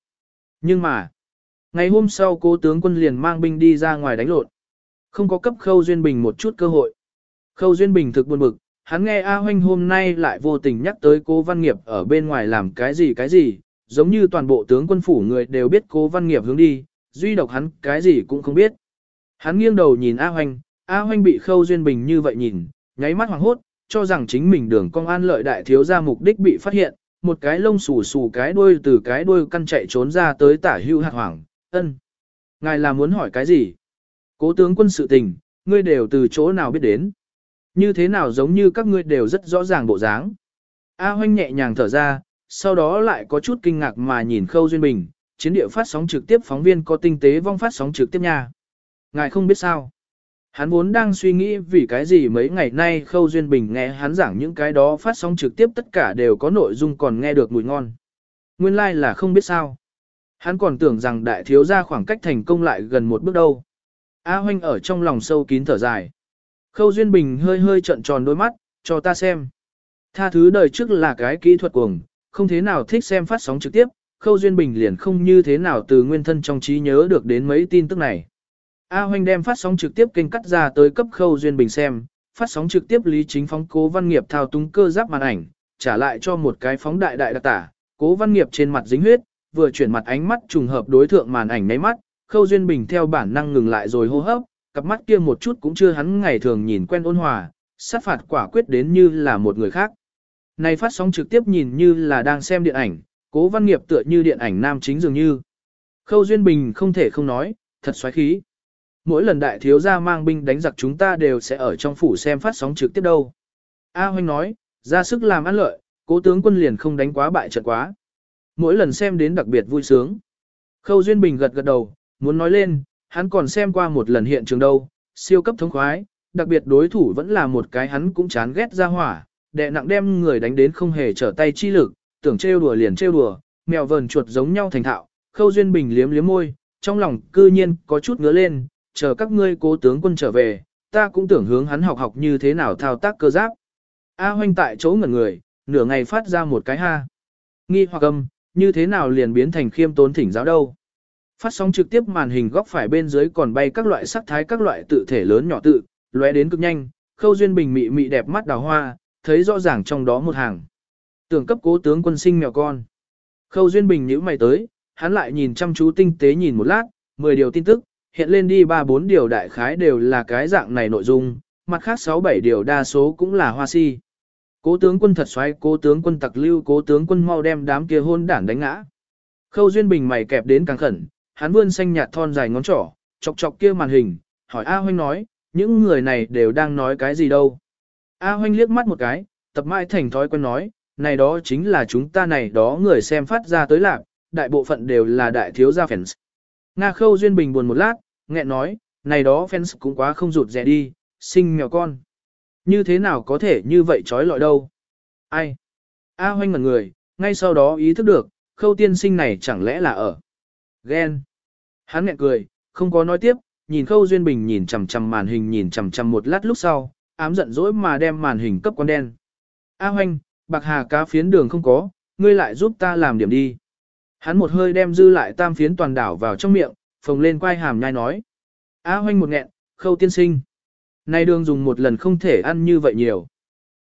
Nhưng mà, ngày hôm sau cố tướng quân liền mang binh đi ra ngoài đánh lộn. Không có cấp Khâu Duyên Bình một chút cơ hội. Khâu Duyên Bình thực buồn bực, hắn nghe A Hoanh hôm nay lại vô tình nhắc tới cố văn nghiệp ở bên ngoài làm cái gì cái gì, giống như toàn bộ tướng quân phủ người đều biết cố văn nghiệp hướng đi, duy độc hắn cái gì cũng không biết. Hắn nghiêng đầu nhìn A Hoanh, A Hoanh bị Khâu Duyên Bình như vậy nhìn, nháy mắt hoảng hốt, cho rằng chính mình đường công an lợi đại thiếu ra mục đích bị phát hiện, một cái lông xù xù cái đuôi từ cái đuôi căn chạy trốn ra tới tả hưu hạt hoảng, ân. Ngài là muốn hỏi cái gì? Cố tướng quân sự tình, ngươi đều từ chỗ nào biết đến? Như thế nào giống như các ngươi đều rất rõ ràng bộ dáng? A hoanh nhẹ nhàng thở ra, sau đó lại có chút kinh ngạc mà nhìn Khâu Duyên Bình, chiến địa phát sóng trực tiếp phóng viên có tinh tế vong phát sóng trực tiếp nha. Ngài không biết sao? Hắn vốn đang suy nghĩ vì cái gì mấy ngày nay Khâu Duyên Bình nghe hắn giảng những cái đó phát sóng trực tiếp tất cả đều có nội dung còn nghe được mùi ngon. Nguyên lai like là không biết sao. Hắn còn tưởng rằng đại thiếu gia khoảng cách thành công lại gần một bước đâu. A Hoanh ở trong lòng sâu kín thở dài. Khâu Duyên Bình hơi hơi trận tròn đôi mắt, cho ta xem. Tha thứ đời trước là cái kỹ thuật cuồng, không thế nào thích xem phát sóng trực tiếp, Khâu Duyên Bình liền không như thế nào từ nguyên thân trong trí nhớ được đến mấy tin tức này. A Hoành đem phát sóng trực tiếp kênh cắt ra tới cấp Khâu Duyên Bình xem, phát sóng trực tiếp Lý Chính phóng Cố Văn Nghiệp thao túng cơ giáp màn ảnh, trả lại cho một cái phóng đại đại đặc tả, Cố Văn Nghiệp trên mặt dính huyết, vừa chuyển mặt ánh mắt trùng hợp đối thượng màn ảnh nháy mắt, Khâu Duyên Bình theo bản năng ngừng lại rồi hô hấp, cặp mắt kia một chút cũng chưa hắn ngày thường nhìn quen ôn hòa, sát phạt quả quyết đến như là một người khác. Này phát sóng trực tiếp nhìn như là đang xem điện ảnh, Cố Văn Nghiệp tựa như điện ảnh nam chính dường như. Khâu Duyên Bình không thể không nói, thật xoáy khí. Mỗi lần đại thiếu gia mang binh đánh giặc chúng ta đều sẽ ở trong phủ xem phát sóng trực tiếp đâu. A Hoanh nói, ra sức làm ăn lợi, cố tướng quân liền không đánh quá bại trận quá. Mỗi lần xem đến đặc biệt vui sướng. Khâu Duyên Bình gật gật đầu, muốn nói lên, hắn còn xem qua một lần hiện trường đâu, siêu cấp thống khoái, đặc biệt đối thủ vẫn là một cái hắn cũng chán ghét ra hỏa, đệ nặng đem người đánh đến không hề trở tay chi lực, tưởng trêu đùa liền trêu đùa, mèo vờn chuột giống nhau thành thạo. Khâu Duyên Bình liếm liếm môi, trong lòng cư nhiên có chút ngứa lên, chờ các ngươi cố tướng quân trở về, ta cũng tưởng hướng hắn học học như thế nào thao tác cơ giáp. A hoanh tại chỗ ngẩn người, nửa ngày phát ra một cái ha. Nghi hoặc âm, như thế nào liền biến thành khiêm tốn thỉnh giáo đâu. Phát sóng trực tiếp màn hình góc phải bên dưới còn bay các loại sắc thái các loại tự thể lớn nhỏ tự, lóe đến cực nhanh, khâu duyên bình mị mị đẹp mắt đào hoa, thấy rõ ràng trong đó một hàng. Tưởng cấp cố tướng quân sinh mèo con. Khâu duyên bình nhíu mày tới, hắn lại nhìn chăm chú tinh tế nhìn một lát, 10 điều tin tức, hiện lên đi ba bốn điều đại khái đều là cái dạng này nội dung, mặt khác sáu bảy điều đa số cũng là hoa si. Cố tướng quân thật xoay, cố tướng quân tặc lưu, cố tướng quân mau đem đám kia hôn đản đánh ngã. Khâu Duyên Bình mày kẹp đến càng khẩn, hắn vươn xanh nhạt thon dài ngón trỏ, chọc chọc kia màn hình, hỏi A Hoanh nói, những người này đều đang nói cái gì đâu. A Hoanh liếc mắt một cái, tập mãi thành thói quen nói, này đó chính là chúng ta này đó người xem phát ra tới lạc, đại bộ phận đều là đại thiếu gia fans. Nga Khâu Duyên Bình buồn một lát, nghẹn nói, này đó fans cũng quá không rụt rẻ đi, sinh mèo con. Như thế nào có thể như vậy trói lọi đâu? Ai? A hoanh ngẩn người, ngay sau đó ý thức được, khâu tiên sinh này chẳng lẽ là ở. Ghen. Hắn nghẹn cười, không có nói tiếp, nhìn khâu duyên bình nhìn chằm chằm màn hình nhìn chằm chằm một lát lúc sau, ám giận dỗi mà đem màn hình cấp con đen. A hoanh, bạc hà cá phiến đường không có, ngươi lại giúp ta làm điểm đi. Hắn một hơi đem dư lại tam phiến toàn đảo vào trong miệng, phồng lên quai hàm nhai nói. A hoanh một nghẹn, khâu tiên sinh. nay đường dùng một lần không thể ăn như vậy nhiều.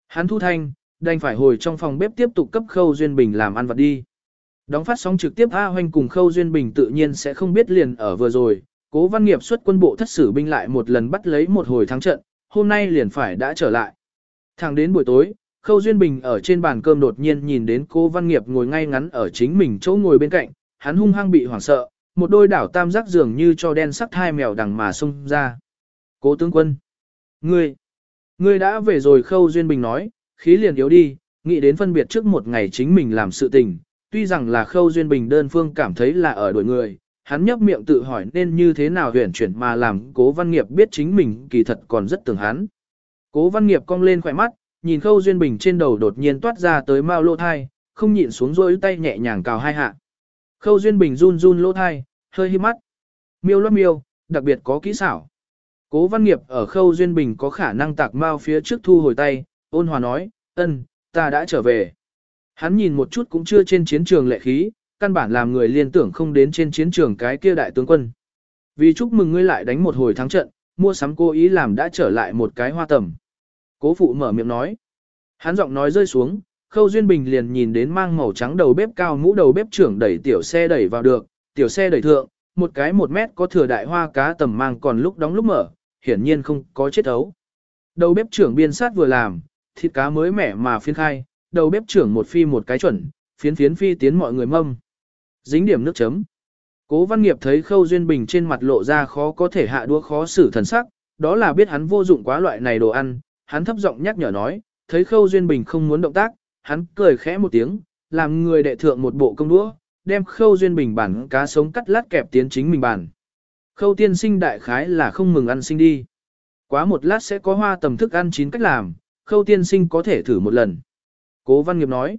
Hắn thu thanh, đành phải hồi trong phòng bếp tiếp tục cấp Khâu Duyên Bình làm ăn vặt đi. Đóng phát sóng trực tiếp A Hoanh cùng Khâu Duyên Bình tự nhiên sẽ không biết liền ở vừa rồi, cố văn nghiệp xuất quân bộ thất sử binh lại một lần bắt lấy một hồi thắng trận, hôm nay liền phải đã trở lại. Thẳng đến buổi tối, Khâu Duyên Bình ở trên bàn cơm đột nhiên nhìn đến cô văn nghiệp ngồi ngay ngắn ở chính mình chỗ ngồi bên cạnh, hắn hung hăng bị hoảng sợ, một đôi đảo tam giác dường như cho đen sắc hai mèo đằng mà xông ra. Cố tướng quân, ngươi, ngươi đã về rồi Khâu Duyên Bình nói, khí liền yếu đi, nghĩ đến phân biệt trước một ngày chính mình làm sự tình, tuy rằng là Khâu Duyên Bình đơn phương cảm thấy là ở đuổi người, hắn nhấp miệng tự hỏi nên như thế nào huyền chuyển mà làm cố văn nghiệp biết chính mình kỳ thật còn rất tưởng hắn. Cố văn nghiệp cong lên khỏe mắt, nhìn khâu duyên bình trên đầu đột nhiên toát ra tới mao lỗ thai, không nhịn xuống rối tay nhẹ nhàng cào hai hạ. Khâu duyên bình run run lỗ thai, hơi hí mắt. Miêu loát miêu, đặc biệt có kỹ xảo. Cố văn nghiệp ở khâu duyên bình có khả năng tạc mao phía trước thu hồi tay, ôn hòa nói, ân, ta đã trở về. Hắn nhìn một chút cũng chưa trên chiến trường lệ khí, căn bản làm người liên tưởng không đến trên chiến trường cái kia đại tướng quân. Vì chúc mừng ngươi lại đánh một hồi thắng trận, mua sắm cố ý làm đã trở lại một cái hoa tầm. Cố phụ mở miệng nói. Hắn giọng nói rơi xuống, Khâu Duyên Bình liền nhìn đến mang màu trắng đầu bếp cao mũ đầu bếp trưởng đẩy tiểu xe đẩy vào được, tiểu xe đẩy thượng, một cái một mét có thừa đại hoa cá tầm mang còn lúc đóng lúc mở, hiển nhiên không có chết ấu. Đầu bếp trưởng biên sát vừa làm, thịt cá mới mẻ mà phiên khai, đầu bếp trưởng một phi một cái chuẩn, phiến phiến phi tiến mọi người mâm. Dính điểm nước chấm. Cố văn nghiệp thấy khâu duyên bình trên mặt lộ ra khó có thể hạ đũa khó xử thần sắc, đó là biết hắn vô dụng quá loại này đồ ăn, hắn thấp giọng nhắc nhở nói, thấy khâu duyên bình không muốn động tác, hắn cười khẽ một tiếng, làm người đệ thượng một bộ công đũa, đem khâu duyên bình bản cá sống cắt lát kẹp tiến chính mình bản. Khâu tiên sinh đại khái là không mừng ăn sinh đi. Quá một lát sẽ có hoa tầm thức ăn chín cách làm, khâu tiên sinh có thể thử một lần. Cố văn nghiệp nói,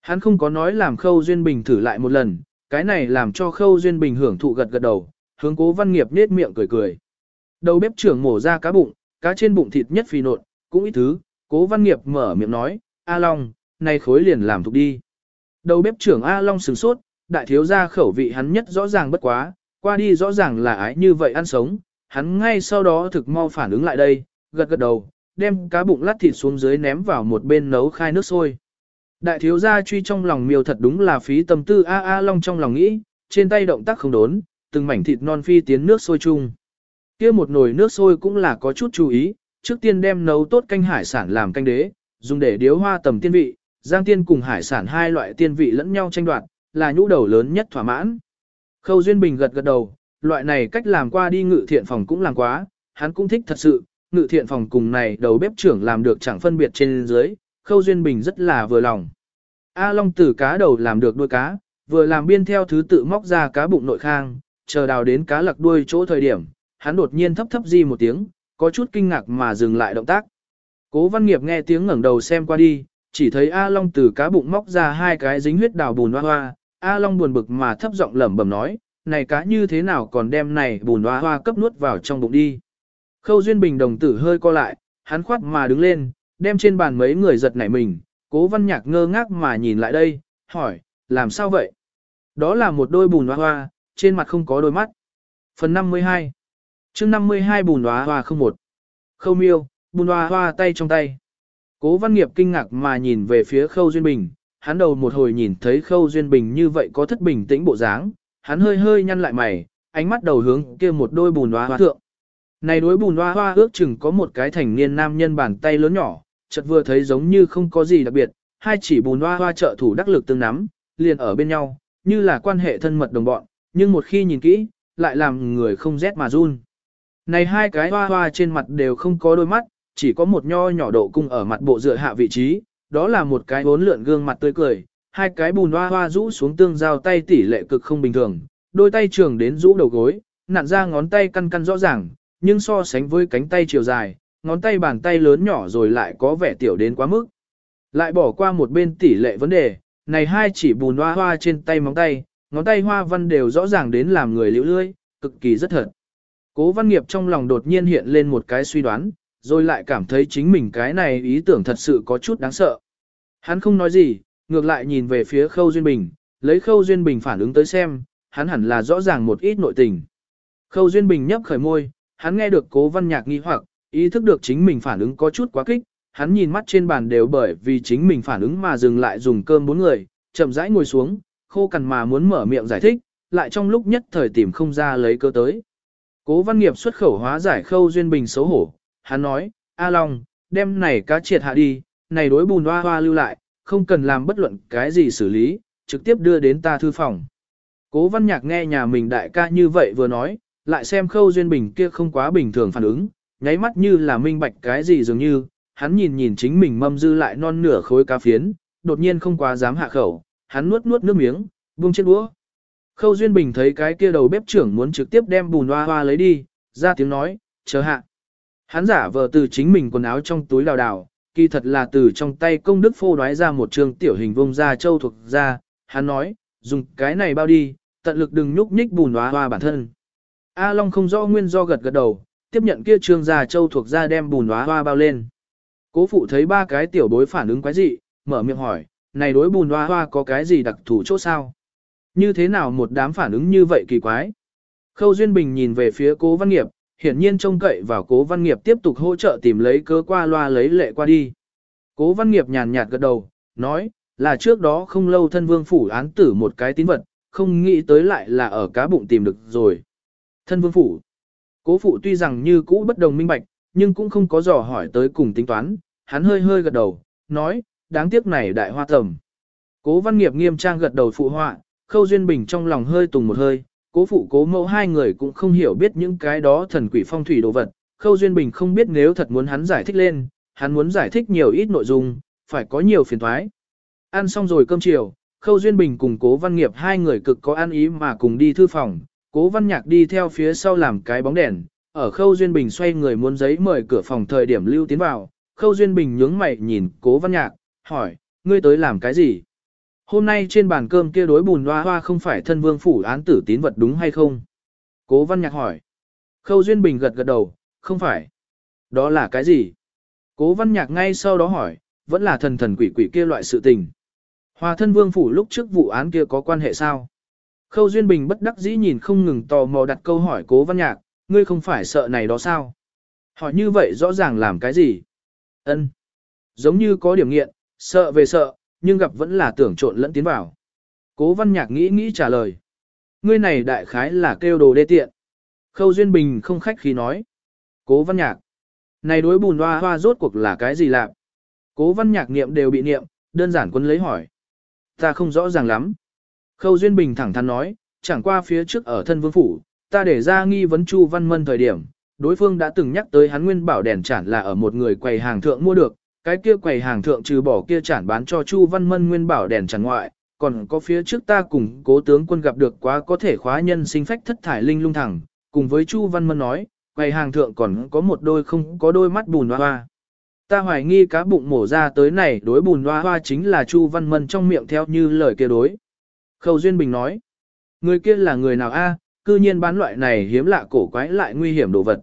hắn không có nói làm khâu duyên bình thử lại một lần, cái này làm cho Khâu Duyên Bình hưởng thụ gật gật đầu, hướng cố văn nghiệp nết miệng cười cười. Đầu bếp trưởng mổ ra cá bụng, cá trên bụng thịt nhất phi nộn, cũng ít thứ, cố văn nghiệp mở miệng nói, A Long, nay khối liền làm thục đi. Đầu bếp trưởng A Long sừng sốt, đại thiếu gia khẩu vị hắn nhất rõ ràng bất quá, qua đi rõ ràng là ái như vậy ăn sống, hắn ngay sau đó thực mau phản ứng lại đây, gật gật đầu, đem cá bụng lát thịt xuống dưới ném vào một bên nấu khai nước sôi. Đại thiếu gia truy trong lòng miêu thật đúng là phí tâm tư A A Long trong lòng nghĩ, trên tay động tác không đốn, từng mảnh thịt non phi tiến nước sôi chung. kia một nồi nước sôi cũng là có chút chú ý, trước tiên đem nấu tốt canh hải sản làm canh đế, dùng để điếu hoa tầm tiên vị, giang tiên cùng hải sản hai loại tiên vị lẫn nhau tranh đoạt, là nhũ đầu lớn nhất thỏa mãn. Khâu Duyên Bình gật gật đầu, loại này cách làm qua đi ngự thiện phòng cũng làm quá, hắn cũng thích thật sự, ngự thiện phòng cùng này đầu bếp trưởng làm được chẳng phân biệt trên dưới, Khâu Duyên Bình rất là vừa lòng. A Long từ cá đầu làm được đuôi cá, vừa làm biên theo thứ tự móc ra cá bụng nội khang, chờ đào đến cá lặc đuôi chỗ thời điểm, hắn đột nhiên thấp thấp di một tiếng, có chút kinh ngạc mà dừng lại động tác. Cố Văn Nghiệp nghe tiếng ngẩng đầu xem qua đi, chỉ thấy A Long từ cá bụng móc ra hai cái dính huyết đào bùn hoa hoa, A Long buồn bực mà thấp giọng lẩm bẩm nói, này cá như thế nào còn đem này bùn hoa hoa cấp nuốt vào trong bụng đi. Khâu Duyên Bình đồng tử hơi co lại, hắn khoát mà đứng lên, đem trên bàn mấy người giật nảy mình, cố văn nhạc ngơ ngác mà nhìn lại đây, hỏi, làm sao vậy? Đó là một đôi bùn hoa hoa, trên mặt không có đôi mắt. Phần 52 chương 52 bùn hoa hoa không một. Khâu miêu, bùn hoa hoa tay trong tay. Cố văn nghiệp kinh ngạc mà nhìn về phía khâu duyên bình, hắn đầu một hồi nhìn thấy khâu duyên bình như vậy có thất bình tĩnh bộ dáng, hắn hơi hơi nhăn lại mày, ánh mắt đầu hướng kia một đôi bùn hoa hoa thượng. Này đối bùn hoa hoa ước chừng có một cái thành niên nam nhân bàn tay lớn nhỏ, chợt vừa thấy giống như không có gì đặc biệt, hai chỉ bùn hoa hoa trợ thủ đắc lực tương nắm, liền ở bên nhau, như là quan hệ thân mật đồng bọn, nhưng một khi nhìn kỹ, lại làm người không rét mà run. Này hai cái hoa hoa trên mặt đều không có đôi mắt, chỉ có một nho nhỏ độ cung ở mặt bộ dựa hạ vị trí, đó là một cái bốn lượn gương mặt tươi cười, hai cái bùn hoa hoa rũ xuống tương giao tay tỷ lệ cực không bình thường, đôi tay trường đến rũ đầu gối, nặn ra ngón tay căn căn rõ ràng, nhưng so sánh với cánh tay chiều dài, ngón tay bàn tay lớn nhỏ rồi lại có vẻ tiểu đến quá mức. Lại bỏ qua một bên tỷ lệ vấn đề, này hai chỉ bùn hoa hoa trên tay móng tay, ngón tay hoa văn đều rõ ràng đến làm người liễu lươi, cực kỳ rất thật. Cố văn nghiệp trong lòng đột nhiên hiện lên một cái suy đoán, rồi lại cảm thấy chính mình cái này ý tưởng thật sự có chút đáng sợ. Hắn không nói gì, ngược lại nhìn về phía Khâu Duyên Bình, lấy Khâu Duyên Bình phản ứng tới xem, hắn hẳn là rõ ràng một ít nội tình. Khâu Duyên Bình nhấp khởi môi, hắn nghe được cố văn nhạc nghi hoặc, ý thức được chính mình phản ứng có chút quá kích, hắn nhìn mắt trên bàn đều bởi vì chính mình phản ứng mà dừng lại dùng cơm bốn người, chậm rãi ngồi xuống, khô cằn mà muốn mở miệng giải thích, lại trong lúc nhất thời tìm không ra lấy cơ tới. Cố văn nghiệp xuất khẩu hóa giải khâu duyên bình xấu hổ, hắn nói, A Long, đem này cá triệt hạ đi, này đối bùn hoa hoa lưu lại, không cần làm bất luận cái gì xử lý, trực tiếp đưa đến ta thư phòng. Cố văn nhạc nghe nhà mình đại ca như vậy vừa nói, lại xem khâu duyên bình kia không quá bình thường phản ứng, nháy mắt như là minh bạch cái gì dường như, hắn nhìn nhìn chính mình mâm dư lại non nửa khối cá phiến, đột nhiên không quá dám hạ khẩu, hắn nuốt nuốt nước miếng, buông chiếc đũa. Khâu Duyên Bình thấy cái kia đầu bếp trưởng muốn trực tiếp đem bùn hoa hoa lấy đi, ra tiếng nói, chờ hạ. Hắn giả vờ từ chính mình quần áo trong túi đào đào, kỳ thật là từ trong tay công đức phô đoái ra một trường tiểu hình vông ra châu thuộc ra, hắn nói, dùng cái này bao đi, tận lực đừng nhúc nhích bùn hoa hoa bản thân. A Long không rõ nguyên do gật gật đầu, tiếp nhận kia trương già châu thuộc ra đem bùn hoa hoa bao lên. Cố phụ thấy ba cái tiểu bối phản ứng quái dị, mở miệng hỏi, này đối bùn hoa hoa có cái gì đặc thù chỗ sao? Như thế nào một đám phản ứng như vậy kỳ quái? Khâu Duyên Bình nhìn về phía cố văn nghiệp, hiển nhiên trông cậy vào cố văn nghiệp tiếp tục hỗ trợ tìm lấy cớ qua loa lấy lệ qua đi. Cố văn nghiệp nhàn nhạt gật đầu, nói, là trước đó không lâu thân vương phủ án tử một cái tín vật, không nghĩ tới lại là ở cá bụng tìm được rồi. Thân vương phủ. Cố phụ tuy rằng như cũ bất đồng minh bạch, nhưng cũng không có dò hỏi tới cùng tính toán, hắn hơi hơi gật đầu, nói, đáng tiếc này đại hoa tầm. Cố văn nghiệp nghiêm trang gật đầu phụ họa, khâu duyên bình trong lòng hơi tùng một hơi, cố phụ cố mẫu hai người cũng không hiểu biết những cái đó thần quỷ phong thủy đồ vật, khâu duyên bình không biết nếu thật muốn hắn giải thích lên, hắn muốn giải thích nhiều ít nội dung, phải có nhiều phiền thoái. Ăn xong rồi cơm chiều, khâu duyên bình cùng cố văn nghiệp hai người cực có ăn ý mà cùng đi thư phòng, cố văn nhạc đi theo phía sau làm cái bóng đèn, ở khâu duyên bình xoay người muốn giấy mời cửa phòng thời điểm lưu tiến vào, khâu duyên bình nhướng mày nhìn cố văn nhạc, hỏi, ngươi tới làm cái gì? Hôm nay trên bàn cơm kia đối bùn hoa hoa không phải thân vương phủ án tử tín vật đúng hay không? Cố văn nhạc hỏi. Khâu duyên bình gật gật đầu, không phải. Đó là cái gì? Cố văn nhạc ngay sau đó hỏi, vẫn là thần thần quỷ quỷ kia loại sự tình. Hòa thân vương phủ lúc trước vụ án kia có quan hệ sao? Khâu Duyên Bình bất đắc dĩ nhìn không ngừng tò mò đặt câu hỏi cố văn nhạc, ngươi không phải sợ này đó sao? Hỏi như vậy rõ ràng làm cái gì? Ân, Giống như có điểm nghiện, sợ về sợ, nhưng gặp vẫn là tưởng trộn lẫn tiến vào. Cố văn nhạc nghĩ nghĩ trả lời. Ngươi này đại khái là kêu đồ đê tiện. Khâu Duyên Bình không khách khí nói. Cố văn nhạc. Này đối bùn hoa hoa rốt cuộc là cái gì lạc? Cố văn nhạc niệm đều bị niệm, đơn giản quân lấy hỏi. Ta không rõ ràng lắm. Khâu Duyên Bình thẳng thắn nói, chẳng qua phía trước ở thân vương phủ, ta để ra nghi vấn Chu Văn Mân thời điểm, đối phương đã từng nhắc tới hắn nguyên bảo đèn chản là ở một người quầy hàng thượng mua được, cái kia quầy hàng thượng trừ bỏ kia chản bán cho Chu Văn Mân nguyên bảo đèn chẳng ngoại, còn có phía trước ta cùng cố tướng quân gặp được quá có thể khóa nhân sinh phách thất thải linh lung thẳng, cùng với Chu Văn Mân nói, quầy hàng thượng còn có một đôi không có đôi mắt bùn hoa hoa. Ta hoài nghi cá bụng mổ ra tới này đối bùn hoa hoa chính là Chu Văn Mân trong miệng theo như lời kia đối. Khâu Duyên Bình nói, người kia là người nào a? cư nhiên bán loại này hiếm lạ cổ quái lại nguy hiểm đồ vật.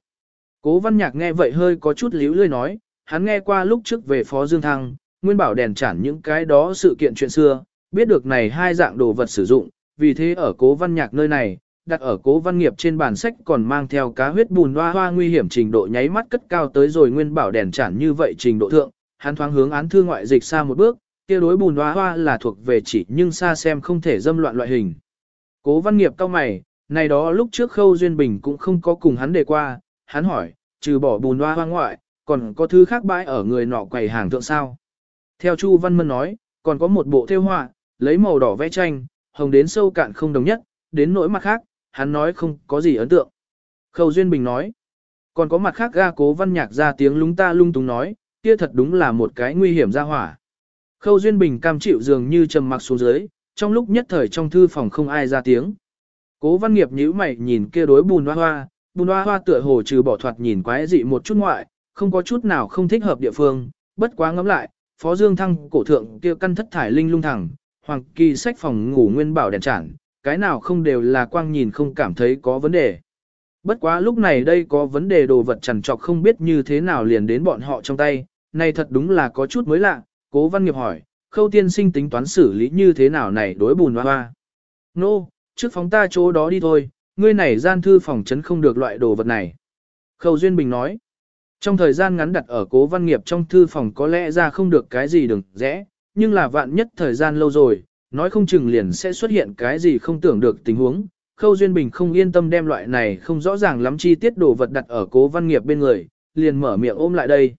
Cố văn nhạc nghe vậy hơi có chút líu lươi nói, hắn nghe qua lúc trước về Phó Dương Thăng, nguyên bảo đèn chản những cái đó sự kiện chuyện xưa, biết được này hai dạng đồ vật sử dụng, vì thế ở cố văn nhạc nơi này, đặt ở cố văn nghiệp trên bản sách còn mang theo cá huyết bùn hoa hoa nguy hiểm trình độ nháy mắt cất cao tới rồi nguyên bảo đèn chản như vậy trình độ thượng, hắn thoáng hướng án thư ngoại dịch xa một bước, kia đối bùn hoa hoa là thuộc về chỉ nhưng xa xem không thể dâm loạn loại hình. Cố văn nghiệp cao mày, này đó lúc trước khâu duyên bình cũng không có cùng hắn đề qua, hắn hỏi, trừ bỏ bùn hoa hoa ngoại, còn có thứ khác bãi ở người nọ quầy hàng thượng sao. Theo Chu Văn Mân nói, còn có một bộ theo họa, lấy màu đỏ vẽ tranh, hồng đến sâu cạn không đồng nhất, đến nỗi mặt khác, hắn nói không có gì ấn tượng. Khâu Duyên Bình nói, còn có mặt khác ga cố văn nhạc ra tiếng lúng ta lung túng nói, kia thật đúng là một cái nguy hiểm ra hỏa. Khâu Duyên Bình cam chịu dường như trầm mặc xuống dưới, trong lúc nhất thời trong thư phòng không ai ra tiếng. Cố văn nghiệp nhíu mày nhìn kia đối bùn hoa hoa, bùn hoa hoa tựa hồ trừ bỏ thoạt nhìn quái dị một chút ngoại, không có chút nào không thích hợp địa phương, bất quá ngẫm lại, Phó Dương Thăng cổ thượng kia căn thất thải linh lung thẳng, hoàng kỳ sách phòng ngủ nguyên bảo đèn chản, cái nào không đều là quang nhìn không cảm thấy có vấn đề. Bất quá lúc này đây có vấn đề đồ vật trằn trọc không biết như thế nào liền đến bọn họ trong tay, này thật đúng là có chút mới lạ, cố văn nghiệp hỏi, khâu tiên sinh tính toán xử lý như thế nào này đối bùn hoa hoa. Nô, no, trước phóng ta chỗ đó đi thôi, ngươi này gian thư phòng chấn không được loại đồ vật này. Khâu Duyên Bình nói, trong thời gian ngắn đặt ở cố văn nghiệp trong thư phòng có lẽ ra không được cái gì đừng rẽ, nhưng là vạn nhất thời gian lâu rồi, nói không chừng liền sẽ xuất hiện cái gì không tưởng được tình huống. Khâu Duyên Bình không yên tâm đem loại này không rõ ràng lắm chi tiết đồ vật đặt ở cố văn nghiệp bên người, liền mở miệng ôm lại đây.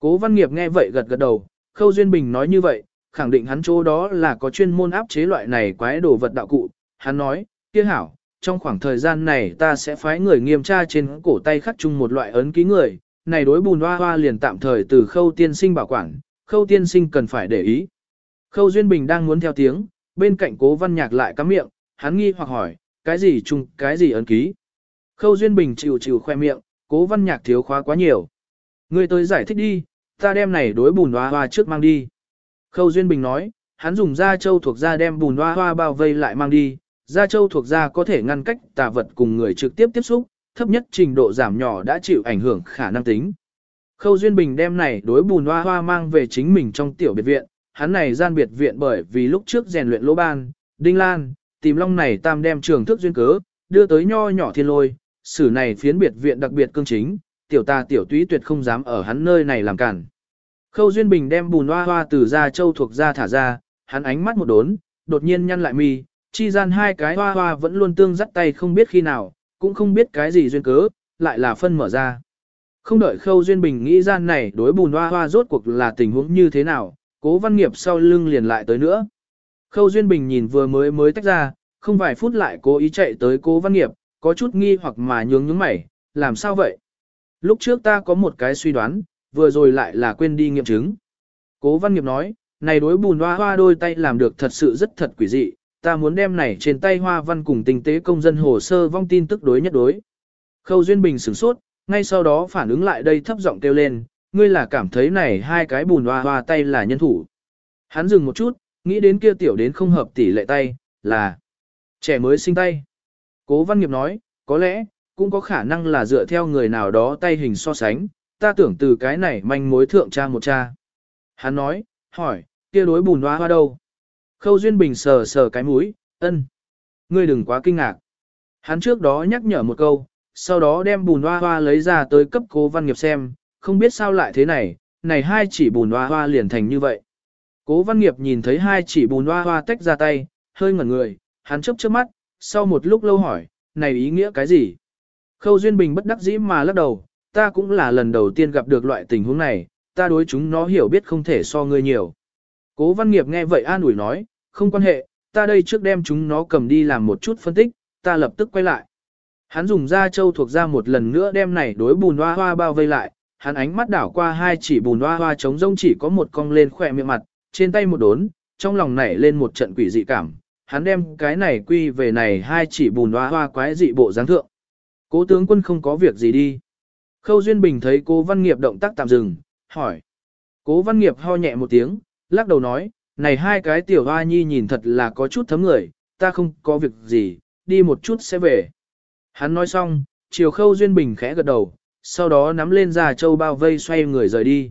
Cố văn nghiệp nghe vậy gật gật đầu, Khâu Duyên Bình nói như vậy, khẳng định hắn chỗ đó là có chuyên môn áp chế loại này quái đồ vật đạo cụ. Hắn nói, kia hảo, trong khoảng thời gian này ta sẽ phái người nghiêm tra trên cổ tay khắc chung một loại ấn ký người, này đối bùn hoa hoa liền tạm thời từ khâu tiên sinh bảo quản, khâu tiên sinh cần phải để ý. Khâu Duyên Bình đang muốn theo tiếng, bên cạnh cố văn nhạc lại cắm miệng, hắn nghi hoặc hỏi, cái gì chung, cái gì ấn ký. Khâu Duyên Bình chịu chịu khoe miệng, cố văn nhạc thiếu khóa quá nhiều. Người tới giải thích đi, ta đem này đối bùn hoa hoa trước mang đi. Khâu Duyên Bình nói, hắn dùng da châu thuộc da đem bùn hoa hoa bao vây lại mang đi, da châu thuộc da có thể ngăn cách tà vật cùng người trực tiếp tiếp xúc, thấp nhất trình độ giảm nhỏ đã chịu ảnh hưởng khả năng tính. Khâu Duyên Bình đem này đối bùn hoa hoa mang về chính mình trong tiểu biệt viện, hắn này gian biệt viện bởi vì lúc trước rèn luyện lỗ ban, đinh lan, tìm long này tam đem trường thức duyên cớ, đưa tới nho nhỏ thiên lôi, sử này phiến biệt viện đặc biệt cương chính, tiểu ta tiểu túy tuyệt không dám ở hắn nơi này làm cản. Khâu Duyên Bình đem bùn hoa hoa từ ra châu thuộc ra thả ra, hắn ánh mắt một đốn, đột nhiên nhăn lại mi, chi gian hai cái hoa hoa vẫn luôn tương dắt tay không biết khi nào, cũng không biết cái gì duyên cớ, lại là phân mở ra. Không đợi Khâu Duyên Bình nghĩ ra này đối bùn hoa hoa rốt cuộc là tình huống như thế nào, cố văn nghiệp sau lưng liền lại tới nữa. Khâu Duyên Bình nhìn vừa mới mới tách ra, không vài phút lại cố ý chạy tới cố văn nghiệp, có chút nghi hoặc mà nhướng nhướng mày, làm sao vậy? Lúc trước ta có một cái suy đoán, vừa rồi lại là quên đi nghiệm chứng. Cố văn nghiệp nói, này đối bùn hoa hoa đôi tay làm được thật sự rất thật quỷ dị, ta muốn đem này trên tay hoa văn cùng tinh tế công dân hồ sơ vong tin tức đối nhất đối. Khâu Duyên Bình sửng sốt, ngay sau đó phản ứng lại đây thấp giọng kêu lên, ngươi là cảm thấy này hai cái bùn hoa hoa tay là nhân thủ. Hắn dừng một chút, nghĩ đến kia tiểu đến không hợp tỷ lệ tay, là trẻ mới sinh tay. Cố văn nghiệp nói, có lẽ, cũng có khả năng là dựa theo người nào đó tay hình so sánh, ta tưởng từ cái này manh mối thượng cha một cha. Hắn nói, hỏi, kia đối bùn hoa hoa đâu? Khâu Duyên Bình sờ sờ cái mũi, ân. Ngươi đừng quá kinh ngạc. Hắn trước đó nhắc nhở một câu, sau đó đem bùn hoa hoa lấy ra tới cấp cố văn nghiệp xem, không biết sao lại thế này, này hai chỉ bùn hoa hoa liền thành như vậy. Cố văn nghiệp nhìn thấy hai chỉ bùn hoa hoa tách ra tay, hơi ngẩn người, hắn chớp chớp mắt, sau một lúc lâu hỏi, này ý nghĩa cái gì? Khâu Duyên Bình bất đắc dĩ mà lắc đầu, ta cũng là lần đầu tiên gặp được loại tình huống này, ta đối chúng nó hiểu biết không thể so ngươi nhiều. Cố văn nghiệp nghe vậy an ủi nói, không quan hệ, ta đây trước đem chúng nó cầm đi làm một chút phân tích, ta lập tức quay lại. Hắn dùng da châu thuộc ra một lần nữa đem này đối bùn hoa hoa bao vây lại, hắn ánh mắt đảo qua hai chỉ bùn hoa hoa trống rông chỉ có một cong lên khỏe miệng mặt, trên tay một đốn, trong lòng nảy lên một trận quỷ dị cảm. Hắn đem cái này quy về này hai chỉ bùn hoa hoa quái dị bộ dáng thượng. Cố tướng quân không có việc gì đi. Khâu Duyên Bình thấy cố văn nghiệp động tác tạm dừng, hỏi. Cố văn nghiệp ho nhẹ một tiếng, lắc đầu nói, này hai cái tiểu hoa nhi nhìn thật là có chút thấm người, ta không có việc gì, đi một chút sẽ về. Hắn nói xong, chiều khâu duyên bình khẽ gật đầu, sau đó nắm lên ra châu bao vây xoay người rời đi.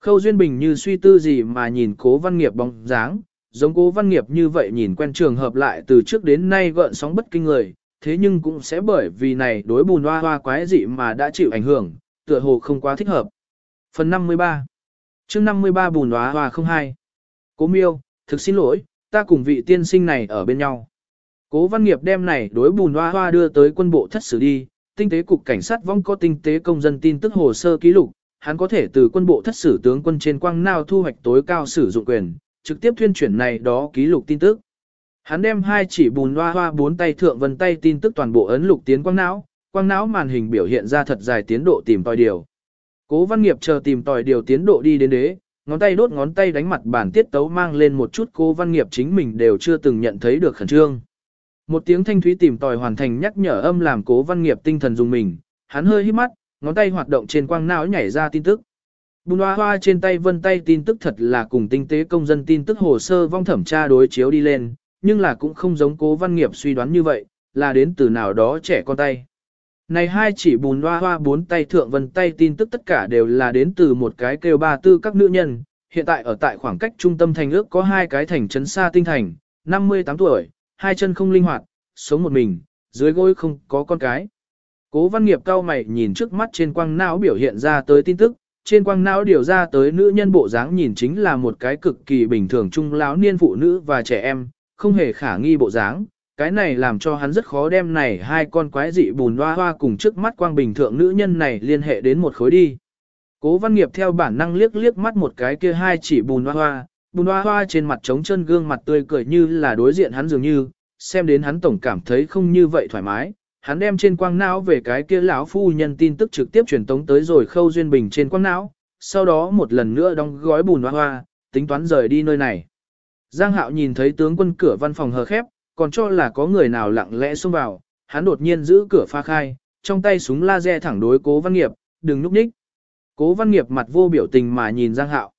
Khâu duyên bình như suy tư gì mà nhìn cố văn nghiệp bóng dáng, giống cố văn nghiệp như vậy nhìn quen trường hợp lại từ trước đến nay gợn sóng bất kinh người, thế nhưng cũng sẽ bởi vì này đối bùn hoa hoa quái dị mà đã chịu ảnh hưởng, tựa hồ không quá thích hợp. Phần 53 chương 53 bùn hoa hoa không hai Cố miêu, thực xin lỗi, ta cùng vị tiên sinh này ở bên nhau. Cố văn nghiệp đem này đối bùn hoa hoa đưa tới quân bộ thất xử đi, tinh tế cục cảnh sát vong có tinh tế công dân tin tức hồ sơ ký lục, hắn có thể từ quân bộ thất xử tướng quân trên quang nào thu hoạch tối cao sử dụng quyền, trực tiếp tuyên chuyển này đó ký lục tin tức. Hắn đem hai chỉ bùn hoa hoa bốn tay thượng vân tay tin tức toàn bộ ấn lục tiến quang não, quang não màn hình biểu hiện ra thật dài tiến độ tìm tòi điều. Cố văn nghiệp chờ tìm tòi điều tiến độ đi đến đế, ngón tay đốt ngón tay đánh mặt bản tiết tấu mang lên một chút cô văn nghiệp chính mình đều chưa từng nhận thấy được khẩn trương. Một tiếng thanh thúy tìm tòi hoàn thành nhắc nhở âm làm cố văn nghiệp tinh thần dùng mình, hắn hơi hít mắt, ngón tay hoạt động trên quang não nhảy ra tin tức. Bùn hoa hoa trên tay vân tay tin tức thật là cùng tinh tế công dân tin tức hồ sơ vong thẩm tra đối chiếu đi lên, nhưng là cũng không giống cố văn nghiệp suy đoán như vậy, là đến từ nào đó trẻ con tay. Này hai chỉ bùn hoa hoa bốn tay thượng vân tay tin tức tất cả đều là đến từ một cái kêu ba tư các nữ nhân, hiện tại ở tại khoảng cách trung tâm thành ước có hai cái thành trấn xa tinh thành, 58 tuổi, hai chân không linh hoạt, sống một mình, dưới gối không có con cái. Cố văn nghiệp cao mày nhìn trước mắt trên quang não biểu hiện ra tới tin tức, trên quang não điều ra tới nữ nhân bộ dáng nhìn chính là một cái cực kỳ bình thường trung lão niên phụ nữ và trẻ em, không hề khả nghi bộ dáng. Cái này làm cho hắn rất khó đem này hai con quái dị bùn hoa hoa cùng trước mắt quang bình thường nữ nhân này liên hệ đến một khối đi. Cố văn nghiệp theo bản năng liếc liếc mắt một cái kia hai chỉ bùn hoa hoa, bùn hoa hoa trên mặt trống chân gương mặt tươi cười như là đối diện hắn dường như, xem đến hắn tổng cảm thấy không như vậy thoải mái, hắn đem trên quang não về cái kia lão phu nhân tin tức trực tiếp truyền tống tới rồi khâu duyên bình trên quang não, sau đó một lần nữa đóng gói bùn hoa hoa, tính toán rời đi nơi này. Giang Hạo nhìn thấy tướng quân cửa văn phòng hờ khép, còn cho là có người nào lặng lẽ xông vào, hắn đột nhiên giữ cửa pha khai, trong tay súng laser thẳng đối Cố Văn Nghiệp, đừng núp ních. Cố Văn Nghiệp mặt vô biểu tình mà nhìn Giang Hạo.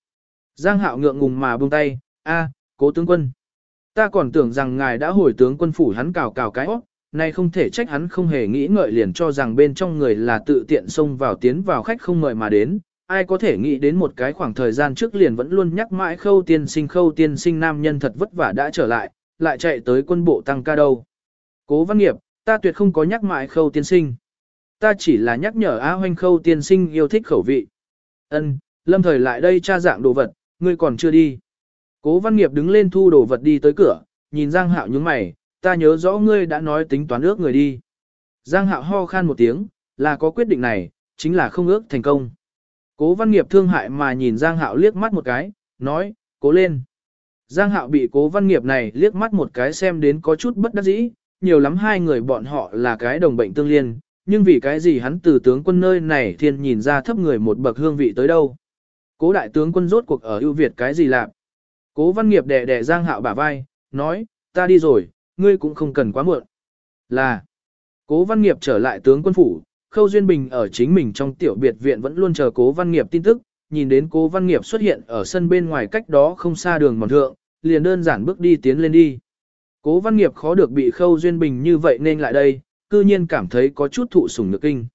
Giang Hạo ngượng ngùng mà buông tay, a, Cố tướng quân. Ta còn tưởng rằng ngài đã hồi tướng quân phủ hắn cào cào cái óc, nay không thể trách hắn không hề nghĩ ngợi liền cho rằng bên trong người là tự tiện xông vào tiến vào khách không mời mà đến, ai có thể nghĩ đến một cái khoảng thời gian trước liền vẫn luôn nhắc mãi khâu tiên sinh khâu tiên sinh nam nhân thật vất vả đã trở lại, lại chạy tới quân bộ tăng ca đâu. Cố văn nghiệp, ta tuyệt không có nhắc mãi khâu tiên sinh. Ta chỉ là nhắc nhở A hoanh khâu tiên sinh yêu thích khẩu vị. Ân, lâm thời lại đây tra dạng đồ vật, ngươi còn chưa đi. Cố văn nghiệp đứng lên thu đồ vật đi tới cửa, nhìn Giang Hạo nhướng mày, ta nhớ rõ ngươi đã nói tính toán ước người đi. Giang Hạo ho khan một tiếng, là có quyết định này, chính là không ước thành công. Cố văn nghiệp thương hại mà nhìn Giang Hạo liếc mắt một cái, nói, cố lên. Giang Hạo bị cố văn nghiệp này liếc mắt một cái xem đến có chút bất đắc dĩ, nhiều lắm hai người bọn họ là cái đồng bệnh tương liên, nhưng vì cái gì hắn từ tướng quân nơi này thiên nhìn ra thấp người một bậc hương vị tới đâu. Cố đại tướng quân rốt cuộc ở ưu Việt cái gì làm? Cố văn nghiệp đè đè Giang Hạo bả vai, nói, ta đi rồi, ngươi cũng không cần quá muộn. Là, cố văn nghiệp trở lại tướng quân phủ, Khâu Duyên Bình ở chính mình trong tiểu biệt viện vẫn luôn chờ cố văn nghiệp tin tức, nhìn đến cố văn nghiệp xuất hiện ở sân bên ngoài cách đó không xa đường mòn thượng, liền đơn giản bước đi tiến lên đi. Cố văn nghiệp khó được bị Khâu Duyên Bình như vậy nên lại đây, cư nhiên cảm thấy có chút thụ sủng nhược kinh.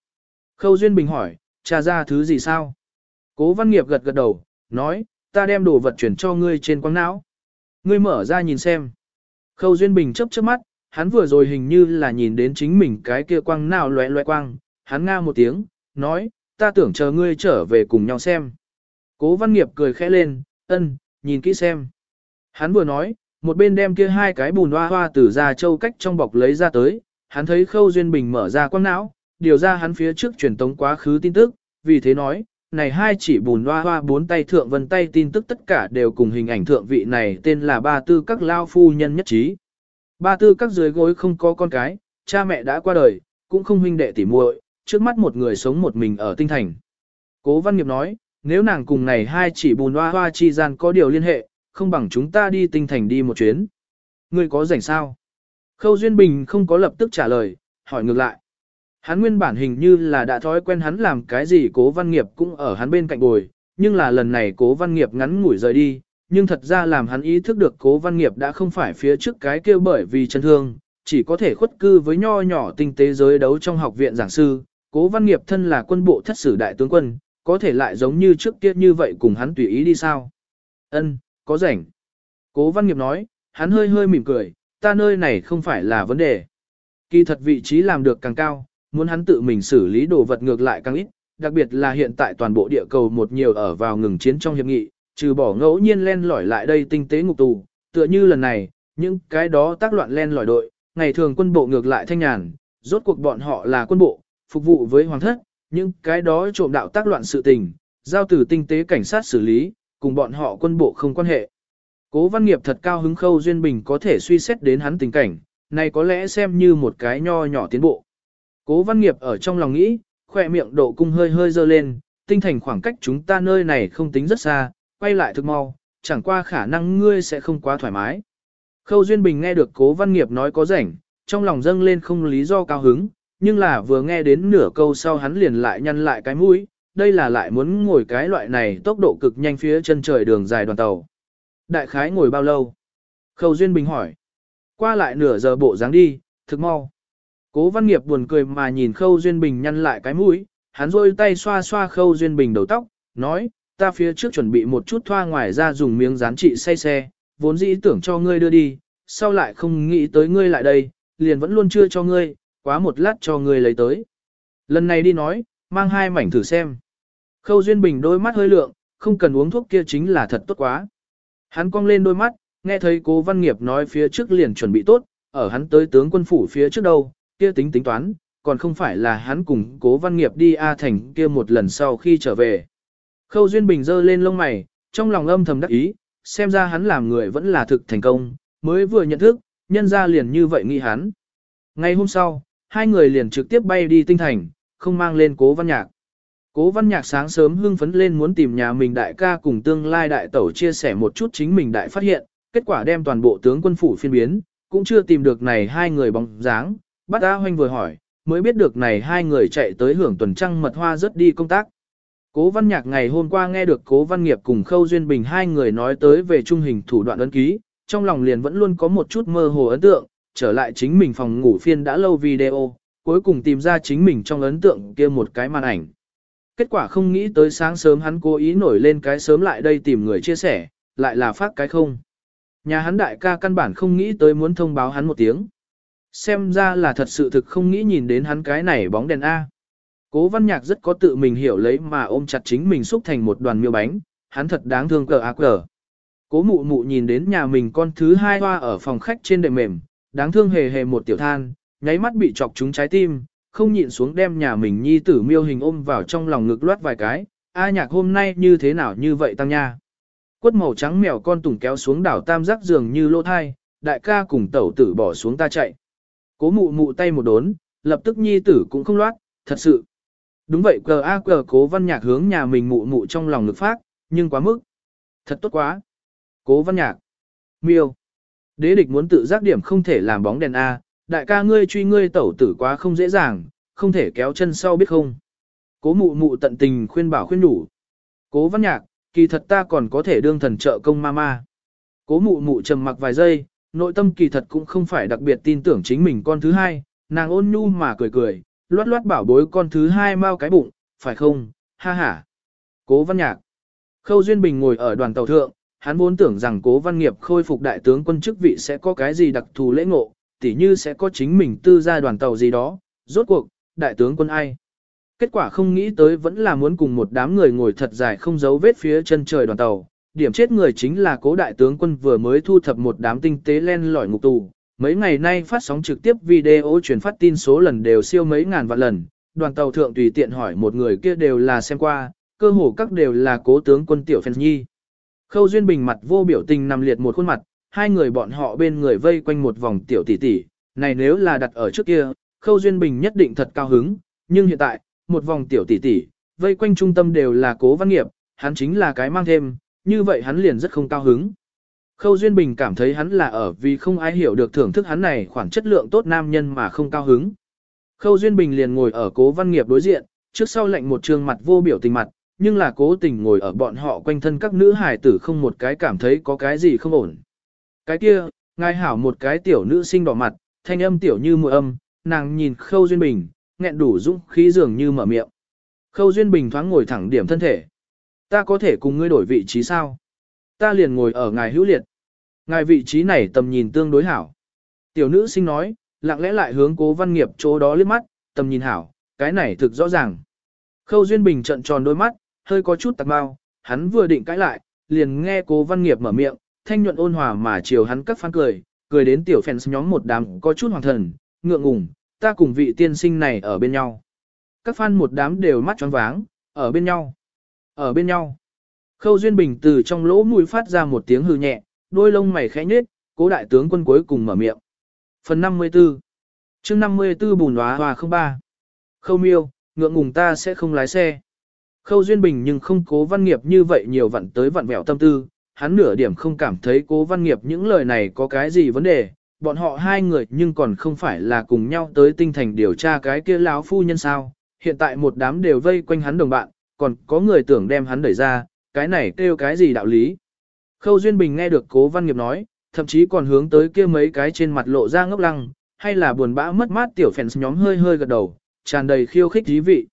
Khâu Duyên Bình hỏi, tra ra thứ gì sao? Cố văn nghiệp gật gật đầu, nói, ta đem đồ vật chuyển cho ngươi trên quang não. Ngươi mở ra nhìn xem. Khâu Duyên Bình chấp chớp mắt, hắn vừa rồi hình như là nhìn đến chính mình cái kia quang não loẹ loẹ quang, hắn nga một tiếng, nói, ta tưởng chờ ngươi trở về cùng nhau xem. Cố văn nghiệp cười khẽ lên, ân, nhìn kỹ xem. Hắn vừa nói, một bên đem kia hai cái bùn hoa hoa từ ra châu cách trong bọc lấy ra tới, hắn thấy Khâu Duyên Bình mở ra quang não, điều ra hắn phía trước truyền tống quá khứ tin tức, vì thế nói, này hai chỉ bùn hoa hoa bốn tay thượng vân tay tin tức tất cả đều cùng hình ảnh thượng vị này tên là ba tư các lao phu nhân nhất trí. Ba tư các dưới gối không có con cái, cha mẹ đã qua đời, cũng không huynh đệ tỉ muội, trước mắt một người sống một mình ở tinh thành. Cố văn nghiệp nói, nếu nàng cùng này hai chỉ bùn hoa hoa chi gian có điều liên hệ, không bằng chúng ta đi tinh thành đi một chuyến. Ngươi có rảnh sao? Khâu Duyên Bình không có lập tức trả lời, hỏi ngược lại. Hắn nguyên bản hình như là đã thói quen hắn làm cái gì cố văn nghiệp cũng ở hắn bên cạnh bồi, nhưng là lần này cố văn nghiệp ngắn ngủi rời đi, nhưng thật ra làm hắn ý thức được cố văn nghiệp đã không phải phía trước cái kêu bởi vì chân thương, chỉ có thể khuất cư với nho nhỏ tinh tế giới đấu trong học viện giảng sư, cố văn nghiệp thân là quân bộ thất sử đại tướng quân, có thể lại giống như trước kia như vậy cùng hắn tùy ý đi sao. Ân, có rảnh. Cố văn nghiệp nói, hắn hơi hơi mỉm cười, ta nơi này không phải là vấn đề. Kỳ thật vị trí làm được càng cao, muốn hắn tự mình xử lý đồ vật ngược lại càng ít, đặc biệt là hiện tại toàn bộ địa cầu một nhiều ở vào ngừng chiến trong hiệp nghị, trừ bỏ ngẫu nhiên len lỏi lại đây tinh tế ngục tù, tựa như lần này, những cái đó tác loạn len lỏi đội, ngày thường quân bộ ngược lại thanh nhàn, rốt cuộc bọn họ là quân bộ, phục vụ với hoàng thất, những cái đó trộm đạo tác loạn sự tình, giao từ tinh tế cảnh sát xử lý, cùng bọn họ quân bộ không quan hệ. Cố văn nghiệp thật cao hứng khâu duyên bình có thể suy xét đến hắn tình cảnh, này có lẽ xem như một cái nho nhỏ tiến bộ. Cố văn nghiệp ở trong lòng nghĩ, khỏe miệng độ cung hơi hơi dơ lên, tinh thành khoảng cách chúng ta nơi này không tính rất xa, quay lại thực mau, chẳng qua khả năng ngươi sẽ không quá thoải mái. Khâu Duyên Bình nghe được cố văn nghiệp nói có rảnh, trong lòng dâng lên không lý do cao hứng, nhưng là vừa nghe đến nửa câu sau hắn liền lại nhăn lại cái mũi, đây là lại muốn ngồi cái loại này tốc độ cực nhanh phía chân trời đường dài đoàn tàu. Đại khái ngồi bao lâu? Khâu Duyên Bình hỏi. Qua lại nửa giờ bộ dáng đi, thực mau. Cố văn nghiệp buồn cười mà nhìn Khâu Duyên Bình nhăn lại cái mũi, hắn rôi tay xoa xoa Khâu Duyên Bình đầu tóc, nói, ta phía trước chuẩn bị một chút thoa ngoài ra dùng miếng dán trị say xe, vốn dĩ tưởng cho ngươi đưa đi, sau lại không nghĩ tới ngươi lại đây, liền vẫn luôn chưa cho ngươi, quá một lát cho ngươi lấy tới. Lần này đi nói, mang hai mảnh thử xem. Khâu Duyên Bình đôi mắt hơi lượng, không cần uống thuốc kia chính là thật tốt quá. Hắn cong lên đôi mắt, nghe thấy cố văn nghiệp nói phía trước liền chuẩn bị tốt, ở hắn tới tướng quân phủ phía trước đâu, kia tính tính toán, còn không phải là hắn cùng cố văn nghiệp đi A thành kia một lần sau khi trở về. Khâu Duyên Bình giơ lên lông mày, trong lòng âm thầm đắc ý, xem ra hắn làm người vẫn là thực thành công, mới vừa nhận thức, nhân ra liền như vậy nghĩ hắn. Ngày hôm sau, hai người liền trực tiếp bay đi tinh thành, không mang lên cố văn nhạc. Cố văn nhạc sáng sớm hưng phấn lên muốn tìm nhà mình đại ca cùng tương lai đại tẩu chia sẻ một chút chính mình đại phát hiện, kết quả đem toàn bộ tướng quân phủ phiên biến, cũng chưa tìm được này hai người bóng dáng, bắt A hoanh vừa hỏi, mới biết được này hai người chạy tới hưởng tuần trăng mật hoa rất đi công tác. Cố văn nhạc ngày hôm qua nghe được cố văn nghiệp cùng khâu duyên bình hai người nói tới về trung hình thủ đoạn ấn ký, trong lòng liền vẫn luôn có một chút mơ hồ ấn tượng, trở lại chính mình phòng ngủ phiên đã lâu video, cuối cùng tìm ra chính mình trong ấn tượng kia một cái màn ảnh. Kết quả không nghĩ tới sáng sớm hắn cố ý nổi lên cái sớm lại đây tìm người chia sẻ, lại là phát cái không. Nhà hắn đại ca căn bản không nghĩ tới muốn thông báo hắn một tiếng. Xem ra là thật sự thực không nghĩ nhìn đến hắn cái này bóng đèn A. Cố văn nhạc rất có tự mình hiểu lấy mà ôm chặt chính mình xúc thành một đoàn miêu bánh, hắn thật đáng thương cờ ác cờ. Cố mụ mụ nhìn đến nhà mình con thứ hai hoa ở phòng khách trên đệm mềm, đáng thương hề hề một tiểu than, nháy mắt bị chọc trúng trái tim, không nhịn xuống đem nhà mình nhi tử miêu hình ôm vào trong lòng ngực loát vài cái, a nhạc hôm nay như thế nào như vậy tăng nha. Quất màu trắng mèo con tùng kéo xuống đảo tam giác giường như lô thai, đại ca cùng tẩu tử bỏ xuống ta chạy. Cố mụ mụ tay một đốn, lập tức nhi tử cũng không loát, thật sự. Đúng vậy cờ a cờ cố văn nhạc hướng nhà mình mụ mụ trong lòng ngực phát, nhưng quá mức. Thật tốt quá. Cố văn nhạc. Miêu. Đế địch muốn tự giác điểm không thể làm bóng đèn A, đại ca ngươi truy ngươi tẩu tử quá không dễ dàng, không thể kéo chân sau biết không. Cố mụ mụ tận tình khuyên bảo khuyên đủ. Cố văn nhạc, kỳ thật ta còn có thể đương thần trợ công ma ma. Cố mụ mụ trầm mặc vài giây, nội tâm kỳ thật cũng không phải đặc biệt tin tưởng chính mình con thứ hai, nàng ôn nhu mà cười cười, loát loát bảo bối con thứ hai mau cái bụng, phải không, ha ha. Cố văn nhạc. Khâu Duyên Bình ngồi ở đoàn tàu thượng, hắn vốn tưởng rằng cố văn nghiệp khôi phục đại tướng quân chức vị sẽ có cái gì đặc thù lễ ngộ, tỉ như sẽ có chính mình tư gia đoàn tàu gì đó, rốt cuộc, đại tướng quân ai. Kết quả không nghĩ tới vẫn là muốn cùng một đám người ngồi thật dài không giấu vết phía chân trời đoàn tàu. Điểm chết người chính là cố đại tướng quân vừa mới thu thập một đám tinh tế len lỏi ngục tù. Mấy ngày nay phát sóng trực tiếp video truyền phát tin số lần đều siêu mấy ngàn vạn lần. Đoàn tàu thượng tùy tiện hỏi một người kia đều là xem qua, cơ hồ các đều là cố tướng quân tiểu phèn nhi. Khâu Duyên Bình mặt vô biểu tình nằm liệt một khuôn mặt, hai người bọn họ bên người vây quanh một vòng tiểu tỷ tỷ, này nếu là đặt ở trước kia, Khâu Duyên Bình nhất định thật cao hứng, nhưng hiện tại, một vòng tiểu tỷ tỷ, vây quanh trung tâm đều là cố văn nghiệp, hắn chính là cái mang thêm, như vậy hắn liền rất không cao hứng. Khâu Duyên Bình cảm thấy hắn là ở vì không ai hiểu được thưởng thức hắn này khoảng chất lượng tốt nam nhân mà không cao hứng. Khâu Duyên Bình liền ngồi ở cố văn nghiệp đối diện, trước sau lạnh một trường mặt vô biểu tình mặt, nhưng là cố tình ngồi ở bọn họ quanh thân các nữ hài tử không một cái cảm thấy có cái gì không ổn. Cái kia, ngài hảo một cái tiểu nữ sinh đỏ mặt, thanh âm tiểu như mùi âm, nàng nhìn Khâu Duyên Bình, nghẹn đủ dũng khí dường như mở miệng. Khâu Duyên Bình thoáng ngồi thẳng điểm thân thể. Ta có thể cùng ngươi đổi vị trí sao? Ta liền ngồi ở ngài hữu liệt. Ngài vị trí này tầm nhìn tương đối hảo. Tiểu nữ sinh nói, lặng lẽ lại hướng cố văn nghiệp chỗ đó liếc mắt, tầm nhìn hảo, cái này thực rõ ràng. Khâu Duyên Bình trận tròn đôi mắt, hơi có chút tạc bao, hắn vừa định cãi lại, liền nghe cố văn nghiệp mở miệng, thanh nhuận ôn hòa mà chiều hắn các phán cười, cười đến tiểu fans nhóm một đám có chút hoàng thần, ngượng ngùng, ta cùng vị tiên sinh này ở bên nhau. Các fan một đám đều mắt tròn váng, ở bên nhau, ở bên nhau. Khâu Duyên Bình từ trong lỗ mũi phát ra một tiếng hư nhẹ, đôi lông mày khẽ nhếch, cố đại tướng quân cuối cùng mở miệng. Phần 54 chương 54 bùn hóa hòa 03 Khâu miêu, ngượng ngùng ta sẽ không lái xe. Khâu Duyên Bình nhưng không cố văn nghiệp như vậy nhiều vặn tới vặn vẹo tâm tư, hắn nửa điểm không cảm thấy cố văn nghiệp những lời này có cái gì vấn đề, bọn họ hai người nhưng còn không phải là cùng nhau tới tinh thành điều tra cái kia lão phu nhân sao, hiện tại một đám đều vây quanh hắn đồng bạn, còn có người tưởng đem hắn đẩy ra, cái này kêu cái gì đạo lý. Khâu Duyên Bình nghe được cố văn nghiệp nói, thậm chí còn hướng tới kia mấy cái trên mặt lộ ra ngốc lăng, hay là buồn bã mất mát tiểu phèn nhóm hơi hơi gật đầu, tràn đầy khiêu khích dí vị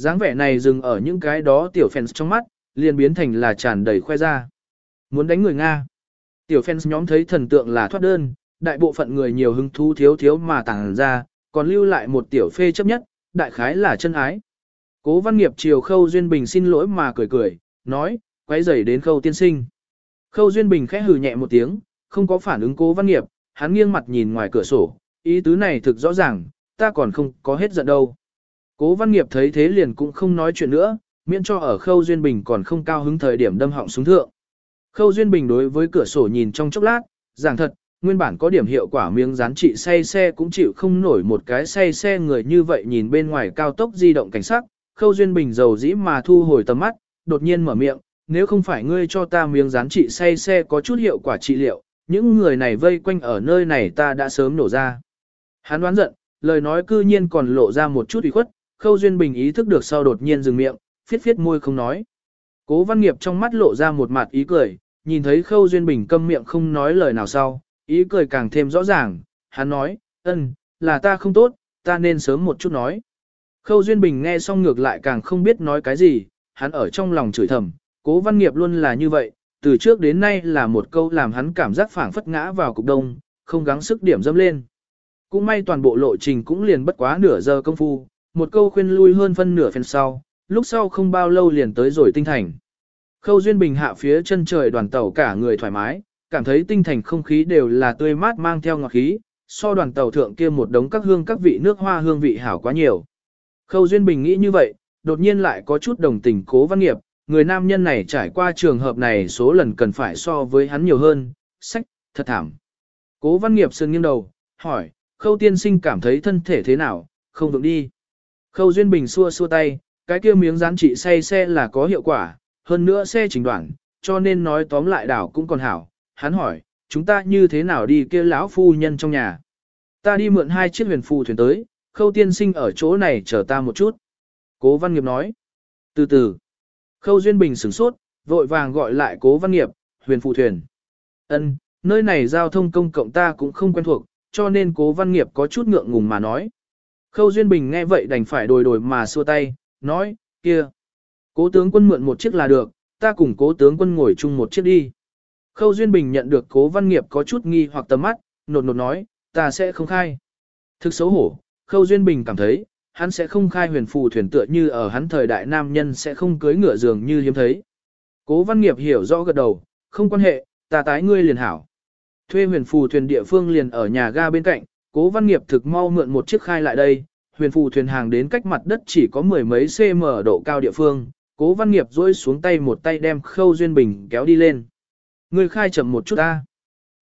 dáng vẻ này dừng ở những cái đó tiểu fans trong mắt, liền biến thành là tràn đầy khoe ra. Muốn đánh người Nga. Tiểu fans nhóm thấy thần tượng là thoát đơn, đại bộ phận người nhiều hứng thú thiếu thiếu mà tàng ra, còn lưu lại một tiểu phê chấp nhất, đại khái là chân ái. Cố văn nghiệp chiều khâu duyên bình xin lỗi mà cười cười, nói, quay rầy đến khâu tiên sinh. Khâu duyên bình khẽ hừ nhẹ một tiếng, không có phản ứng cố văn nghiệp, hắn nghiêng mặt nhìn ngoài cửa sổ, ý tứ này thực rõ ràng, ta còn không có hết giận đâu. Cố văn nghiệp thấy thế liền cũng không nói chuyện nữa, miễn cho ở khâu duyên bình còn không cao hứng thời điểm đâm họng xuống thượng. Khâu duyên bình đối với cửa sổ nhìn trong chốc lát, giảng thật, nguyên bản có điểm hiệu quả miếng dán trị say xe cũng chịu không nổi một cái say xe người như vậy nhìn bên ngoài cao tốc di động cảnh sắc, khâu duyên bình dầu dĩ mà thu hồi tầm mắt, đột nhiên mở miệng, nếu không phải ngươi cho ta miếng dán trị say xe có chút hiệu quả trị liệu, những người này vây quanh ở nơi này ta đã sớm nổ ra. Hắn đoán giận, lời nói cư nhiên còn lộ ra một chút ủy khuất, khâu duyên bình ý thức được sau đột nhiên dừng miệng, phiết phiết môi không nói. Cố văn nghiệp trong mắt lộ ra một mặt ý cười, nhìn thấy khâu duyên bình câm miệng không nói lời nào sau, ý cười càng thêm rõ ràng, hắn nói, ân, là ta không tốt, ta nên sớm một chút nói. Khâu duyên bình nghe xong ngược lại càng không biết nói cái gì, hắn ở trong lòng chửi thầm, cố văn nghiệp luôn là như vậy, từ trước đến nay là một câu làm hắn cảm giác phảng phất ngã vào cục đông, không gắng sức điểm dâm lên. Cũng may toàn bộ lộ trình cũng liền bất quá nửa giờ công phu, một câu khuyên lui hơn phân nửa phần sau, lúc sau không bao lâu liền tới rồi tinh thành. Khâu Duyên Bình hạ phía chân trời đoàn tàu cả người thoải mái, cảm thấy tinh thành không khí đều là tươi mát mang theo ngọt khí, so đoàn tàu thượng kia một đống các hương các vị nước hoa hương vị hảo quá nhiều. Khâu Duyên Bình nghĩ như vậy, đột nhiên lại có chút đồng tình cố văn nghiệp, người nam nhân này trải qua trường hợp này số lần cần phải so với hắn nhiều hơn, sách, thật thảm. Cố văn nghiệp sương nghiêng đầu, hỏi, khâu tiên sinh cảm thấy thân thể thế nào, không được đi. Khâu Duyên Bình xua xua tay, cái kia miếng rán trị say xe là có hiệu quả, hơn nữa xe chỉnh đoạn, cho nên nói tóm lại đảo cũng còn hảo. Hắn hỏi, chúng ta như thế nào đi kia lão phu nhân trong nhà? Ta đi mượn hai chiếc huyền phù thuyền tới, khâu tiên sinh ở chỗ này chờ ta một chút. Cố văn nghiệp nói. Từ từ. Khâu Duyên Bình sửng sốt, vội vàng gọi lại cố văn nghiệp, huyền phù thuyền. Ân, nơi này giao thông công cộng ta cũng không quen thuộc, cho nên cố văn nghiệp có chút ngượng ngùng mà nói. Khâu Duyên Bình nghe vậy đành phải đổi đổi mà xua tay, nói, kia. Cố tướng quân mượn một chiếc là được, ta cùng cố tướng quân ngồi chung một chiếc đi. Khâu Duyên Bình nhận được cố văn nghiệp có chút nghi hoặc tầm mắt, nột nột nói, ta sẽ không khai. Thực xấu hổ, Khâu Duyên Bình cảm thấy, hắn sẽ không khai huyền phù thuyền tựa như ở hắn thời đại nam nhân sẽ không cưới ngựa giường như hiếm thấy. Cố văn nghiệp hiểu rõ gật đầu, không quan hệ, ta tái ngươi liền hảo. Thuê huyền phù thuyền địa phương liền ở nhà ga bên cạnh, cố văn nghiệp thực mau mượn một chiếc khai lại đây, huyền phù thuyền hàng đến cách mặt đất chỉ có mười mấy cm độ cao địa phương, cố văn nghiệp duỗi xuống tay một tay đem khâu duyên bình kéo đi lên. Người khai chậm một chút ta.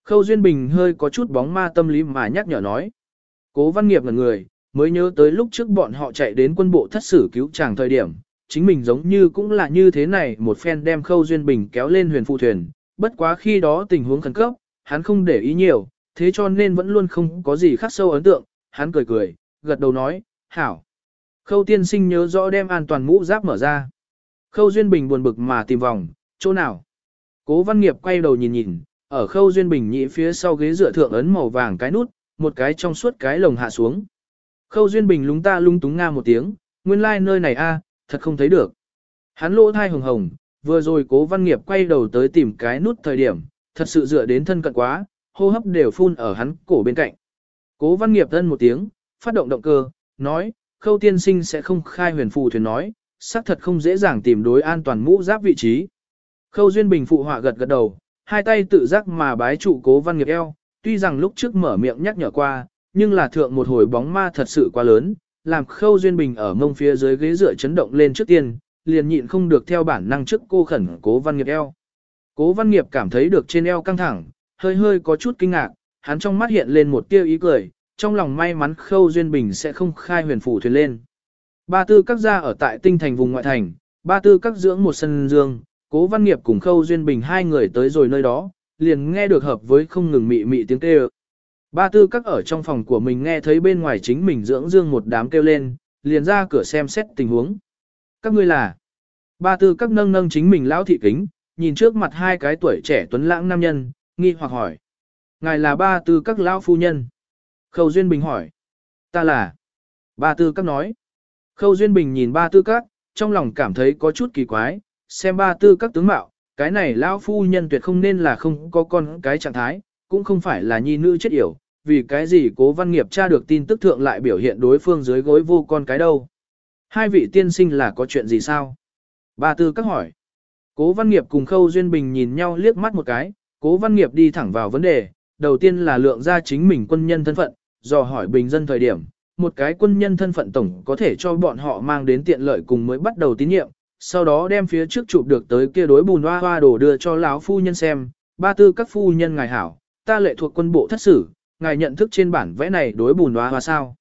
Khâu duyên bình hơi có chút bóng ma tâm lý mà nhắc nhở nói. Cố văn nghiệp là người, mới nhớ tới lúc trước bọn họ chạy đến quân bộ thất sử cứu chàng thời điểm, chính mình giống như cũng là như thế này một phen đem khâu duyên bình kéo lên huyền phù thuyền, bất quá khi đó tình huống khẩn cấp, hắn không để ý nhiều, thế cho nên vẫn luôn không có gì khác sâu ấn tượng, hắn cười cười, gật đầu nói, hảo. Khâu tiên sinh nhớ rõ đem an toàn mũ giáp mở ra. Khâu Duyên Bình buồn bực mà tìm vòng, chỗ nào? Cố văn nghiệp quay đầu nhìn nhìn, ở khâu Duyên Bình nhị phía sau ghế dựa thượng ấn màu vàng cái nút, một cái trong suốt cái lồng hạ xuống. Khâu Duyên Bình lúng ta lung túng nga một tiếng, nguyên lai like nơi này a, thật không thấy được. Hắn lỗ thai hồng hồng, vừa rồi cố văn nghiệp quay đầu tới tìm cái nút thời điểm, thật sự dựa đến thân cận quá, hô hấp đều phun ở hắn cổ bên cạnh. Cố văn nghiệp thân một tiếng, phát động động cơ, nói, khâu tiên sinh sẽ không khai huyền phù thuyền nói, xác thật không dễ dàng tìm đối an toàn mũ giáp vị trí. Khâu Duyên Bình phụ họa gật gật đầu, hai tay tự giác mà bái trụ cố văn nghiệp eo, tuy rằng lúc trước mở miệng nhắc nhở qua, nhưng là thượng một hồi bóng ma thật sự quá lớn, làm Khâu Duyên Bình ở mông phía dưới ghế dựa chấn động lên trước tiên, liền nhịn không được theo bản năng trước cô khẩn cố văn nghiệp eo. Cố văn nghiệp cảm thấy được trên eo căng thẳng, hơi hơi có chút kinh ngạc, hắn trong mắt hiện lên một tia ý cười, trong lòng may mắn Khâu Duyên Bình sẽ không khai huyền phủ thuyền lên. Ba tư các gia ở tại tinh thành vùng ngoại thành, ba tư các dưỡng một sân dương, cố văn nghiệp cùng Khâu Duyên Bình hai người tới rồi nơi đó, liền nghe được hợp với không ngừng mị mị tiếng kêu. Ba tư các ở trong phòng của mình nghe thấy bên ngoài chính mình dưỡng dương một đám kêu lên, liền ra cửa xem xét tình huống. Các ngươi là, ba tư các nâng nâng chính mình lão thị kính, nhìn trước mặt hai cái tuổi trẻ tuấn lãng nam nhân, nghi hoặc hỏi. Ngài là ba tư các lão phu nhân. Khâu Duyên Bình hỏi. Ta là. Ba tư các nói. Khâu Duyên Bình nhìn ba tư các, trong lòng cảm thấy có chút kỳ quái, xem ba tư các tướng mạo, cái này lão phu nhân tuyệt không nên là không có con cái trạng thái, cũng không phải là nhi nữ chết yểu, vì cái gì cố văn nghiệp tra được tin tức thượng lại biểu hiện đối phương dưới gối vô con cái đâu. Hai vị tiên sinh là có chuyện gì sao? Ba tư các hỏi. Cố văn nghiệp cùng Khâu Duyên Bình nhìn nhau liếc mắt một cái, cố văn nghiệp đi thẳng vào vấn đề, đầu tiên là lượng ra chính mình quân nhân thân phận, dò hỏi bình dân thời điểm, một cái quân nhân thân phận tổng có thể cho bọn họ mang đến tiện lợi cùng mới bắt đầu tín nhiệm, sau đó đem phía trước chụp được tới kia đối bùn hoa hoa đổ đưa cho lão phu nhân xem, ba tư các phu nhân ngài hảo, ta lệ thuộc quân bộ thất sử, ngài nhận thức trên bản vẽ này đối bùn hoa hoa sao.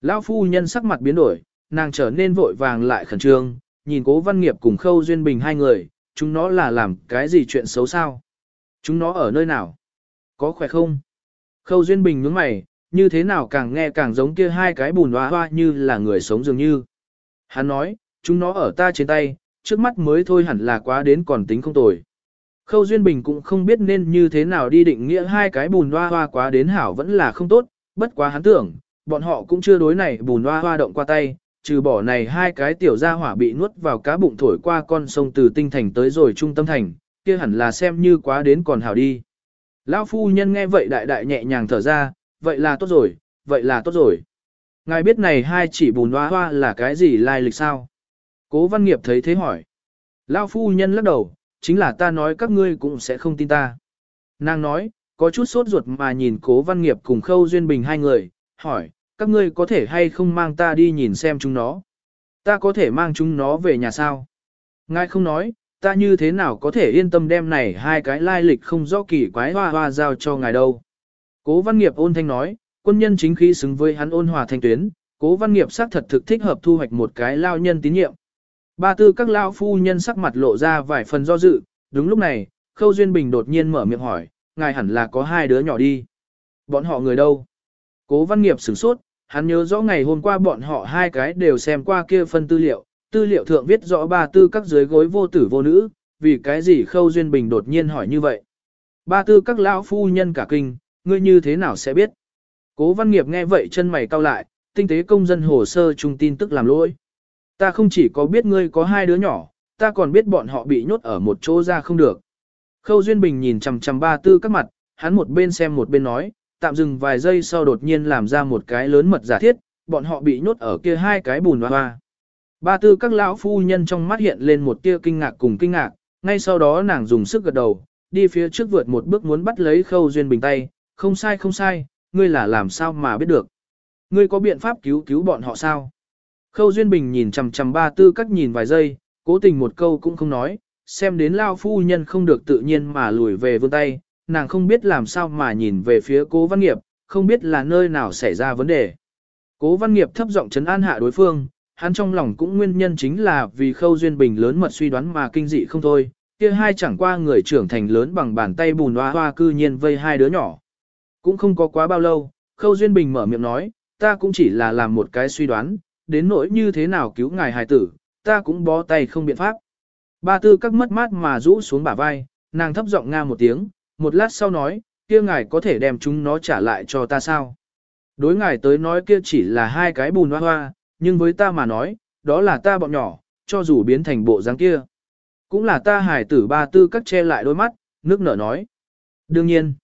Lão phu nhân sắc mặt biến đổi, nàng trở nên vội vàng lại khẩn trương, nhìn cố văn nghiệp cùng khâu duyên bình hai người, chúng nó là làm cái gì chuyện xấu sao? Chúng nó ở nơi nào? Có khỏe không? Khâu duyên bình nhướng mày, như thế nào càng nghe càng giống kia hai cái bùn hoa hoa như là người sống dường như. Hắn nói, chúng nó ở ta trên tay, trước mắt mới thôi hẳn là quá đến còn tính không tồi. Khâu Duyên Bình cũng không biết nên như thế nào đi định nghĩa hai cái bùn hoa hoa quá đến hảo vẫn là không tốt, bất quá hắn tưởng, bọn họ cũng chưa đối này bùn hoa hoa động qua tay, trừ bỏ này hai cái tiểu gia hỏa bị nuốt vào cá bụng thổi qua con sông từ tinh thành tới rồi trung tâm thành, kia hẳn là xem như quá đến còn hảo đi. Lão phu nhân nghe vậy đại đại nhẹ nhàng thở ra, vậy là tốt rồi, vậy là tốt rồi. Ngài biết này hai chỉ bùn hoa hoa là cái gì lai lịch sao? Cố văn nghiệp thấy thế hỏi. Lão phu nhân lắc đầu, chính là ta nói các ngươi cũng sẽ không tin ta. Nàng nói, có chút sốt ruột mà nhìn cố văn nghiệp cùng khâu duyên bình hai người, hỏi, các ngươi có thể hay không mang ta đi nhìn xem chúng nó. Ta có thể mang chúng nó về nhà sao? Ngài không nói, ta như thế nào có thể yên tâm đem này hai cái lai lịch không rõ kỳ quái hoa hoa giao cho ngài đâu. Cố văn nghiệp ôn thanh nói, quân nhân chính khí xứng với hắn ôn hòa thanh tuyến, cố văn nghiệp xác thật thực thích hợp thu hoạch một cái lao nhân tín nhiệm. Ba tư các lao phu nhân sắc mặt lộ ra vài phần do dự, đúng lúc này, Khâu Duyên Bình đột nhiên mở miệng hỏi, ngài hẳn là có hai đứa nhỏ đi. Bọn họ người đâu? Cố văn nghiệp sửng sốt, hắn nhớ rõ ngày hôm qua bọn họ hai cái đều xem qua kia phân tư liệu, tư liệu thượng viết rõ ba tư các dưới gối vô tử vô nữ, vì cái gì Khâu Duyên Bình đột nhiên hỏi như vậy. Ba tư các lão phu nhân cả kinh, ngươi như thế nào sẽ biết? Cố văn nghiệp nghe vậy chân mày cau lại, tinh tế công dân hồ sơ trung tin tức làm lỗi. Ta không chỉ có biết ngươi có hai đứa nhỏ, ta còn biết bọn họ bị nhốt ở một chỗ ra không được. Khâu Duyên Bình nhìn chằm chằm ba tư các mặt, hắn một bên xem một bên nói, tạm dừng vài giây sau đột nhiên làm ra một cái lớn mật giả thiết, bọn họ bị nhốt ở kia hai cái bùn hoa hoa. Ba tư các lão phu nhân trong mắt hiện lên một tia kinh ngạc cùng kinh ngạc, ngay sau đó nàng dùng sức gật đầu, đi phía trước vượt một bước muốn bắt lấy Khâu Duyên Bình tay, không sai không sai, ngươi là làm sao mà biết được. Ngươi có biện pháp cứu cứu bọn họ sao? Khâu Duyên Bình nhìn chằm chằm ba tư các nhìn vài giây, cố tình một câu cũng không nói, xem đến lao phu nhân không được tự nhiên mà lùi về vươn tay, nàng không biết làm sao mà nhìn về phía cố văn nghiệp, không biết là nơi nào xảy ra vấn đề. Cố văn nghiệp thấp giọng chấn an hạ đối phương, hắn trong lòng cũng nguyên nhân chính là vì khâu duyên bình lớn mật suy đoán mà kinh dị không thôi, kia hai chẳng qua người trưởng thành lớn bằng bàn tay bùn hoa hoa cư nhiên vây hai đứa nhỏ. Cũng không có quá bao lâu, khâu duyên bình mở miệng nói, ta cũng chỉ là làm một cái suy đoán, đến nỗi như thế nào cứu ngài hài tử, ta cũng bó tay không biện pháp. Ba tư các mất mát mà rũ xuống bả vai, nàng thấp giọng nga một tiếng, một lát sau nói, kia ngài có thể đem chúng nó trả lại cho ta sao? Đối ngài tới nói kia chỉ là hai cái bùn hoa hoa, nhưng với ta mà nói, đó là ta bọn nhỏ, cho dù biến thành bộ dáng kia. Cũng là ta hài tử ba tư cắt che lại đôi mắt, nước nở nói. Đương nhiên,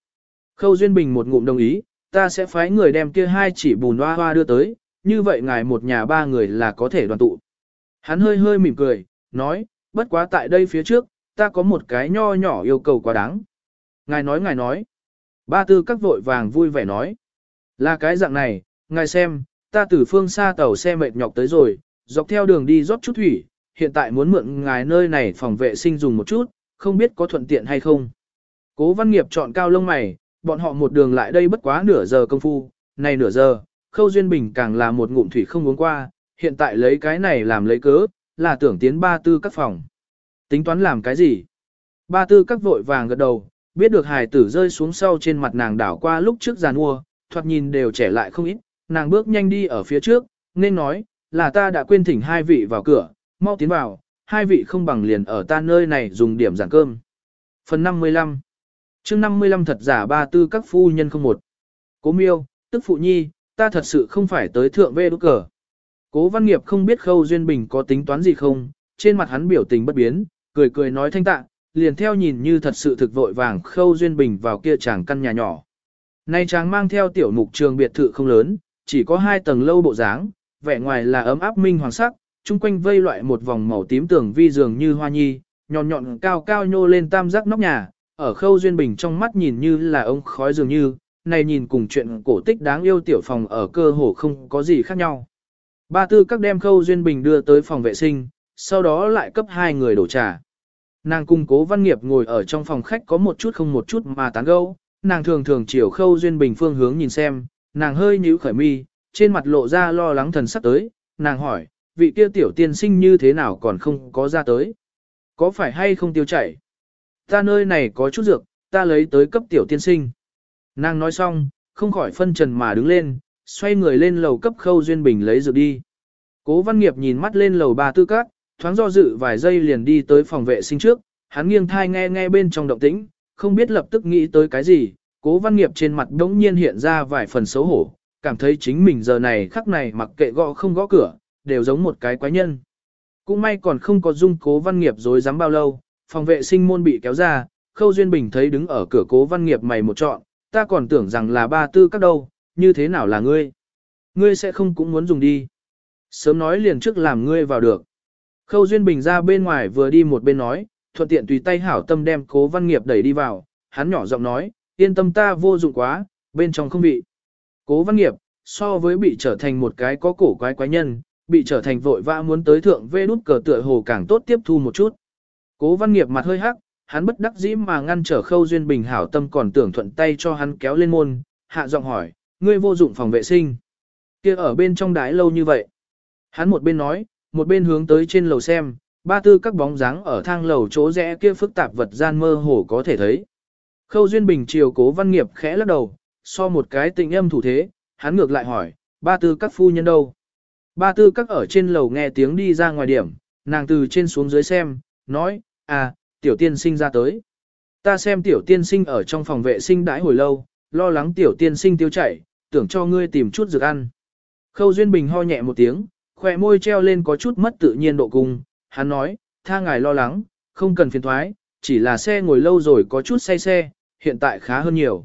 Khâu Duyên Bình một ngụm đồng ý, ta sẽ phái người đem kia hai chỉ bùn hoa hoa đưa tới, như vậy ngài một nhà ba người là có thể đoàn tụ. Hắn hơi hơi mỉm cười, nói, bất quá tại đây phía trước, ta có một cái nho nhỏ yêu cầu quá đáng. Ngài nói ngài nói. Ba tư các vội vàng vui vẻ nói. Là cái dạng này, ngài xem, ta từ phương xa tàu xe mệt nhọc tới rồi, dọc theo đường đi rót chút thủy, hiện tại muốn mượn ngài nơi này phòng vệ sinh dùng một chút, không biết có thuận tiện hay không. Cố văn nghiệp chọn cao lông mày, bọn họ một đường lại đây bất quá nửa giờ công phu, này nửa giờ, Khâu Duyên Bình càng là một ngụm thủy không uống qua, hiện tại lấy cái này làm lấy cớ, là tưởng tiến ba tư các phòng. Tính toán làm cái gì? Ba tư các vội vàng gật đầu, biết được hài tử rơi xuống sau trên mặt nàng đảo qua lúc trước giàn mua, thoạt nhìn đều trẻ lại không ít, nàng bước nhanh đi ở phía trước, nên nói, là ta đã quên thỉnh hai vị vào cửa, mau tiến vào, hai vị không bằng liền ở ta nơi này dùng điểm giảng cơm. Phần 55 chương 55 thật giả ba tư các phu nhân không một. Cố miêu, tức phụ nhi, ta thật sự không phải tới thượng vê đốt cờ. Cố văn nghiệp không biết khâu duyên bình có tính toán gì không, trên mặt hắn biểu tình bất biến, cười cười nói thanh tạ, liền theo nhìn như thật sự thực vội vàng khâu duyên bình vào kia chàng căn nhà nhỏ. Nay chàng mang theo tiểu mục trường biệt thự không lớn, chỉ có hai tầng lâu bộ dáng, vẻ ngoài là ấm áp minh hoàng sắc, chung quanh vây loại một vòng màu tím tường vi dường như hoa nhi, nhọn nhọn cao cao nhô lên tam giác nóc nhà, ở khâu duyên bình trong mắt nhìn như là ông khói dường như, này nhìn cùng chuyện cổ tích đáng yêu tiểu phòng ở cơ hồ không có gì khác nhau. Ba tư các đem khâu duyên bình đưa tới phòng vệ sinh, sau đó lại cấp hai người đổ trà. Nàng cung cố văn nghiệp ngồi ở trong phòng khách có một chút không một chút mà tán gẫu, nàng thường thường chiều khâu duyên bình phương hướng nhìn xem, nàng hơi nhíu khởi mi, trên mặt lộ ra lo lắng thần sắc tới, nàng hỏi, vị kia tiểu tiên sinh như thế nào còn không có ra tới? Có phải hay không tiêu chảy? Ta nơi này có chút dược, ta lấy tới cấp tiểu tiên sinh. Nàng nói xong, không khỏi phân trần mà đứng lên, xoay người lên lầu cấp khâu duyên bình lấy dược đi. Cố văn nghiệp nhìn mắt lên lầu ba tư cát, thoáng do dự vài giây liền đi tới phòng vệ sinh trước, hắn nghiêng thai nghe nghe bên trong động tĩnh, không biết lập tức nghĩ tới cái gì, cố văn nghiệp trên mặt đống nhiên hiện ra vài phần xấu hổ, cảm thấy chính mình giờ này khắc này mặc kệ gõ không gõ cửa, đều giống một cái quái nhân. Cũng may còn không có dung cố văn nghiệp dối dám bao lâu, phòng vệ sinh môn bị kéo ra, Khâu Duyên Bình thấy đứng ở cửa cố văn nghiệp mày một trọn, ta còn tưởng rằng là ba tư các đâu, như thế nào là ngươi? Ngươi sẽ không cũng muốn dùng đi. Sớm nói liền trước làm ngươi vào được. Khâu Duyên Bình ra bên ngoài vừa đi một bên nói, thuận tiện tùy tay hảo tâm đem cố văn nghiệp đẩy đi vào, hắn nhỏ giọng nói, yên tâm ta vô dụng quá, bên trong không bị. Cố văn nghiệp, so với bị trở thành một cái có cổ quái quái nhân, bị trở thành vội vã muốn tới thượng vê đút cờ tựa hồ càng tốt tiếp thu một chút. Cố văn nghiệp mặt hơi hắc, hắn bất đắc dĩ mà ngăn trở khâu duyên bình hảo tâm còn tưởng thuận tay cho hắn kéo lên môn, hạ giọng hỏi, ngươi vô dụng phòng vệ sinh. kia ở bên trong đái lâu như vậy. Hắn một bên nói, một bên hướng tới trên lầu xem, ba tư các bóng dáng ở thang lầu chỗ rẽ kia phức tạp vật gian mơ hồ có thể thấy. Khâu duyên bình chiều cố văn nghiệp khẽ lắc đầu, so một cái tình âm thủ thế, hắn ngược lại hỏi, ba tư các phu nhân đâu? Ba tư các ở trên lầu nghe tiếng đi ra ngoài điểm, nàng từ trên xuống dưới xem, nói, à, tiểu tiên sinh ra tới. Ta xem tiểu tiên sinh ở trong phòng vệ sinh đãi hồi lâu, lo lắng tiểu tiên sinh tiêu chảy, tưởng cho ngươi tìm chút dược ăn. Khâu Duyên Bình ho nhẹ một tiếng, khỏe môi treo lên có chút mất tự nhiên độ cung, hắn nói, tha ngài lo lắng, không cần phiền thoái, chỉ là xe ngồi lâu rồi có chút say xe, hiện tại khá hơn nhiều.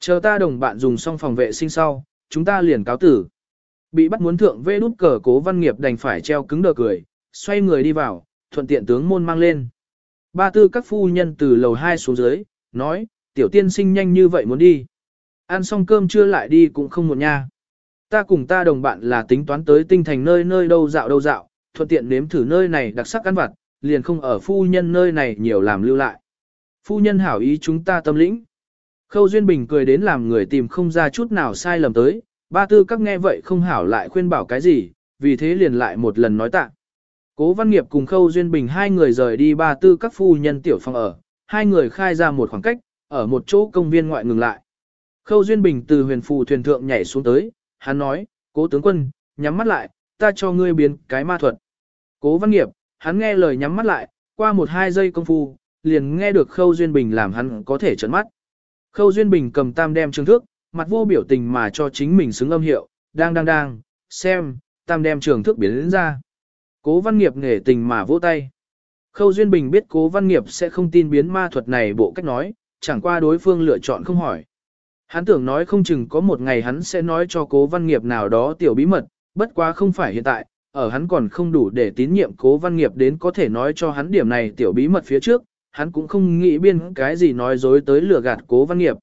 Chờ ta đồng bạn dùng xong phòng vệ sinh sau, chúng ta liền cáo tử. Bị bắt muốn thượng vê đút cờ cố văn nghiệp đành phải treo cứng đờ cười, xoay người đi vào, thuận tiện tướng môn mang lên. Ba tư các phu nhân từ lầu 2 xuống dưới, nói, tiểu tiên sinh nhanh như vậy muốn đi. Ăn xong cơm chưa lại đi cũng không muộn nha. Ta cùng ta đồng bạn là tính toán tới tinh thành nơi nơi đâu dạo đâu dạo, thuận tiện nếm thử nơi này đặc sắc ăn vặt, liền không ở phu nhân nơi này nhiều làm lưu lại. Phu nhân hảo ý chúng ta tâm lĩnh. Khâu Duyên Bình cười đến làm người tìm không ra chút nào sai lầm tới, ba tư các nghe vậy không hảo lại khuyên bảo cái gì, vì thế liền lại một lần nói tạ. Cố Văn Nghiệp cùng Khâu Duyên Bình hai người rời đi ba tư các phu nhân tiểu phòng ở, hai người khai ra một khoảng cách, ở một chỗ công viên ngoại ngừng lại. Khâu Duyên Bình từ huyền phù thuyền thượng nhảy xuống tới, hắn nói, cố tướng quân, nhắm mắt lại, ta cho ngươi biến cái ma thuật. Cố Văn Nghiệp, hắn nghe lời nhắm mắt lại, qua một hai giây công phu, liền nghe được Khâu Duyên Bình làm hắn có thể trợn mắt. Khâu Duyên Bình cầm tam đem trường thước, mặt vô biểu tình mà cho chính mình xứng âm hiệu, đang đang đang, xem, tam đem trường thước biến đến ra. Cố văn nghiệp nghề tình mà vỗ tay. Khâu Duyên Bình biết cố văn nghiệp sẽ không tin biến ma thuật này bộ cách nói, chẳng qua đối phương lựa chọn không hỏi. Hắn tưởng nói không chừng có một ngày hắn sẽ nói cho cố văn nghiệp nào đó tiểu bí mật, bất quá không phải hiện tại, ở hắn còn không đủ để tín nhiệm cố văn nghiệp đến có thể nói cho hắn điểm này tiểu bí mật phía trước, hắn cũng không nghĩ biên cái gì nói dối tới lừa gạt cố văn nghiệp.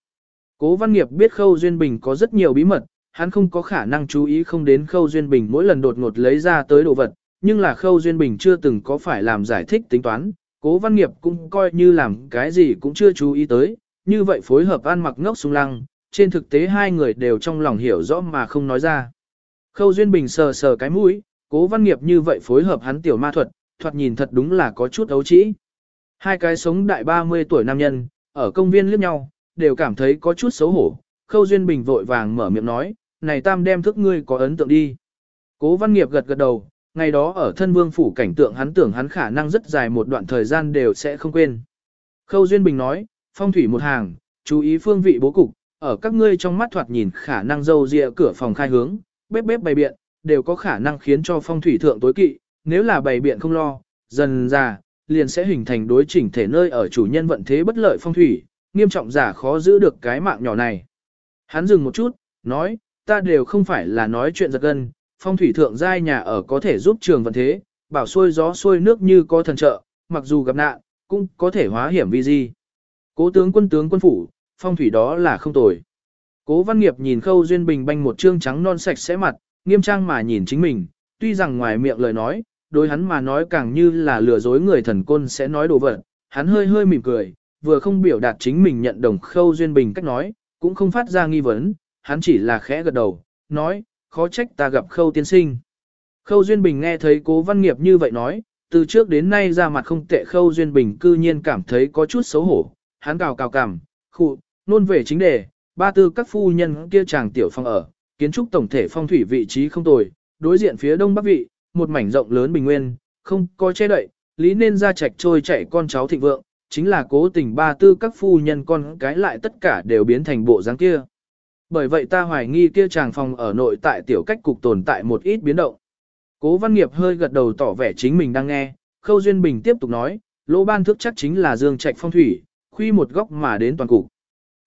Cố văn nghiệp biết Khâu Duyên Bình có rất nhiều bí mật, hắn không có khả năng chú ý không đến Khâu Duyên Bình mỗi lần đột ngột lấy ra tới đồ vật, nhưng là Khâu Duyên Bình chưa từng có phải làm giải thích tính toán, cố văn nghiệp cũng coi như làm cái gì cũng chưa chú ý tới, như vậy phối hợp ăn mặc ngốc sung lăng, trên thực tế hai người đều trong lòng hiểu rõ mà không nói ra. Khâu Duyên Bình sờ sờ cái mũi, cố văn nghiệp như vậy phối hợp hắn tiểu ma thuật, thoạt nhìn thật đúng là có chút ấu trĩ. Hai cái sống đại 30 tuổi nam nhân, ở công viên liếc nhau, đều cảm thấy có chút xấu hổ. Khâu Duyên Bình vội vàng mở miệng nói, này tam đem thức ngươi có ấn tượng đi. Cố văn nghiệp gật gật đầu, ngày đó ở thân vương phủ cảnh tượng hắn tưởng hắn khả năng rất dài một đoạn thời gian đều sẽ không quên. Khâu Duyên Bình nói, phong thủy một hàng, chú ý phương vị bố cục, ở các ngươi trong mắt thoạt nhìn khả năng dâu dịa cửa phòng khai hướng, bếp bếp bày biện, đều có khả năng khiến cho phong thủy thượng tối kỵ, nếu là bày biện không lo, dần già, liền sẽ hình thành đối chỉnh thể nơi ở chủ nhân vận thế bất lợi phong thủy, nghiêm trọng giả khó giữ được cái mạng nhỏ này. Hắn dừng một chút, nói, ta đều không phải là nói chuyện giật gân, phong thủy thượng giai nhà ở có thể giúp trường vận thế, bảo xuôi gió xuôi nước như có thần trợ, mặc dù gặp nạn, cũng có thể hóa hiểm vi di. Cố tướng quân tướng quân phủ, phong thủy đó là không tồi. Cố văn nghiệp nhìn khâu duyên bình banh một trương trắng non sạch sẽ mặt, nghiêm trang mà nhìn chính mình, tuy rằng ngoài miệng lời nói, đối hắn mà nói càng như là lừa dối người thần côn sẽ nói đồ vật, hắn hơi hơi mỉm cười, vừa không biểu đạt chính mình nhận đồng khâu duyên bình cách nói, cũng không phát ra nghi vấn, hắn chỉ là khẽ gật đầu, nói, khó trách ta gặp khâu tiên sinh. Khâu Duyên Bình nghe thấy cố văn nghiệp như vậy nói, từ trước đến nay ra mặt không tệ Khâu Duyên Bình cư nhiên cảm thấy có chút xấu hổ, hắn cào cào cảm, khụ, nôn về chính đề, ba tư các phu nhân kia chàng tiểu phong ở, kiến trúc tổng thể phong thủy vị trí không tồi, đối diện phía đông bắc vị, một mảnh rộng lớn bình nguyên, không có che đậy, lý nên ra trạch trôi chạy con cháu thịnh vượng, chính là cố tình ba tư các phu nhân con cái lại tất cả đều biến thành bộ dáng kia. Bởi vậy ta hoài nghi kia chàng phòng ở nội tại tiểu cách cục tồn tại một ít biến động. Cố văn nghiệp hơi gật đầu tỏ vẻ chính mình đang nghe, Khâu Duyên Bình tiếp tục nói, lỗ ban thức chắc chính là dương trạch phong thủy, khuy một góc mà đến toàn cục.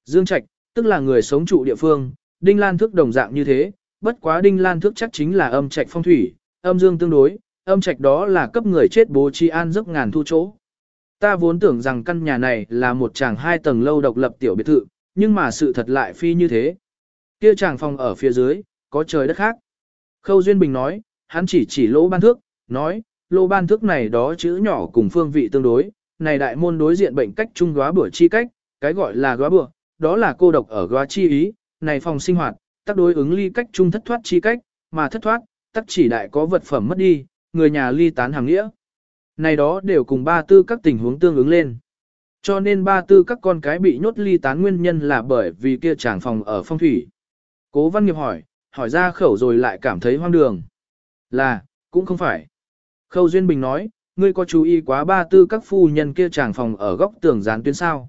Dương trạch, tức là người sống trụ địa phương, đinh lan thức đồng dạng như thế, bất quá đinh lan thức chắc chính là âm trạch phong thủy, âm dương tương đối, âm trạch đó là cấp người chết bố trí an giấc ngàn thu chỗ. Ta vốn tưởng rằng căn nhà này là một chàng hai tầng lâu độc lập tiểu biệt thự, nhưng mà sự thật lại phi như thế. Kia chàng phòng ở phía dưới, có trời đất khác. Khâu Duyên Bình nói, hắn chỉ chỉ lỗ ban thước, nói, lỗ ban thước này đó chữ nhỏ cùng phương vị tương đối, này đại môn đối diện bệnh cách trung góa bữa chi cách, cái gọi là góa bữa, đó là cô độc ở góa chi ý, này phòng sinh hoạt, tác đối ứng ly cách trung thất thoát chi cách, mà thất thoát, tắc chỉ đại có vật phẩm mất đi, người nhà ly tán hàng nghĩa. Này đó đều cùng ba tư các tình huống tương ứng lên. Cho nên ba tư các con cái bị nhốt ly tán nguyên nhân là bởi vì kia tràng phòng ở phong thủy. Cố văn nghiệp hỏi, hỏi ra khẩu rồi lại cảm thấy hoang đường. Là, cũng không phải. Khâu Duyên Bình nói, ngươi có chú ý quá ba tư các phu nhân kia tràng phòng ở góc tường gián tuyến sao.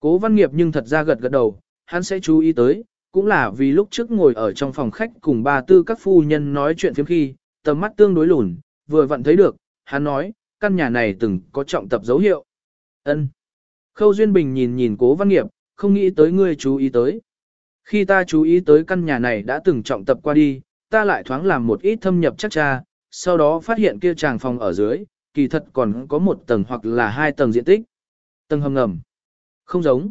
Cố văn nghiệp nhưng thật ra gật gật đầu, hắn sẽ chú ý tới, cũng là vì lúc trước ngồi ở trong phòng khách cùng ba tư các phu nhân nói chuyện phiếm khi, tầm mắt tương đối lùn, vừa vặn thấy được, hắn nói, căn nhà này từng có trọng tập dấu hiệu. Ân. Khâu Duyên Bình nhìn nhìn cố văn nghiệp, không nghĩ tới ngươi chú ý tới. Khi ta chú ý tới căn nhà này đã từng trọng tập qua đi, ta lại thoáng làm một ít thâm nhập chắc tra, sau đó phát hiện kia tràng phòng ở dưới, kỳ thật còn có một tầng hoặc là hai tầng diện tích. Tầng hầm ngầm. Không giống.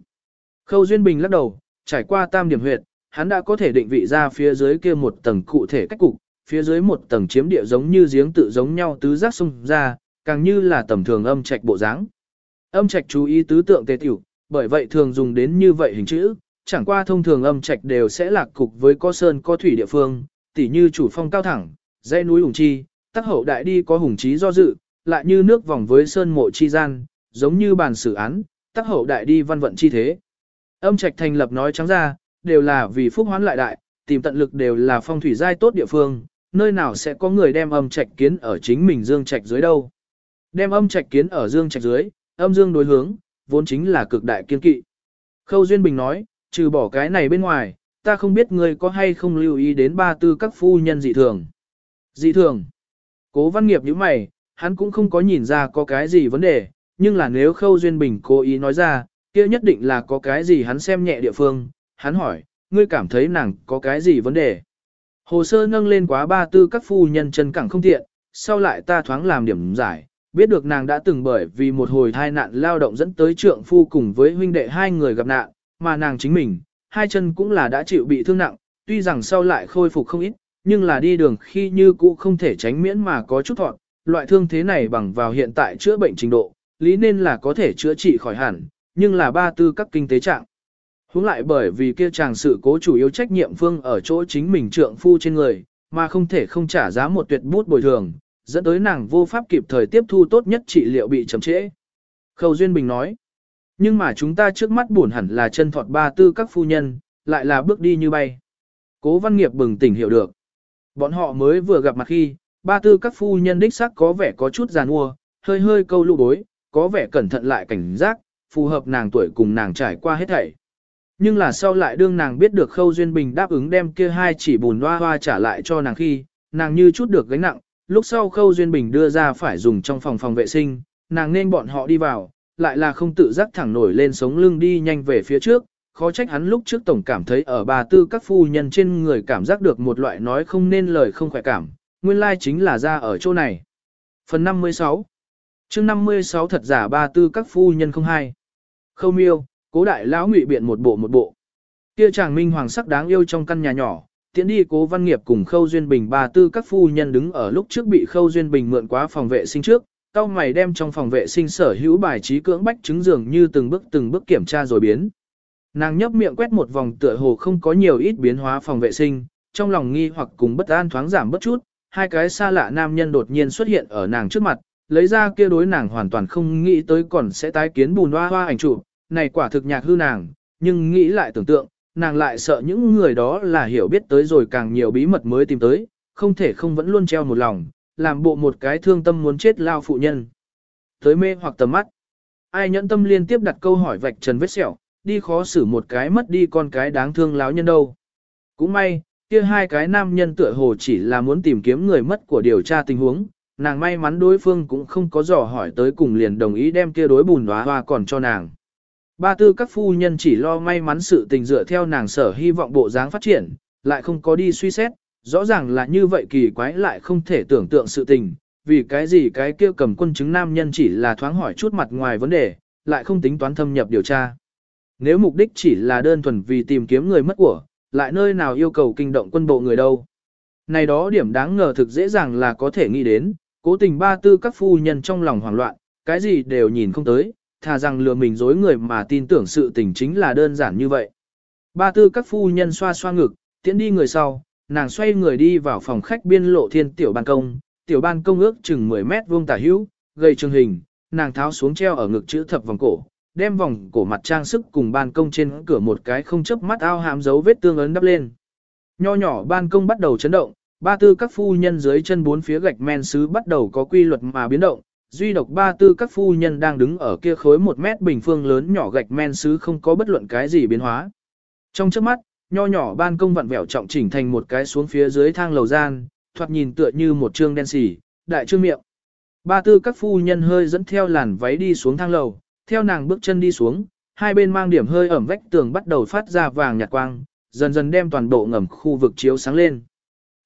Khâu Duyên Bình lắc đầu, trải qua tam điểm huyệt, hắn đã có thể định vị ra phía dưới kia một tầng cụ thể cách cục, phía dưới một tầng chiếm địa giống như giếng tự giống nhau tứ giác xung ra, càng như là tầm thường âm trạch bộ dáng. Âm trạch chú ý tứ tượng tề tiểu, bởi vậy thường dùng đến như vậy hình chữ, chẳng qua thông thường âm trạch đều sẽ lạc cục với có sơn có thủy địa phương, tỉ như chủ phong cao thẳng, dãy núi hùng chi, tác hậu đại đi có hùng trí do dự, lại như nước vòng với sơn mộ chi gian, giống như bàn xử án, tác hậu đại đi văn vận chi thế. Âm trạch thành lập nói trắng ra, đều là vì phúc hoán lại đại, tìm tận lực đều là phong thủy giai tốt địa phương, nơi nào sẽ có người đem âm trạch kiến ở chính mình dương trạch dưới đâu. Đem âm trạch kiến ở dương trạch dưới, âm dương đối hướng, vốn chính là cực đại kiên kỵ. Khâu Duyên Bình nói, trừ bỏ cái này bên ngoài, ta không biết ngươi có hay không lưu ý đến ba tư các phu nhân dị thường. Dị thường. Cố văn nghiệp như mày, hắn cũng không có nhìn ra có cái gì vấn đề, nhưng là nếu Khâu Duyên Bình cố ý nói ra, kia nhất định là có cái gì hắn xem nhẹ địa phương. Hắn hỏi, ngươi cảm thấy nàng có cái gì vấn đề? Hồ sơ nâng lên quá ba tư các phu nhân chân cẳng không tiện, sau lại ta thoáng làm điểm giải, biết được nàng đã từng bởi vì một hồi thai nạn lao động dẫn tới trượng phu cùng với huynh đệ hai người gặp nạn, mà nàng chính mình, hai chân cũng là đã chịu bị thương nặng, tuy rằng sau lại khôi phục không ít, nhưng là đi đường khi như cũ không thể tránh miễn mà có chút thọn, loại thương thế này bằng vào hiện tại chữa bệnh trình độ, lý nên là có thể chữa trị khỏi hẳn, nhưng là ba tư các kinh tế trạng. Hướng lại bởi vì kia chàng sự cố chủ yếu trách nhiệm phương ở chỗ chính mình trượng phu trên người, mà không thể không trả giá một tuyệt bút bồi thường, dẫn tới nàng vô pháp kịp thời tiếp thu tốt nhất trị liệu bị chậm trễ. Khâu Duyên Bình nói, nhưng mà chúng ta trước mắt buồn hẳn là chân thọt ba tư các phu nhân, lại là bước đi như bay. Cố văn nghiệp bừng tỉnh hiểu được. Bọn họ mới vừa gặp mặt khi, ba tư các phu nhân đích sắc có vẻ có chút giàn ua, hơi hơi câu lụ bối, có vẻ cẩn thận lại cảnh giác, phù hợp nàng tuổi cùng nàng trải qua hết thảy. Nhưng là sau lại đương nàng biết được Khâu Duyên Bình đáp ứng đem kia hai chỉ bùn hoa hoa trả lại cho nàng khi, nàng như chút được gánh nặng, lúc sau Khâu Duyên Bình đưa ra phải dùng trong phòng phòng vệ sinh, nàng nên bọn họ đi vào, lại là không tự giác thẳng nổi lên sống lưng đi nhanh về phía trước, khó trách hắn lúc trước tổng cảm thấy ở bà tư các phu nhân trên người cảm giác được một loại nói không nên lời không khỏe cảm, nguyên lai chính là ra ở chỗ này. Phần 56 chương 56 thật giả ba tư các phu nhân không hay Khâu miêu, cố đại lão ngụy biện một bộ một bộ. Kia chàng minh hoàng sắc đáng yêu trong căn nhà nhỏ, tiễn đi cố văn nghiệp cùng khâu duyên bình ba tư các phu nhân đứng ở lúc trước bị khâu duyên bình mượn quá phòng vệ sinh trước, cao mày đem trong phòng vệ sinh sở hữu bài trí cưỡng bách chứng dường như từng bước từng bước kiểm tra rồi biến. Nàng nhấp miệng quét một vòng tựa hồ không có nhiều ít biến hóa phòng vệ sinh, trong lòng nghi hoặc cùng bất an thoáng giảm bất chút, hai cái xa lạ nam nhân đột nhiên xuất hiện ở nàng trước mặt, lấy ra kia đối nàng hoàn toàn không nghĩ tới còn sẽ tái kiến bùn hoa hoa ảnh chụp, này quả thực nhạc hư nàng, nhưng nghĩ lại tưởng tượng, nàng lại sợ những người đó là hiểu biết tới rồi càng nhiều bí mật mới tìm tới, không thể không vẫn luôn treo một lòng, làm bộ một cái thương tâm muốn chết lao phụ nhân. Tới mê hoặc tầm mắt. Ai nhẫn tâm liên tiếp đặt câu hỏi vạch trần vết sẹo, đi khó xử một cái mất đi con cái đáng thương láo nhân đâu. Cũng may, kia hai cái nam nhân tựa hồ chỉ là muốn tìm kiếm người mất của điều tra tình huống, nàng may mắn đối phương cũng không có dò hỏi tới cùng liền đồng ý đem kia đối bùn hóa hoa còn cho nàng. Ba tư các phu nhân chỉ lo may mắn sự tình dựa theo nàng sở hy vọng bộ dáng phát triển, lại không có đi suy xét, rõ ràng là như vậy kỳ quái lại không thể tưởng tượng sự tình, vì cái gì cái kia cầm quân chứng nam nhân chỉ là thoáng hỏi chút mặt ngoài vấn đề, lại không tính toán thâm nhập điều tra. Nếu mục đích chỉ là đơn thuần vì tìm kiếm người mất của, lại nơi nào yêu cầu kinh động quân bộ người đâu. Này đó điểm đáng ngờ thực dễ dàng là có thể nghĩ đến, cố tình ba tư các phu nhân trong lòng hoảng loạn, cái gì đều nhìn không tới, thà rằng lừa mình dối người mà tin tưởng sự tình chính là đơn giản như vậy. Ba tư các phu nhân xoa xoa ngực, tiễn đi người sau, nàng xoay người đi vào phòng khách biên lộ thiên tiểu ban công, tiểu ban công ước chừng 10 mét vuông tả hữu, gây trường hình, nàng tháo xuống treo ở ngực chữ thập vòng cổ, đem vòng cổ mặt trang sức cùng ban công trên cửa một cái không chấp mắt ao hàm dấu vết tương ấn đắp lên. Nho nhỏ ban công bắt đầu chấn động, ba tư các phu nhân dưới chân bốn phía gạch men sứ bắt đầu có quy luật mà biến động, duy độc ba tư các phu nhân đang đứng ở kia khối một mét bình phương lớn nhỏ gạch men sứ không có bất luận cái gì biến hóa. Trong trước mắt, nho nhỏ ban công vặn vẹo trọng chỉnh thành một cái xuống phía dưới thang lầu gian, thoạt nhìn tựa như một trương đen xỉ, đại trương miệng. Ba tư các phu nhân hơi dẫn theo làn váy đi xuống thang lầu, theo nàng bước chân đi xuống, hai bên mang điểm hơi ẩm vách tường bắt đầu phát ra vàng nhạt quang, dần dần đem toàn bộ ngầm khu vực chiếu sáng lên.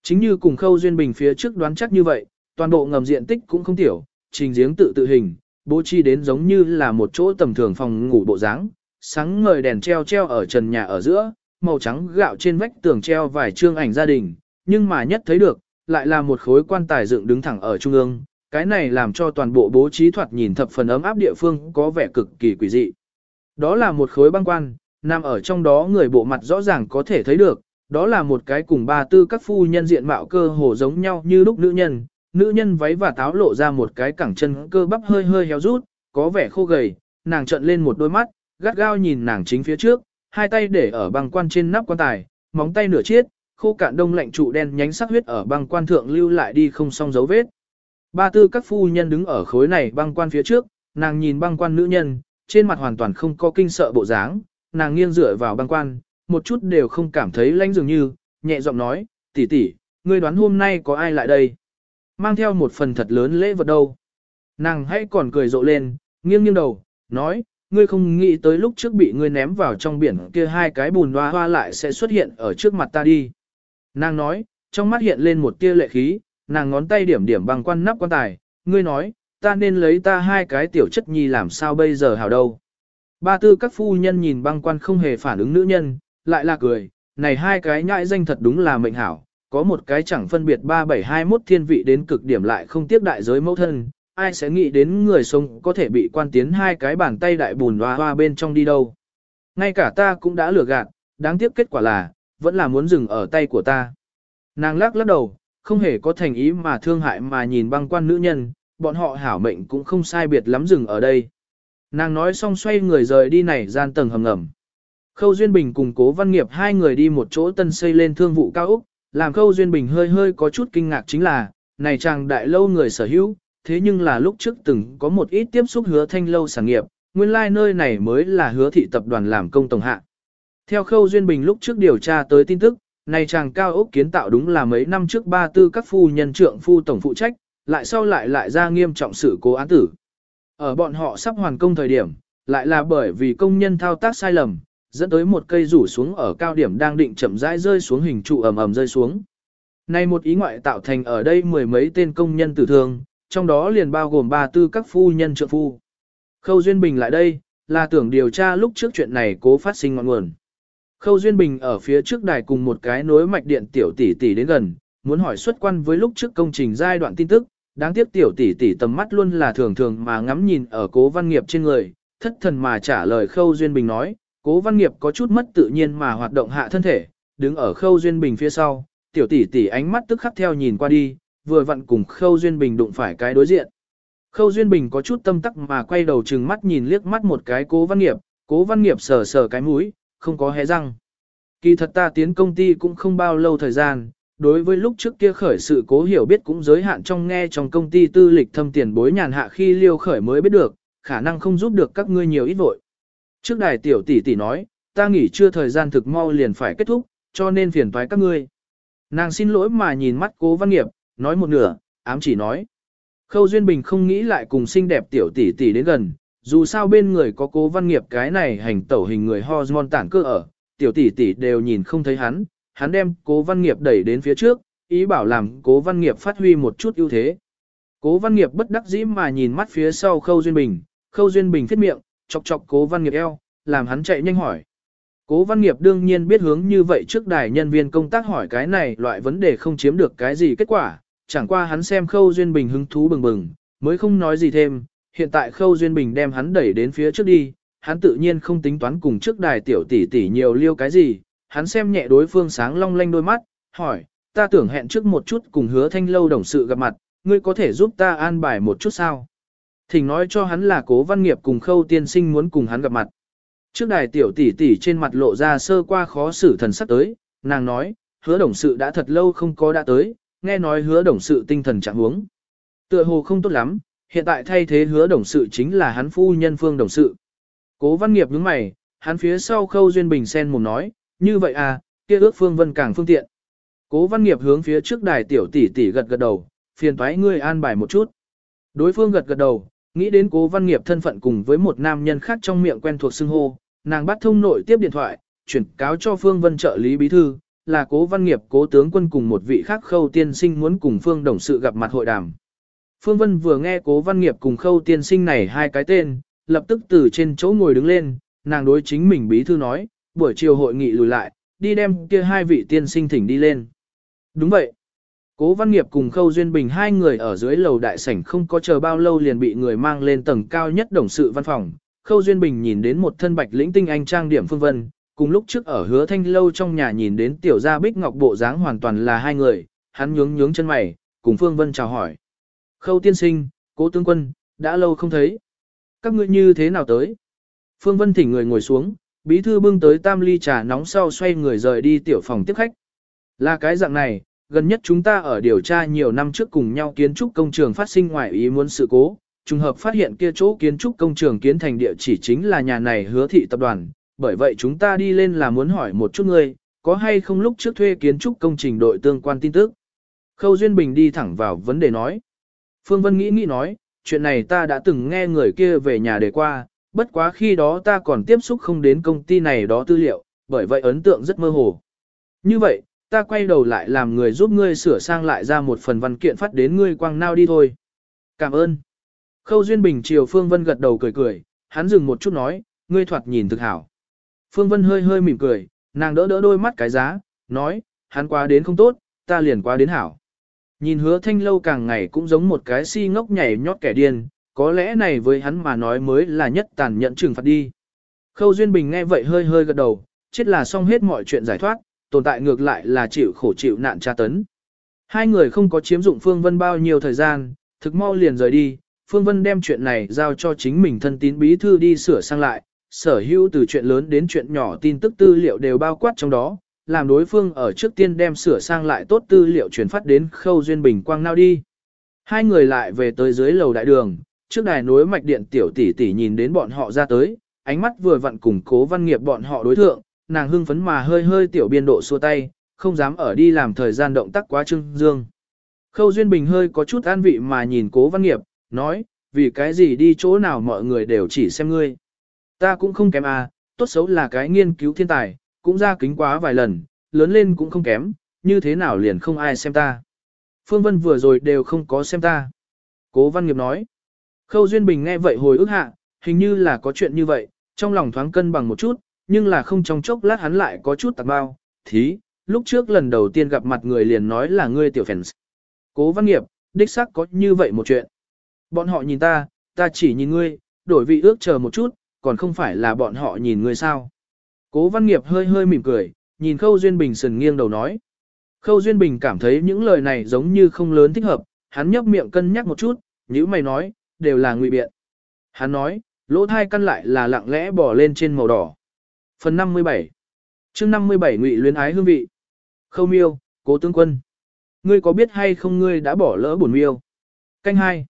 Chính như cùng khâu duyên bình phía trước đoán chắc như vậy, toàn bộ ngầm diện tích cũng không tiểu, trình giếng tự tự hình, bố trí đến giống như là một chỗ tầm thường phòng ngủ bộ dáng, sáng ngời đèn treo treo ở trần nhà ở giữa, màu trắng gạo trên vách tường treo vài chương ảnh gia đình, nhưng mà nhất thấy được, lại là một khối quan tài dựng đứng thẳng ở trung ương, cái này làm cho toàn bộ bố trí thoạt nhìn thập phần ấm áp địa phương có vẻ cực kỳ quỷ dị. Đó là một khối băng quan, nằm ở trong đó người bộ mặt rõ ràng có thể thấy được, đó là một cái cùng ba tư các phu nhân diện mạo cơ hồ giống nhau như lúc nữ nhân, nữ nhân váy và táo lộ ra một cái cẳng chân cơ bắp hơi hơi héo rút, có vẻ khô gầy, nàng trợn lên một đôi mắt, gắt gao nhìn nàng chính phía trước, hai tay để ở băng quan trên nắp quan tài, móng tay nửa chiết, khô cạn đông lạnh trụ đen nhánh sắc huyết ở băng quan thượng lưu lại đi không xong dấu vết. Ba tư các phu nhân đứng ở khối này băng quan phía trước, nàng nhìn băng quan nữ nhân, trên mặt hoàn toàn không có kinh sợ bộ dáng, nàng nghiêng dựa vào băng quan, một chút đều không cảm thấy lanh dường như, nhẹ giọng nói, tỷ tỷ, ngươi đoán hôm nay có ai lại đây? Mang theo một phần thật lớn lễ vật đâu? Nàng hãy còn cười rộ lên, nghiêng nghiêng đầu, nói, ngươi không nghĩ tới lúc trước bị ngươi ném vào trong biển kia hai cái bùn hoa hoa lại sẽ xuất hiện ở trước mặt ta đi. Nàng nói, trong mắt hiện lên một tia lệ khí, nàng ngón tay điểm điểm bằng quan nắp quan tài, ngươi nói, ta nên lấy ta hai cái tiểu chất nhi làm sao bây giờ hào đâu. Ba tư các phu nhân nhìn băng quan không hề phản ứng nữ nhân, lại là cười, này hai cái nhãi danh thật đúng là mệnh hảo, có một cái chẳng phân biệt 3721 thiên vị đến cực điểm lại không tiếp đại giới mẫu thân, ai sẽ nghĩ đến người sống có thể bị quan tiến hai cái bàn tay đại bùn hoa hoa bên trong đi đâu. Ngay cả ta cũng đã lừa gạt, đáng tiếc kết quả là, vẫn là muốn dừng ở tay của ta. Nàng lắc lắc đầu, không hề có thành ý mà thương hại mà nhìn băng quan nữ nhân, bọn họ hảo mệnh cũng không sai biệt lắm dừng ở đây. Nàng nói xong xoay người rời đi này gian tầng hầm ngầm. Khâu Duyên Bình cùng Cố Văn Nghiệp hai người đi một chỗ tân xây lên thương vụ cao Úc, làm Khâu Duyên Bình hơi hơi có chút kinh ngạc chính là, này chàng đại lâu người sở hữu, thế nhưng là lúc trước từng có một ít tiếp xúc hứa thanh lâu sản nghiệp, nguyên lai like nơi này mới là hứa thị tập đoàn làm công tổng hạ. Theo Khâu Duyên Bình lúc trước điều tra tới tin tức, này chàng cao ốc kiến tạo đúng là mấy năm trước ba tư các phu nhân trưởng phu tổng phụ trách, lại sau lại lại ra nghiêm trọng sự cố án tử. Ở bọn họ sắp hoàn công thời điểm, lại là bởi vì công nhân thao tác sai lầm, dẫn tới một cây rủ xuống ở cao điểm đang định chậm rãi rơi xuống hình trụ ầm ầm rơi xuống. Này một ý ngoại tạo thành ở đây mười mấy tên công nhân tử thương, trong đó liền bao gồm ba tư các phu nhân trợ phu. Khâu Duyên Bình lại đây, là tưởng điều tra lúc trước chuyện này cố phát sinh ngọn nguồn. Khâu Duyên Bình ở phía trước đài cùng một cái nối mạch điện tiểu tỷ tỷ đến gần, muốn hỏi xuất quan với lúc trước công trình giai đoạn tin tức, đáng tiếc tiểu tỷ tỷ tầm mắt luôn là thường thường mà ngắm nhìn ở cố văn nghiệp trên người, thất thần mà trả lời Khâu Duyên Bình nói, cố văn nghiệp có chút mất tự nhiên mà hoạt động hạ thân thể, đứng ở Khâu Duyên Bình phía sau, tiểu tỷ tỷ ánh mắt tức khắc theo nhìn qua đi, vừa vặn cùng Khâu Duyên Bình đụng phải cái đối diện. Khâu Duyên Bình có chút tâm tắc mà quay đầu trừng mắt nhìn liếc mắt một cái cố văn nghiệp, cố văn nghiệp sờ sờ cái mũi, không có hé răng. Kỳ thật ta tiến công ty cũng không bao lâu thời gian, đối với lúc trước kia khởi sự cố hiểu biết cũng giới hạn trong nghe trong công ty tư lịch thâm tiền bối nhàn hạ khi liêu khởi mới biết được, khả năng không giúp được các ngươi nhiều ít vội. Trước đài tiểu tỷ tỷ nói, ta nghỉ chưa thời gian thực mau liền phải kết thúc, cho nên phiền toái các ngươi. Nàng xin lỗi mà nhìn mắt cố văn nghiệp, nói một nửa, ám chỉ nói. Khâu Duyên Bình không nghĩ lại cùng xinh đẹp tiểu tỷ tỷ đến gần, dù sao bên người có cố văn nghiệp cái này hành tẩu hình người hormone tản cơ ở, tiểu tỷ tỷ đều nhìn không thấy hắn, hắn đem cố văn nghiệp đẩy đến phía trước, ý bảo làm cố văn nghiệp phát huy một chút ưu thế. Cố văn nghiệp bất đắc dĩ mà nhìn mắt phía sau khâu duyên bình, khâu duyên bình thiết miệng, chọc chọc cố văn nghiệp eo, làm hắn chạy nhanh hỏi. Cố văn nghiệp đương nhiên biết hướng như vậy trước đài nhân viên công tác hỏi cái này loại vấn đề không chiếm được cái gì kết quả, chẳng qua hắn xem khâu duyên bình hứng thú bừng bừng, mới không nói gì thêm, hiện tại khâu duyên bình đem hắn đẩy đến phía trước đi, hắn tự nhiên không tính toán cùng trước đài tiểu tỷ tỷ nhiều liêu cái gì, hắn xem nhẹ đối phương sáng long lanh đôi mắt, hỏi, ta tưởng hẹn trước một chút cùng hứa thanh lâu đồng sự gặp mặt, ngươi có thể giúp ta an bài một chút sao? Thỉnh nói cho hắn là cố văn nghiệp cùng khâu tiên sinh muốn cùng hắn gặp mặt. Trước đài tiểu tỷ tỷ trên mặt lộ ra sơ qua khó xử thần sắc tới, nàng nói, hứa đồng sự đã thật lâu không có đã tới, nghe nói hứa đồng sự tinh thần trạng huống. Tựa hồ không tốt lắm, hiện tại thay thế hứa đồng sự chính là hắn phu nhân phương đồng sự. Cố văn nghiệp nhướng mày, hắn phía sau khâu duyên bình sen mồm nói, như vậy à, kia ước phương vân càng phương tiện. Cố văn nghiệp hướng phía trước đài tiểu tỷ tỷ gật gật đầu, phiền thoái ngươi an bài một chút. Đối phương gật gật đầu, nghĩ đến cố văn nghiệp thân phận cùng với một nam nhân khác trong miệng quen thuộc xưng hô, nàng bắt thông nội tiếp điện thoại, chuyển cáo cho Phương Vân trợ lý bí thư, là cố văn nghiệp cố tướng quân cùng một vị khác khâu tiên sinh muốn cùng Phương đồng sự gặp mặt hội đàm. Phương Vân vừa nghe cố văn nghiệp cùng khâu tiên sinh này hai cái tên, lập tức từ trên chỗ ngồi đứng lên, nàng đối chính mình bí thư nói, buổi chiều hội nghị lùi lại, đi đem kia hai vị tiên sinh thỉnh đi lên. Đúng vậy. Cố Văn Nghiệp cùng Khâu Duyên Bình hai người ở dưới lầu đại sảnh không có chờ bao lâu liền bị người mang lên tầng cao nhất đồng sự văn phòng. Khâu Duyên Bình nhìn đến một thân bạch lĩnh tinh anh trang điểm phương vân, cùng lúc trước ở hứa thanh lâu trong nhà nhìn đến tiểu gia bích ngọc bộ dáng hoàn toàn là hai người, hắn nhướng nhướng chân mày, cùng Phương Vân chào hỏi. Khâu tiên sinh, cố tướng quân, đã lâu không thấy. Các ngươi như thế nào tới? Phương Vân thỉnh người ngồi xuống, bí thư bưng tới tam ly trà nóng sau xoay người rời đi tiểu phòng tiếp khách. Là cái dạng này, gần nhất chúng ta ở điều tra nhiều năm trước cùng nhau kiến trúc công trường phát sinh ngoài ý muốn sự cố, trùng hợp phát hiện kia chỗ kiến trúc công trường kiến thành địa chỉ chính là nhà này hứa thị tập đoàn, bởi vậy chúng ta đi lên là muốn hỏi một chút ngươi, có hay không lúc trước thuê kiến trúc công trình đội tương quan tin tức. Khâu Duyên Bình đi thẳng vào vấn đề nói. Phương Vân nghĩ nghĩ nói, chuyện này ta đã từng nghe người kia về nhà đề qua, bất quá khi đó ta còn tiếp xúc không đến công ty này đó tư liệu, bởi vậy ấn tượng rất mơ hồ. Như vậy, ta quay đầu lại làm người giúp ngươi sửa sang lại ra một phần văn kiện phát đến ngươi quang nao đi thôi. Cảm ơn. Khâu Duyên Bình chiều Phương Vân gật đầu cười cười, hắn dừng một chút nói, ngươi thoạt nhìn thực hảo. Phương Vân hơi hơi mỉm cười, nàng đỡ đỡ đôi mắt cái giá, nói, hắn qua đến không tốt, ta liền qua đến hảo. Nhìn hứa thanh lâu càng ngày cũng giống một cái si ngốc nhảy nhót kẻ điên, có lẽ này với hắn mà nói mới là nhất tàn nhẫn trừng phạt đi. Khâu Duyên Bình nghe vậy hơi hơi gật đầu, chết là xong hết mọi chuyện giải thoát, tồn tại ngược lại là chịu khổ chịu nạn tra tấn. Hai người không có chiếm dụng Phương Vân bao nhiêu thời gian, thực mau liền rời đi, Phương Vân đem chuyện này giao cho chính mình thân tín bí thư đi sửa sang lại, sở hữu từ chuyện lớn đến chuyện nhỏ tin tức tư liệu đều bao quát trong đó, làm đối phương ở trước tiên đem sửa sang lại tốt tư liệu truyền phát đến khâu duyên bình quang nao đi. Hai người lại về tới dưới lầu đại đường, trước đài nối mạch điện tiểu tỷ tỷ nhìn đến bọn họ ra tới, ánh mắt vừa vặn củng cố văn nghiệp bọn họ đối thượng, nàng hưng phấn mà hơi hơi tiểu biên độ xua tay, không dám ở đi làm thời gian động tác quá trưng dương. Khâu Duyên Bình hơi có chút an vị mà nhìn cố văn nghiệp, nói, vì cái gì đi chỗ nào mọi người đều chỉ xem ngươi. Ta cũng không kém à, tốt xấu là cái nghiên cứu thiên tài, cũng ra kính quá vài lần, lớn lên cũng không kém, như thế nào liền không ai xem ta. Phương Vân vừa rồi đều không có xem ta. Cố Văn Nghiệp nói. Khâu Duyên Bình nghe vậy hồi ức hạ, hình như là có chuyện như vậy, trong lòng thoáng cân bằng một chút, nhưng là không trong chốc lát hắn lại có chút tạc bao, thí, lúc trước lần đầu tiên gặp mặt người liền nói là ngươi tiểu phèn, Cố Văn Nghiệp, đích xác có như vậy một chuyện. Bọn họ nhìn ta, ta chỉ nhìn ngươi, đổi vị ước chờ một chút, còn không phải là bọn họ nhìn ngươi sao. Cố Văn Nghiệp hơi hơi mỉm cười, nhìn Khâu Duyên Bình sừng nghiêng đầu nói. Khâu Duyên Bình cảm thấy những lời này giống như không lớn thích hợp, hắn nhấp miệng cân nhắc một chút, như mày nói, đều là ngụy biện. Hắn nói, lỗ thai căn lại là lặng lẽ bỏ lên trên màu đỏ. Phần 57 chương 57 ngụy luyến ái hương vị. Khâu miêu, cố tướng quân. Ngươi có biết hay không ngươi đã bỏ lỡ bổn miêu? Canh hai.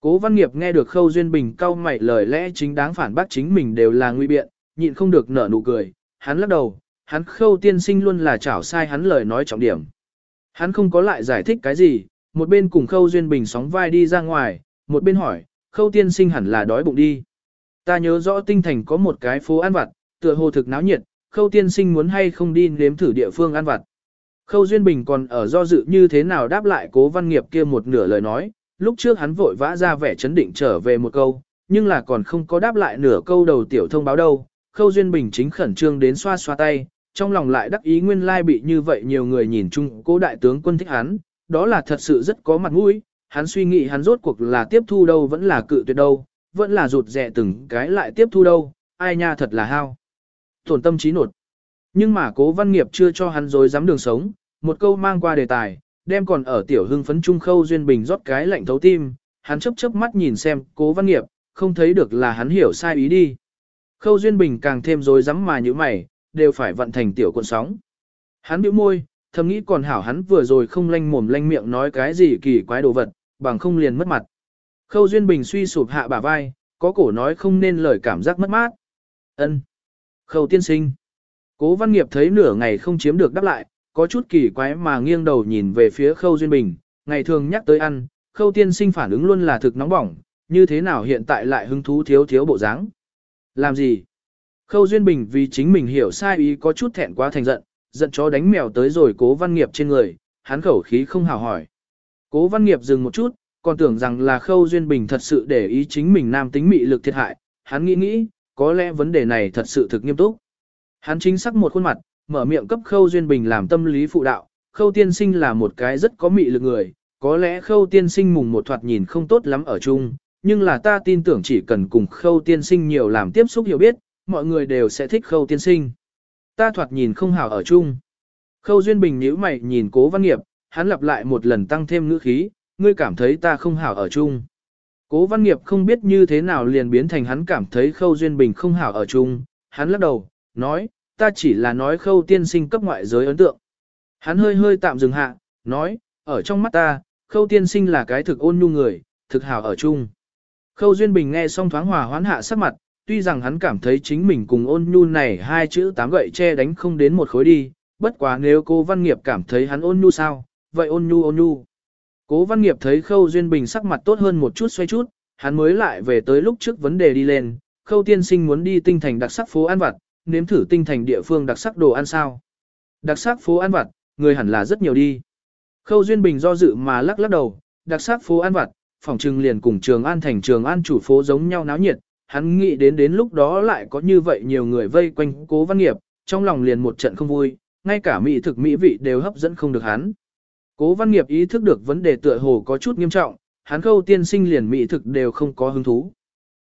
Cố văn nghiệp nghe được khâu duyên bình cau mày lời lẽ chính đáng phản bác chính mình đều là nguy biện, nhịn không được nở nụ cười, hắn lắc đầu, hắn khâu tiên sinh luôn là chảo sai hắn lời nói trọng điểm. Hắn không có lại giải thích cái gì, một bên cùng khâu duyên bình sóng vai đi ra ngoài, một bên hỏi, khâu tiên sinh hẳn là đói bụng đi. Ta nhớ rõ tinh thành có một cái phố ăn vặt, tựa hồ thực náo nhiệt, khâu tiên sinh muốn hay không đi nếm thử địa phương ăn vặt. Khâu Duyên Bình còn ở do dự như thế nào đáp lại cố văn nghiệp kia một nửa lời nói, lúc trước hắn vội vã ra vẻ chấn định trở về một câu, nhưng là còn không có đáp lại nửa câu đầu tiểu thông báo đâu. Khâu Duyên Bình chính khẩn trương đến xoa xoa tay, trong lòng lại đắc ý nguyên lai bị như vậy nhiều người nhìn chung cố đại tướng quân thích hắn, đó là thật sự rất có mặt mũi, hắn suy nghĩ hắn rốt cuộc là tiếp thu đâu vẫn là cự tuyệt đâu, vẫn là rụt rẻ từng cái lại tiếp thu đâu, ai nha thật là hao. Tổn tâm trí nột. Nhưng mà cố văn nghiệp chưa cho hắn dối dám đường sống, một câu mang qua đề tài, đem còn ở tiểu hưng phấn trung khâu duyên bình rót cái lạnh thấu tim, hắn chớp chớp mắt nhìn xem cố văn nghiệp, không thấy được là hắn hiểu sai ý đi. Khâu duyên bình càng thêm dối dám mà như mày, đều phải vận thành tiểu cuộn sóng. Hắn bĩu môi, thầm nghĩ còn hảo hắn vừa rồi không lanh mồm lanh miệng nói cái gì kỳ quái đồ vật, bằng không liền mất mặt. Khâu duyên bình suy sụp hạ bả vai, có cổ nói không nên lời cảm giác mất mát. Ân. Khâu tiên sinh. Cố văn nghiệp thấy nửa ngày không chiếm được đáp lại, có chút kỳ quái mà nghiêng đầu nhìn về phía khâu duyên bình, ngày thường nhắc tới ăn, khâu tiên sinh phản ứng luôn là thực nóng bỏng, như thế nào hiện tại lại hứng thú thiếu thiếu bộ dáng. Làm gì? Khâu duyên bình vì chính mình hiểu sai ý có chút thẹn quá thành giận, giận chó đánh mèo tới rồi cố văn nghiệp trên người, hắn khẩu khí không hào hỏi. Cố văn nghiệp dừng một chút, còn tưởng rằng là khâu duyên bình thật sự để ý chính mình nam tính mị lực thiệt hại, hắn nghĩ nghĩ, có lẽ vấn đề này thật sự thực nghiêm túc. Hắn chính xác một khuôn mặt, mở miệng cấp Khâu Duyên Bình làm tâm lý phụ đạo, Khâu Tiên Sinh là một cái rất có mị lực người, có lẽ Khâu Tiên Sinh mùng một thoạt nhìn không tốt lắm ở chung, nhưng là ta tin tưởng chỉ cần cùng Khâu Tiên Sinh nhiều làm tiếp xúc hiểu biết, mọi người đều sẽ thích Khâu Tiên Sinh. Ta thoạt nhìn không hảo ở chung. Khâu Duyên Bình nhíu mày nhìn Cố Văn Nghiệp, hắn lặp lại một lần tăng thêm ngữ khí, ngươi cảm thấy ta không hảo ở chung. Cố Văn Nghiệp không biết như thế nào liền biến thành hắn cảm thấy Khâu Duyên Bình không hảo ở chung, hắn lắc đầu, nói, ta chỉ là nói khâu tiên sinh cấp ngoại giới ấn tượng. Hắn hơi hơi tạm dừng hạ, nói, ở trong mắt ta, khâu tiên sinh là cái thực ôn nhu người, thực hảo ở chung. Khâu Duyên Bình nghe xong thoáng hòa hoán hạ sắc mặt, tuy rằng hắn cảm thấy chính mình cùng ôn nhu này hai chữ tám gậy che đánh không đến một khối đi, bất quá nếu cô Văn Nghiệp cảm thấy hắn ôn nhu sao, vậy ôn nhu ôn nhu. Cố Văn Nghiệp thấy Khâu Duyên Bình sắc mặt tốt hơn một chút xoay chút, hắn mới lại về tới lúc trước vấn đề đi lên, Khâu Tiên Sinh muốn đi tinh thành đặc sắc phố ăn vặt, nếm thử tinh thành địa phương đặc sắc đồ ăn sao. Đặc sắc phố ăn vặt, người hẳn là rất nhiều đi. Khâu Duyên Bình do dự mà lắc lắc đầu, đặc sắc phố ăn vặt, phòng trừng liền cùng trường an thành trường an chủ phố giống nhau náo nhiệt, hắn nghĩ đến đến lúc đó lại có như vậy nhiều người vây quanh cố văn nghiệp, trong lòng liền một trận không vui, ngay cả mỹ thực mỹ vị đều hấp dẫn không được hắn. Cố văn nghiệp ý thức được vấn đề tựa hồ có chút nghiêm trọng, hắn khâu tiên sinh liền mỹ thực đều không có hứng thú.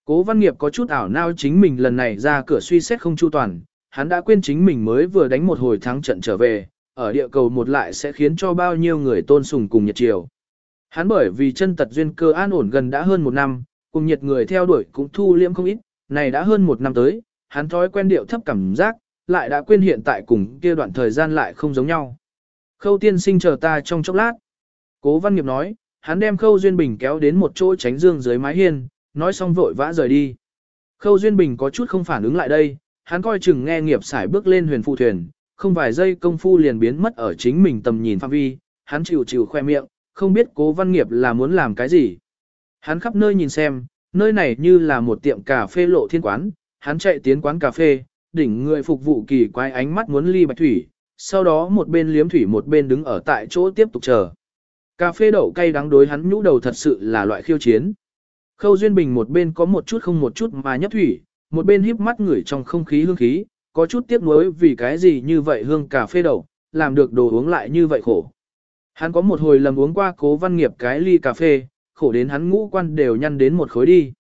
Cố văn nghiệp có chút ảo nao chính mình lần này ra cửa suy xét không chu toàn, hắn đã quên chính mình mới vừa đánh một hồi thắng trận trở về, ở địa cầu một lại sẽ khiến cho bao nhiêu người tôn sùng cùng nhiệt chiều. Hắn bởi vì chân tật duyên cơ an ổn gần đã hơn một năm, cùng nhiệt người theo đuổi cũng thu liễm không ít, này đã hơn một năm tới, hắn thói quen điệu thấp cảm giác, lại đã quên hiện tại cùng kia đoạn thời gian lại không giống nhau. Khâu tiên sinh chờ ta trong chốc lát. Cố văn nghiệp nói, hắn đem khâu duyên bình kéo đến một chỗ tránh dương dưới mái hiên, nói xong vội vã rời đi. Khâu Duyên Bình có chút không phản ứng lại đây, hắn coi chừng nghe nghiệp xài bước lên huyền phụ thuyền, không vài giây công phu liền biến mất ở chính mình tầm nhìn phạm vi, hắn chịu chịu khoe miệng, không biết cố văn nghiệp là muốn làm cái gì. Hắn khắp nơi nhìn xem, nơi này như là một tiệm cà phê lộ thiên quán, hắn chạy tiến quán cà phê, đỉnh người phục vụ kỳ quái ánh mắt muốn ly bạch thủy, sau đó một bên liếm thủy một bên đứng ở tại chỗ tiếp tục chờ. Cà phê đậu cay đắng đối hắn nhũ đầu thật sự là loại khiêu chiến. Khâu Duyên Bình một bên có một chút không một chút mà nhấp thủy, một bên híp mắt ngửi trong không khí hương khí, có chút tiếc nuối vì cái gì như vậy hương cà phê đậu, làm được đồ uống lại như vậy khổ. Hắn có một hồi lầm uống qua cố văn nghiệp cái ly cà phê, khổ đến hắn ngũ quan đều nhăn đến một khối đi.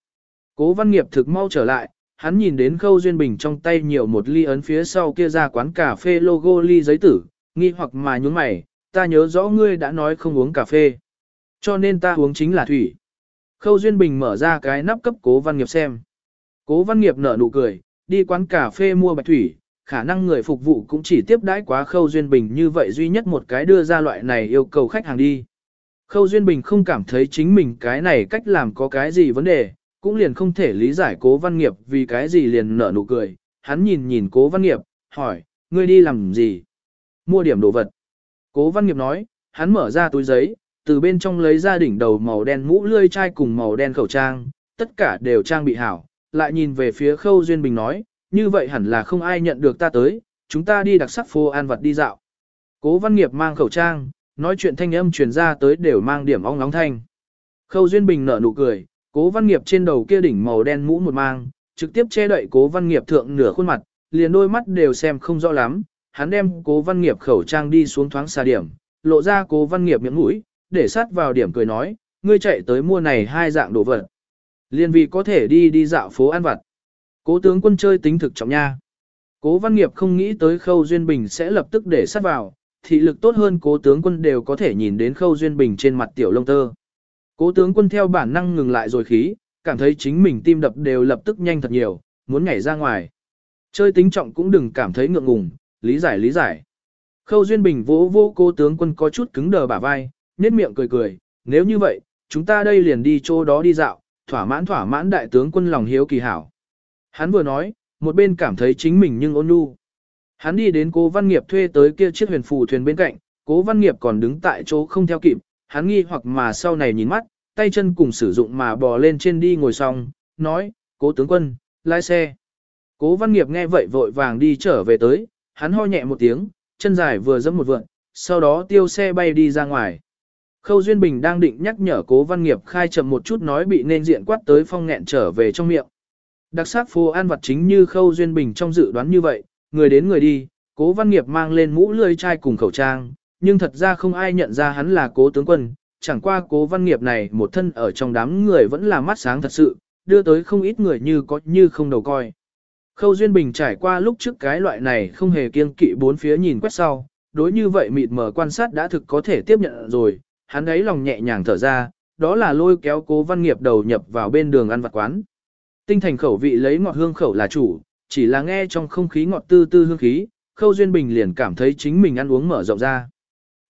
Cố văn nghiệp thực mau trở lại, hắn nhìn đến khâu duyên bình trong tay nhiều một ly ấn phía sau kia ra quán cà phê logo ly giấy tử, nghi hoặc mà nhún mày, ta nhớ rõ ngươi đã nói không uống cà phê. Cho nên ta uống chính là thủy. Khâu Duyên Bình mở ra cái nắp cấp cố văn nghiệp xem. Cố văn nghiệp nở nụ cười, đi quán cà phê mua bạch thủy, khả năng người phục vụ cũng chỉ tiếp đãi quá Khâu Duyên Bình như vậy duy nhất một cái đưa ra loại này yêu cầu khách hàng đi. Khâu Duyên Bình không cảm thấy chính mình cái này cách làm có cái gì vấn đề, cũng liền không thể lý giải cố văn nghiệp vì cái gì liền nở nụ cười. Hắn nhìn nhìn cố văn nghiệp, hỏi, ngươi đi làm gì? Mua điểm đồ vật. Cố văn nghiệp nói, hắn mở ra túi giấy, từ bên trong lấy ra đỉnh đầu màu đen mũ lươi chai cùng màu đen khẩu trang, tất cả đều trang bị hảo, lại nhìn về phía Khâu Duyên Bình nói, như vậy hẳn là không ai nhận được ta tới, chúng ta đi đặc sắc phô an vật đi dạo. Cố Văn Nghiệp mang khẩu trang, nói chuyện thanh âm truyền ra tới đều mang điểm ong nóng thanh. Khâu Duyên Bình nở nụ cười, Cố Văn Nghiệp trên đầu kia đỉnh màu đen mũ một mang, trực tiếp che đậy Cố Văn Nghiệp thượng nửa khuôn mặt, liền đôi mắt đều xem không rõ lắm. Hắn đem Cố Văn Nghiệp khẩu trang đi xuống thoáng xa điểm, lộ ra Cố Văn Nghiệp miệng mũi, để sát vào điểm cười nói, ngươi chạy tới mua này hai dạng đồ vật. Liên vì có thể đi đi dạo phố ăn vặt. Cố tướng quân chơi tính thực trọng nha. Cố văn nghiệp không nghĩ tới khâu duyên bình sẽ lập tức để sát vào, thị lực tốt hơn cố tướng quân đều có thể nhìn đến khâu duyên bình trên mặt tiểu lông tơ. Cố tướng quân theo bản năng ngừng lại rồi khí, cảm thấy chính mình tim đập đều lập tức nhanh thật nhiều, muốn nhảy ra ngoài. Chơi tính trọng cũng đừng cảm thấy ngượng ngùng, lý giải lý giải. Khâu Duyên Bình vỗ vô cố tướng quân có chút cứng đờ bả vai, nhếch miệng cười cười, nếu như vậy, chúng ta đây liền đi chỗ đó đi dạo, thỏa mãn thỏa mãn đại tướng quân lòng hiếu kỳ hảo. Hắn vừa nói, một bên cảm thấy chính mình nhưng ôn nhu. Hắn đi đến cố văn nghiệp thuê tới kia chiếc huyền phù thuyền bên cạnh, cố văn nghiệp còn đứng tại chỗ không theo kịp, hắn nghi hoặc mà sau này nhìn mắt, tay chân cùng sử dụng mà bò lên trên đi ngồi xong, nói, cố tướng quân, lái xe. Cố văn nghiệp nghe vậy vội vàng đi trở về tới, hắn ho nhẹ một tiếng, chân dài vừa dẫm một vượn, sau đó tiêu xe bay đi ra ngoài. Khâu Duyên Bình đang định nhắc nhở cố văn nghiệp khai chậm một chút nói bị nên diện quát tới phong nghẹn trở về trong miệng. Đặc sắc phố an vật chính như Khâu Duyên Bình trong dự đoán như vậy, người đến người đi, cố văn nghiệp mang lên mũ lươi chai cùng khẩu trang, nhưng thật ra không ai nhận ra hắn là cố tướng quân, chẳng qua cố văn nghiệp này một thân ở trong đám người vẫn là mắt sáng thật sự, đưa tới không ít người như có như không đầu coi. Khâu Duyên Bình trải qua lúc trước cái loại này không hề kiêng kỵ bốn phía nhìn quét sau, đối như vậy mịt mờ quan sát đã thực có thể tiếp nhận rồi, hắn ấy lòng nhẹ nhàng thở ra, đó là lôi kéo cố văn nghiệp đầu nhập vào bên đường ăn vặt quán. Tinh thành khẩu vị lấy ngọt hương khẩu là chủ, chỉ là nghe trong không khí ngọt tư tư hương khí, Khâu Duyên Bình liền cảm thấy chính mình ăn uống mở rộng ra.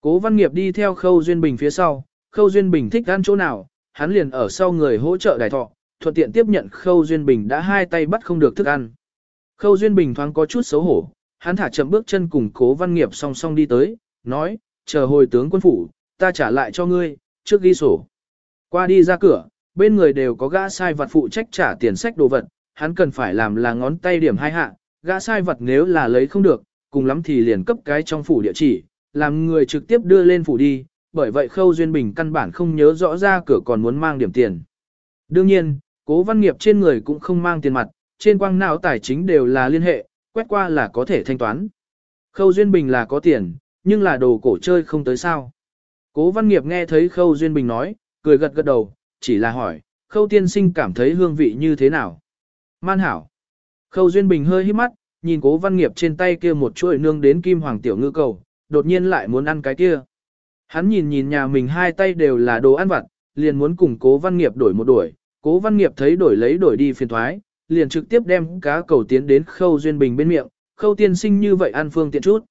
Cố văn nghiệp đi theo Khâu Duyên Bình phía sau, Khâu Duyên Bình thích ăn chỗ nào, hắn liền ở sau người hỗ trợ đài thọ, thuận tiện tiếp nhận Khâu Duyên Bình đã hai tay bắt không được thức ăn. Khâu Duyên Bình thoáng có chút xấu hổ, hắn thả chậm bước chân cùng Cố Văn Nghiệp song song đi tới, nói, chờ hồi tướng quân phủ, ta trả lại cho ngươi, trước ghi sổ. Qua đi ra cửa, bên người đều có gã sai vật phụ trách trả tiền sách đồ vật, hắn cần phải làm là ngón tay điểm hai hạ, gã sai vật nếu là lấy không được, cùng lắm thì liền cấp cái trong phủ địa chỉ, làm người trực tiếp đưa lên phủ đi, bởi vậy Khâu Duyên Bình căn bản không nhớ rõ ra cửa còn muốn mang điểm tiền. Đương nhiên, cố văn nghiệp trên người cũng không mang tiền mặt, trên quang não tài chính đều là liên hệ, quét qua là có thể thanh toán. Khâu Duyên Bình là có tiền, nhưng là đồ cổ chơi không tới sao. Cố văn nghiệp nghe thấy Khâu Duyên Bình nói, cười gật gật đầu, chỉ là hỏi, Khâu tiên sinh cảm thấy hương vị như thế nào? Man hảo. Khâu Duyên Bình hơi hít mắt, nhìn cố văn nghiệp trên tay kia một chuỗi nương đến kim hoàng tiểu ngư cầu, đột nhiên lại muốn ăn cái kia. Hắn nhìn nhìn nhà mình hai tay đều là đồ ăn vặt, liền muốn cùng cố văn nghiệp đổi một đuổi. Cố văn nghiệp thấy đổi lấy đổi đi phiền thoái, liền trực tiếp đem cá cầu tiến đến Khâu Duyên Bình bên miệng, Khâu tiên sinh như vậy ăn phương tiện chút.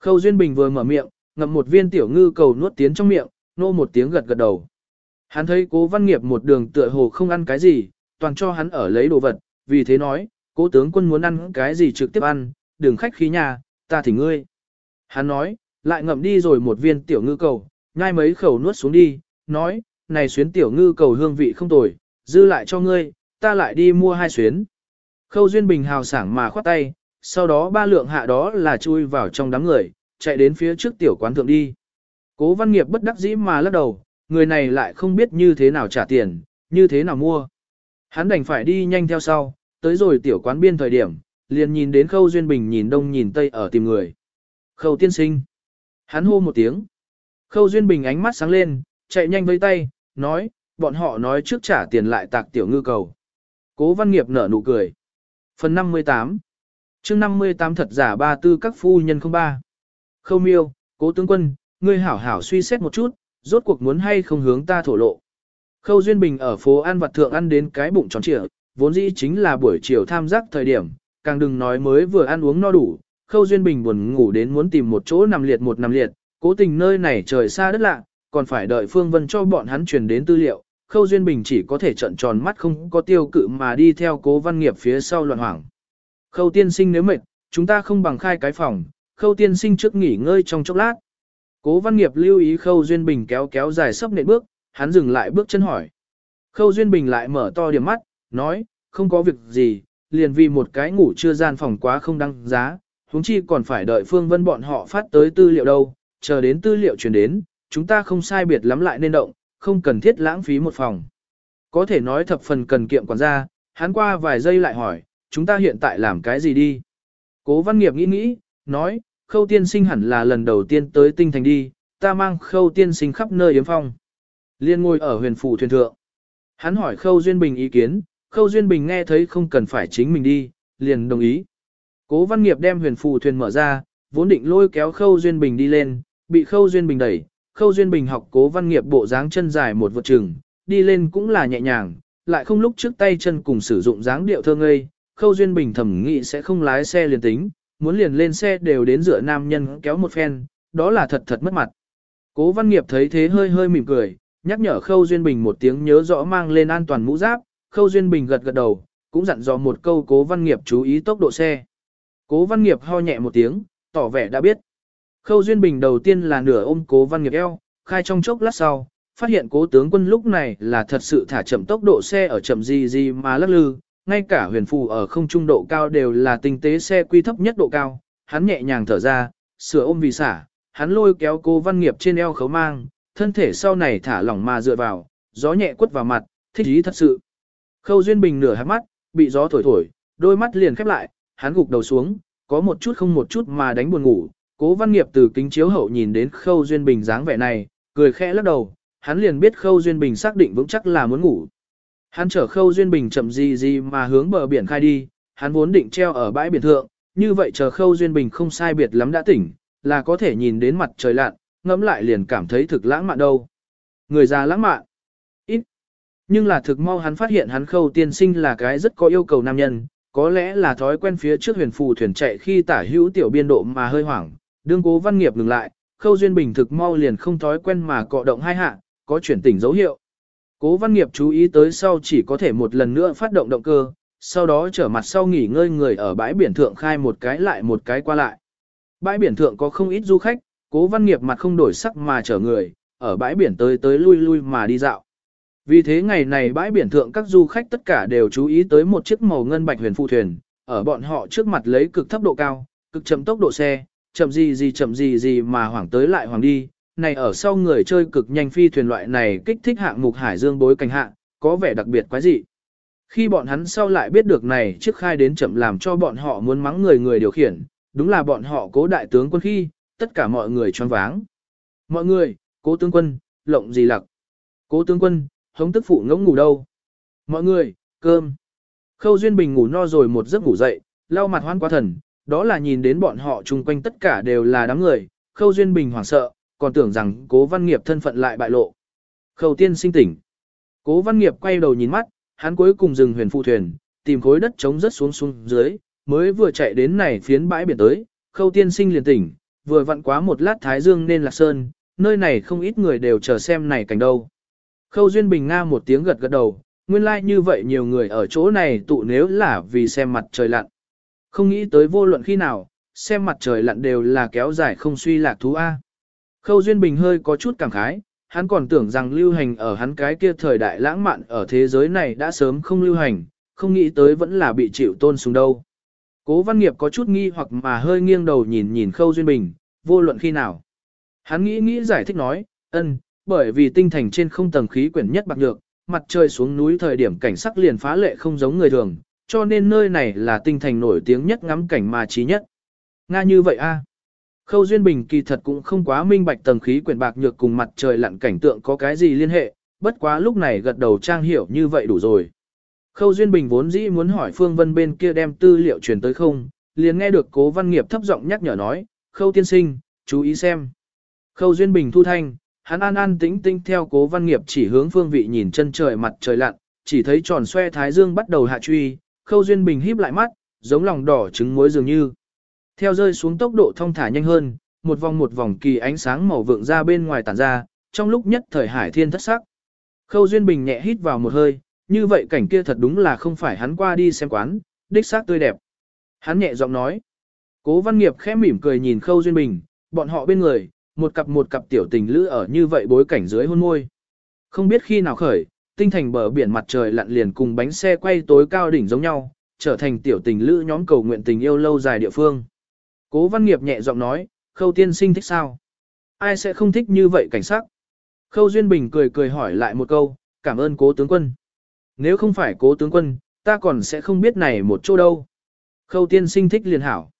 Khâu Duyên Bình vừa mở miệng, ngậm một viên tiểu ngư cầu nuốt tiến trong miệng, nô một tiếng gật gật đầu. Hắn thấy cố văn nghiệp một đường tựa hồ không ăn cái gì, toàn cho hắn ở lấy đồ vật, vì thế nói, cố tướng quân muốn ăn cái gì trực tiếp ăn, đừng khách khí nhà, ta thỉnh ngươi. Hắn nói, lại ngậm đi rồi một viên tiểu ngư cầu, nhai mấy khẩu nuốt xuống đi, nói, này xuyến tiểu ngư cầu hương vị không tồi, dư lại cho ngươi, ta lại đi mua hai xuyến. Khâu Duyên Bình hào sảng mà khoát tay, sau đó ba lượng hạ đó là chui vào trong đám người, chạy đến phía trước tiểu quán thượng đi. Cố văn nghiệp bất đắc dĩ mà lắc đầu, người này lại không biết như thế nào trả tiền, như thế nào mua. Hắn đành phải đi nhanh theo sau, tới rồi tiểu quán biên thời điểm, liền nhìn đến Khâu Duyên Bình nhìn đông nhìn tây ở tìm người. Khâu tiên sinh. Hắn hô một tiếng. Khâu Duyên Bình ánh mắt sáng lên, chạy nhanh với tay, nói, bọn họ nói trước trả tiền lại tạc tiểu ngư cầu. Cố văn nghiệp nở nụ cười. Phần 58 chương 58 thật giả ba tư các phu nhân không ba. Khâu miêu, cố tướng quân, ngươi hảo hảo suy xét một chút, rốt cuộc muốn hay không hướng ta thổ lộ. Khâu Duyên Bình ở phố An Vật Thượng ăn đến cái bụng tròn trịa, vốn dĩ chính là buổi chiều tham giác thời điểm, càng đừng nói mới vừa ăn uống no đủ. Khâu Duyên Bình buồn ngủ đến muốn tìm một chỗ nằm liệt một nằm liệt, cố tình nơi này trời xa đất lạ, còn phải đợi Phương Vân cho bọn hắn truyền đến tư liệu. Khâu Duyên Bình chỉ có thể trận tròn mắt không có tiêu cự mà đi theo cố văn nghiệp phía sau loạn hoảng. Khâu tiên sinh nếu mệt, chúng ta không bằng khai cái phòng, khâu tiên sinh trước nghỉ ngơi trong chốc lát. Cố văn nghiệp lưu ý khâu duyên bình kéo kéo dài sấp nệm bước, hắn dừng lại bước chân hỏi. Khâu duyên bình lại mở to điểm mắt, nói, không có việc gì, liền vì một cái ngủ chưa gian phòng quá không đăng giá, huống chi còn phải đợi phương vân bọn họ phát tới tư liệu đâu, chờ đến tư liệu chuyển đến, chúng ta không sai biệt lắm lại nên động, không cần thiết lãng phí một phòng. Có thể nói thập phần cần kiệm quản gia, hắn qua vài giây lại hỏi, chúng ta hiện tại làm cái gì đi? Cố văn nghiệp nghĩ nghĩ, nói, khâu tiên sinh hẳn là lần đầu tiên tới tinh thành đi, ta mang khâu tiên sinh khắp nơi yếm phong. Liên ngồi ở huyền phủ thuyền thượng. Hắn hỏi khâu duyên bình ý kiến, khâu duyên bình nghe thấy không cần phải chính mình đi, liền đồng ý. Cố văn nghiệp đem huyền phù thuyền mở ra, vốn định lôi kéo khâu duyên bình đi lên, bị khâu duyên bình đẩy, khâu duyên bình học cố văn nghiệp bộ dáng chân dài một vượt chừng, đi lên cũng là nhẹ nhàng, lại không lúc trước tay chân cùng sử dụng dáng điệu thơ ngây, Khâu Duyên Bình thẩm nghĩ sẽ không lái xe liền tính, muốn liền lên xe đều đến dựa nam nhân kéo một phen, đó là thật thật mất mặt. Cố Văn Nghiệp thấy thế hơi hơi mỉm cười, nhắc nhở Khâu Duyên Bình một tiếng nhớ rõ mang lên an toàn mũ giáp, Khâu Duyên Bình gật gật đầu, cũng dặn dò một câu Cố Văn Nghiệp chú ý tốc độ xe. Cố Văn Nghiệp ho nhẹ một tiếng, tỏ vẻ đã biết. Khâu Duyên Bình đầu tiên là nửa ôm Cố Văn Nghiệp eo, khai trong chốc lát sau, phát hiện Cố tướng quân lúc này là thật sự thả chậm tốc độ xe ở chậm gì gì mà lắc lư, ngay cả huyền phù ở không trung độ cao đều là tinh tế xe quy thấp nhất độ cao, hắn nhẹ nhàng thở ra, sửa ôm vì xả, hắn lôi kéo cố văn nghiệp trên eo khấu mang, thân thể sau này thả lỏng mà dựa vào, gió nhẹ quất vào mặt, thích ý thật sự. Khâu Duyên Bình nửa hát mắt, bị gió thổi thổi, đôi mắt liền khép lại, hắn gục đầu xuống, có một chút không một chút mà đánh buồn ngủ. Cố Văn Nghiệp từ kính chiếu hậu nhìn đến Khâu Duyên Bình dáng vẻ này, cười khẽ lắc đầu, hắn liền biết Khâu Duyên Bình xác định vững chắc là muốn ngủ. Hắn chở khâu duyên bình chậm gì gì mà hướng bờ biển khai đi, hắn vốn định treo ở bãi biển thượng, như vậy chờ khâu duyên bình không sai biệt lắm đã tỉnh, là có thể nhìn đến mặt trời lặn, ngẫm lại liền cảm thấy thực lãng mạn đâu. Người già lãng mạn, ít. Nhưng là thực mau hắn phát hiện hắn khâu tiên sinh là cái rất có yêu cầu nam nhân, có lẽ là thói quen phía trước huyền phù thuyền chạy khi tả hữu tiểu biên độ mà hơi hoảng, đương cố văn nghiệp ngừng lại, khâu duyên bình thực mau liền không thói quen mà cọ động hai hạ, có chuyển tỉnh dấu hiệu. Cố văn nghiệp chú ý tới sau chỉ có thể một lần nữa phát động động cơ, sau đó trở mặt sau nghỉ ngơi người ở bãi biển thượng khai một cái lại một cái qua lại. Bãi biển thượng có không ít du khách, cố văn nghiệp mặt không đổi sắc mà chở người, ở bãi biển tới tới lui lui mà đi dạo. Vì thế ngày này bãi biển thượng các du khách tất cả đều chú ý tới một chiếc màu ngân bạch huyền phù thuyền, ở bọn họ trước mặt lấy cực thấp độ cao, cực chậm tốc độ xe, chậm gì gì chậm gì gì mà hoảng tới lại hoảng đi, này ở sau người chơi cực nhanh phi thuyền loại này kích thích hạng mục hải dương bối cảnh hạng, có vẻ đặc biệt quái dị. Khi bọn hắn sau lại biết được này trước khai đến chậm làm cho bọn họ muốn mắng người người điều khiển, đúng là bọn họ cố đại tướng quân khi, tất cả mọi người choáng váng. Mọi người, cố tướng quân, lộng gì lặc. Cố tướng quân, hống tức phụ ngỗng ngủ đâu. Mọi người, cơm. Khâu Duyên Bình ngủ no rồi một giấc ngủ dậy, lau mặt hoan qua thần, đó là nhìn đến bọn họ chung quanh tất cả đều là đám người. Khâu Duyên Bình hoảng sợ, còn tưởng rằng cố văn nghiệp thân phận lại bại lộ. Khâu tiên sinh tỉnh. Cố văn nghiệp quay đầu nhìn mắt, hắn cuối cùng dừng huyền phụ thuyền, tìm khối đất trống rất xuống xuống dưới, mới vừa chạy đến này phiến bãi biển tới, khâu tiên sinh liền tỉnh, vừa vặn quá một lát thái dương nên là sơn, nơi này không ít người đều chờ xem này cảnh đâu. Khâu Duyên Bình Nga một tiếng gật gật đầu, nguyên lai like như vậy nhiều người ở chỗ này tụ nếu là vì xem mặt trời lặn. Không nghĩ tới vô luận khi nào, xem mặt trời lặn đều là kéo dài không suy lạc thú A. Khâu Duyên Bình hơi có chút cảm khái, hắn còn tưởng rằng lưu hành ở hắn cái kia thời đại lãng mạn ở thế giới này đã sớm không lưu hành, không nghĩ tới vẫn là bị chịu tôn sùng đâu. Cố văn nghiệp có chút nghi hoặc mà hơi nghiêng đầu nhìn nhìn Khâu Duyên Bình, vô luận khi nào. Hắn nghĩ nghĩ giải thích nói, ân, bởi vì tinh thành trên không tầng khí quyển nhất bạc nhược, mặt trời xuống núi thời điểm cảnh sắc liền phá lệ không giống người thường, cho nên nơi này là tinh thành nổi tiếng nhất ngắm cảnh mà trí nhất. Nga như vậy a. Khâu Duyên Bình kỳ thật cũng không quá minh bạch tầng khí quyển bạc nhược cùng mặt trời lặn cảnh tượng có cái gì liên hệ, bất quá lúc này gật đầu trang hiểu như vậy đủ rồi. Khâu Duyên Bình vốn dĩ muốn hỏi Phương Vân bên kia đem tư liệu truyền tới không, liền nghe được Cố Văn Nghiệp thấp giọng nhắc nhở nói, Khâu tiên sinh, chú ý xem. Khâu Duyên Bình thu thanh, hắn an an tĩnh tĩnh theo Cố Văn Nghiệp chỉ hướng phương vị nhìn chân trời mặt trời lặn, chỉ thấy tròn xoe thái dương bắt đầu hạ truy, Khâu Duyên Bình híp lại mắt, giống lòng đỏ trứng muối dường như. Theo rơi xuống tốc độ thông thả nhanh hơn, một vòng một vòng kỳ ánh sáng màu vượng ra bên ngoài tản ra, trong lúc nhất thời hải thiên thất sắc. Khâu Duyên Bình nhẹ hít vào một hơi, như vậy cảnh kia thật đúng là không phải hắn qua đi xem quán, đích xác tươi đẹp. Hắn nhẹ giọng nói. Cố Văn Nghiệp khẽ mỉm cười nhìn Khâu Duyên Bình, bọn họ bên người, một cặp một cặp tiểu tình lữ ở như vậy bối cảnh dưới hôn môi. Không biết khi nào khởi, tinh thành bờ biển mặt trời lặn liền cùng bánh xe quay tối cao đỉnh giống nhau, trở thành tiểu tình lữ nhóm cầu nguyện tình yêu lâu dài địa phương. Cố Văn Nghiệp nhẹ giọng nói, Khâu tiên sinh thích sao? Ai sẽ không thích như vậy cảnh sắc? Khâu Duyên Bình cười cười hỏi lại một câu, cảm ơn cố tướng quân. Nếu không phải cố tướng quân, ta còn sẽ không biết này một chỗ đâu. Khâu tiên sinh thích liền hảo.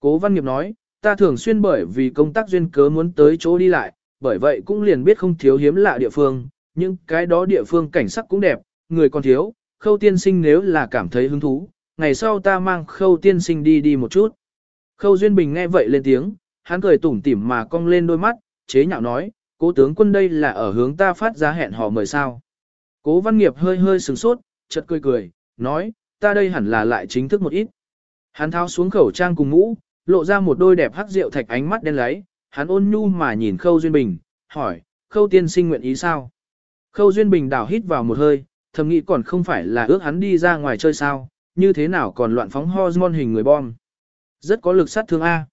Cố văn nghiệp nói, ta thường xuyên bởi vì công tác duyên cớ muốn tới chỗ đi lại, bởi vậy cũng liền biết không thiếu hiếm lạ địa phương, nhưng cái đó địa phương cảnh sắc cũng đẹp, người còn thiếu, khâu tiên sinh nếu là cảm thấy hứng thú, ngày sau ta mang khâu tiên sinh đi đi một chút. Khâu Duyên Bình nghe vậy lên tiếng, hắn cười tủm tỉm mà cong lên đôi mắt, chế nhạo nói, cố tướng quân đây là ở hướng ta phát ra hẹn hò mời sao. Cố văn nghiệp hơi hơi sừng sốt, chợt cười cười, nói, ta đây hẳn là lại chính thức một ít. Hắn tháo xuống khẩu trang cùng mũ, lộ ra một đôi đẹp hắc rượu thạch ánh mắt đen lấy hắn ôn nhu mà nhìn Khâu Duyên Bình, hỏi, Khâu tiên sinh nguyện ý sao? Khâu Duyên Bình đảo hít vào một hơi, thầm nghĩ còn không phải là ước hắn đi ra ngoài chơi sao, như thế nào còn loạn phóng hormone hình người bom. Rất có lực sát thương A.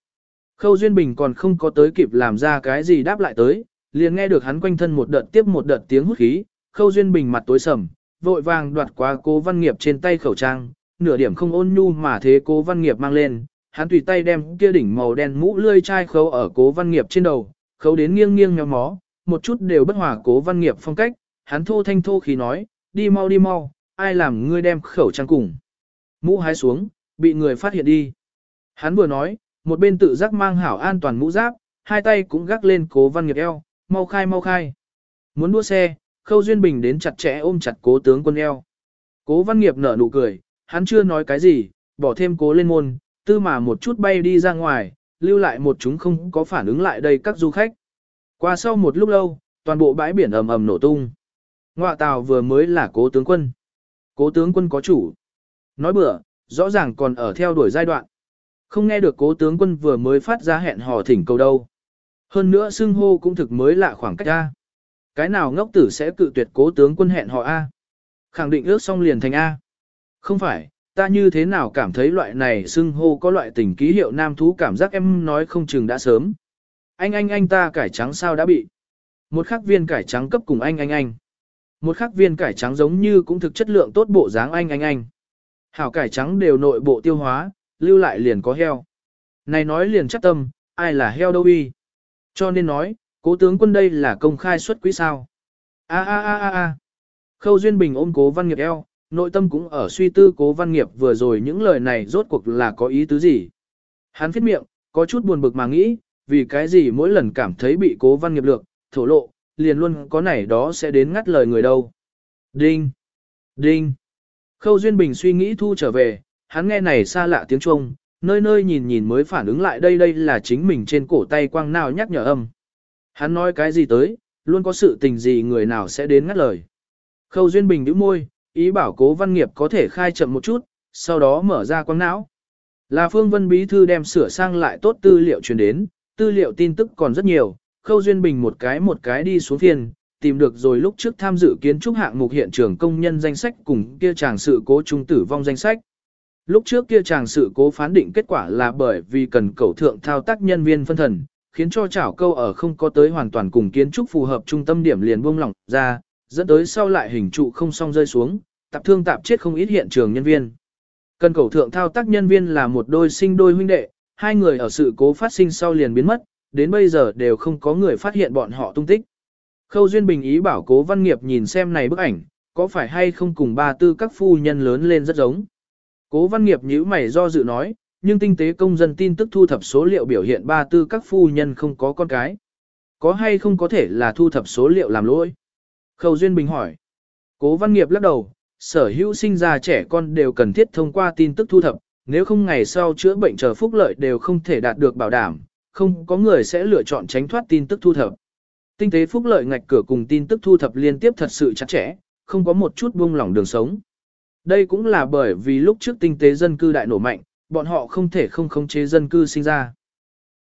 Khâu Duyên Bình còn không có tới kịp làm ra cái gì đáp lại tới, liền nghe được hắn quanh thân một đợt tiếp một đợt tiếng hút khí, Khâu Duyên Bình mặt tối sầm, vội vàng đoạt qua cố văn nghiệp trên tay khẩu trang, nửa điểm không ôn nhu mà thế cố văn nghiệp mang lên, hắn tùy tay đem kia đỉnh màu đen mũ lươi chai khâu ở cố văn nghiệp trên đầu, khâu đến nghiêng nghiêng nhóm mó, một chút đều bất hòa cố văn nghiệp phong cách, hắn thô thanh thô khí nói, đi mau đi mau, ai làm ngươi đem khẩu trang cùng. Mũ hái xuống, bị người phát hiện đi. Hắn vừa nói, một bên tự giác mang hảo an toàn mũ giáp, hai tay cũng gác lên cố văn nghiệp eo, mau khai mau khai. Muốn đua xe, Khâu Duyên Bình đến chặt chẽ ôm chặt cố tướng quân eo. Cố văn nghiệp nở nụ cười, hắn chưa nói cái gì, bỏ thêm cố lên môn, tư mà một chút bay đi ra ngoài, lưu lại một chúng không có phản ứng lại đây các du khách. Qua sau một lúc lâu, toàn bộ bãi biển ầm ầm nổ tung. Ngoại tàu vừa mới là cố tướng quân. Cố tướng quân có chủ. Nói bữa, rõ ràng còn ở theo đuổi giai đoạn. Không nghe được cố tướng quân vừa mới phát ra hẹn hò thỉnh cầu đâu. Hơn nữa xưng hô cũng thực mới lạ khoảng cách a, Cái nào ngốc tử sẽ cự tuyệt cố tướng quân hẹn hò A? Khẳng định ước xong liền thành A. Không phải, ta như thế nào cảm thấy loại này xưng hô có loại tình ký hiệu nam thú cảm giác em nói không chừng đã sớm. Anh anh anh ta cải trắng sao đã bị. Một khắc viên cải trắng cấp cùng anh anh anh. Một khắc viên cải trắng giống như cũng thực chất lượng tốt bộ dáng anh anh anh. Hảo cải trắng đều nội bộ tiêu hóa, lưu lại liền có heo. Này nói liền chắc tâm, ai là heo đâu y. Cho nên nói, cố tướng quân đây là công khai xuất quỹ sao. A a a a a. Khâu Duyên Bình ôm cố văn nghiệp eo, nội tâm cũng ở suy tư cố văn nghiệp vừa rồi những lời này rốt cuộc là có ý tứ gì. Hắn phết miệng, có chút buồn bực mà nghĩ, vì cái gì mỗi lần cảm thấy bị cố văn nghiệp lược, thổ lộ, liền luôn có này đó sẽ đến ngắt lời người đâu. Đinh! Đinh! Khâu Duyên Bình suy nghĩ thu trở về, hắn nghe này xa lạ tiếng Trung, nơi nơi nhìn nhìn mới phản ứng lại đây đây là chính mình trên cổ tay quang nào nhắc nhở âm. Hắn nói cái gì tới, luôn có sự tình gì người nào sẽ đến ngắt lời. Khâu Duyên Bình nhíu môi, ý bảo cố văn nghiệp có thể khai chậm một chút, sau đó mở ra quang não. Là Phương Vân Bí Thư đem sửa sang lại tốt tư liệu truyền đến, tư liệu tin tức còn rất nhiều, Khâu Duyên Bình một cái một cái đi xuống phiên, tìm được rồi lúc trước tham dự kiến trúc hạng mục hiện trường công nhân danh sách cùng kia chàng sự cố trung tử vong danh sách. Lúc trước kia chàng sự cố phán định kết quả là bởi vì cần cầu thượng thao tác nhân viên phân thần, khiến cho chảo câu ở không có tới hoàn toàn cùng kiến trúc phù hợp trung tâm điểm liền buông lỏng ra, dẫn tới sau lại hình trụ không song rơi xuống, tạp thương tạp chết không ít hiện trường nhân viên. Cần cầu thượng thao tác nhân viên là một đôi sinh đôi huynh đệ, hai người ở sự cố phát sinh sau liền biến mất, đến bây giờ đều không có người phát hiện bọn họ tung tích. Khâu Duyên Bình ý bảo cố văn nghiệp nhìn xem này bức ảnh, có phải hay không cùng ba tư các phu nhân lớn lên rất giống. Cố văn nghiệp nhíu mày do dự nói, nhưng tinh tế công dân tin tức thu thập số liệu biểu hiện ba tư các phu nhân không có con cái. Có hay không có thể là thu thập số liệu làm lỗi? Khâu Duyên Bình hỏi. Cố văn nghiệp lắc đầu, sở hữu sinh ra trẻ con đều cần thiết thông qua tin tức thu thập, nếu không ngày sau chữa bệnh chờ phúc lợi đều không thể đạt được bảo đảm, không có người sẽ lựa chọn tránh thoát tin tức thu thập. Tinh tế phúc lợi ngạch cửa cùng tin tức thu thập liên tiếp thật sự chặt chẽ, không có một chút buông lỏng đường sống. Đây cũng là bởi vì lúc trước tinh tế dân cư đại nổ mạnh, bọn họ không thể không khống chế dân cư sinh ra.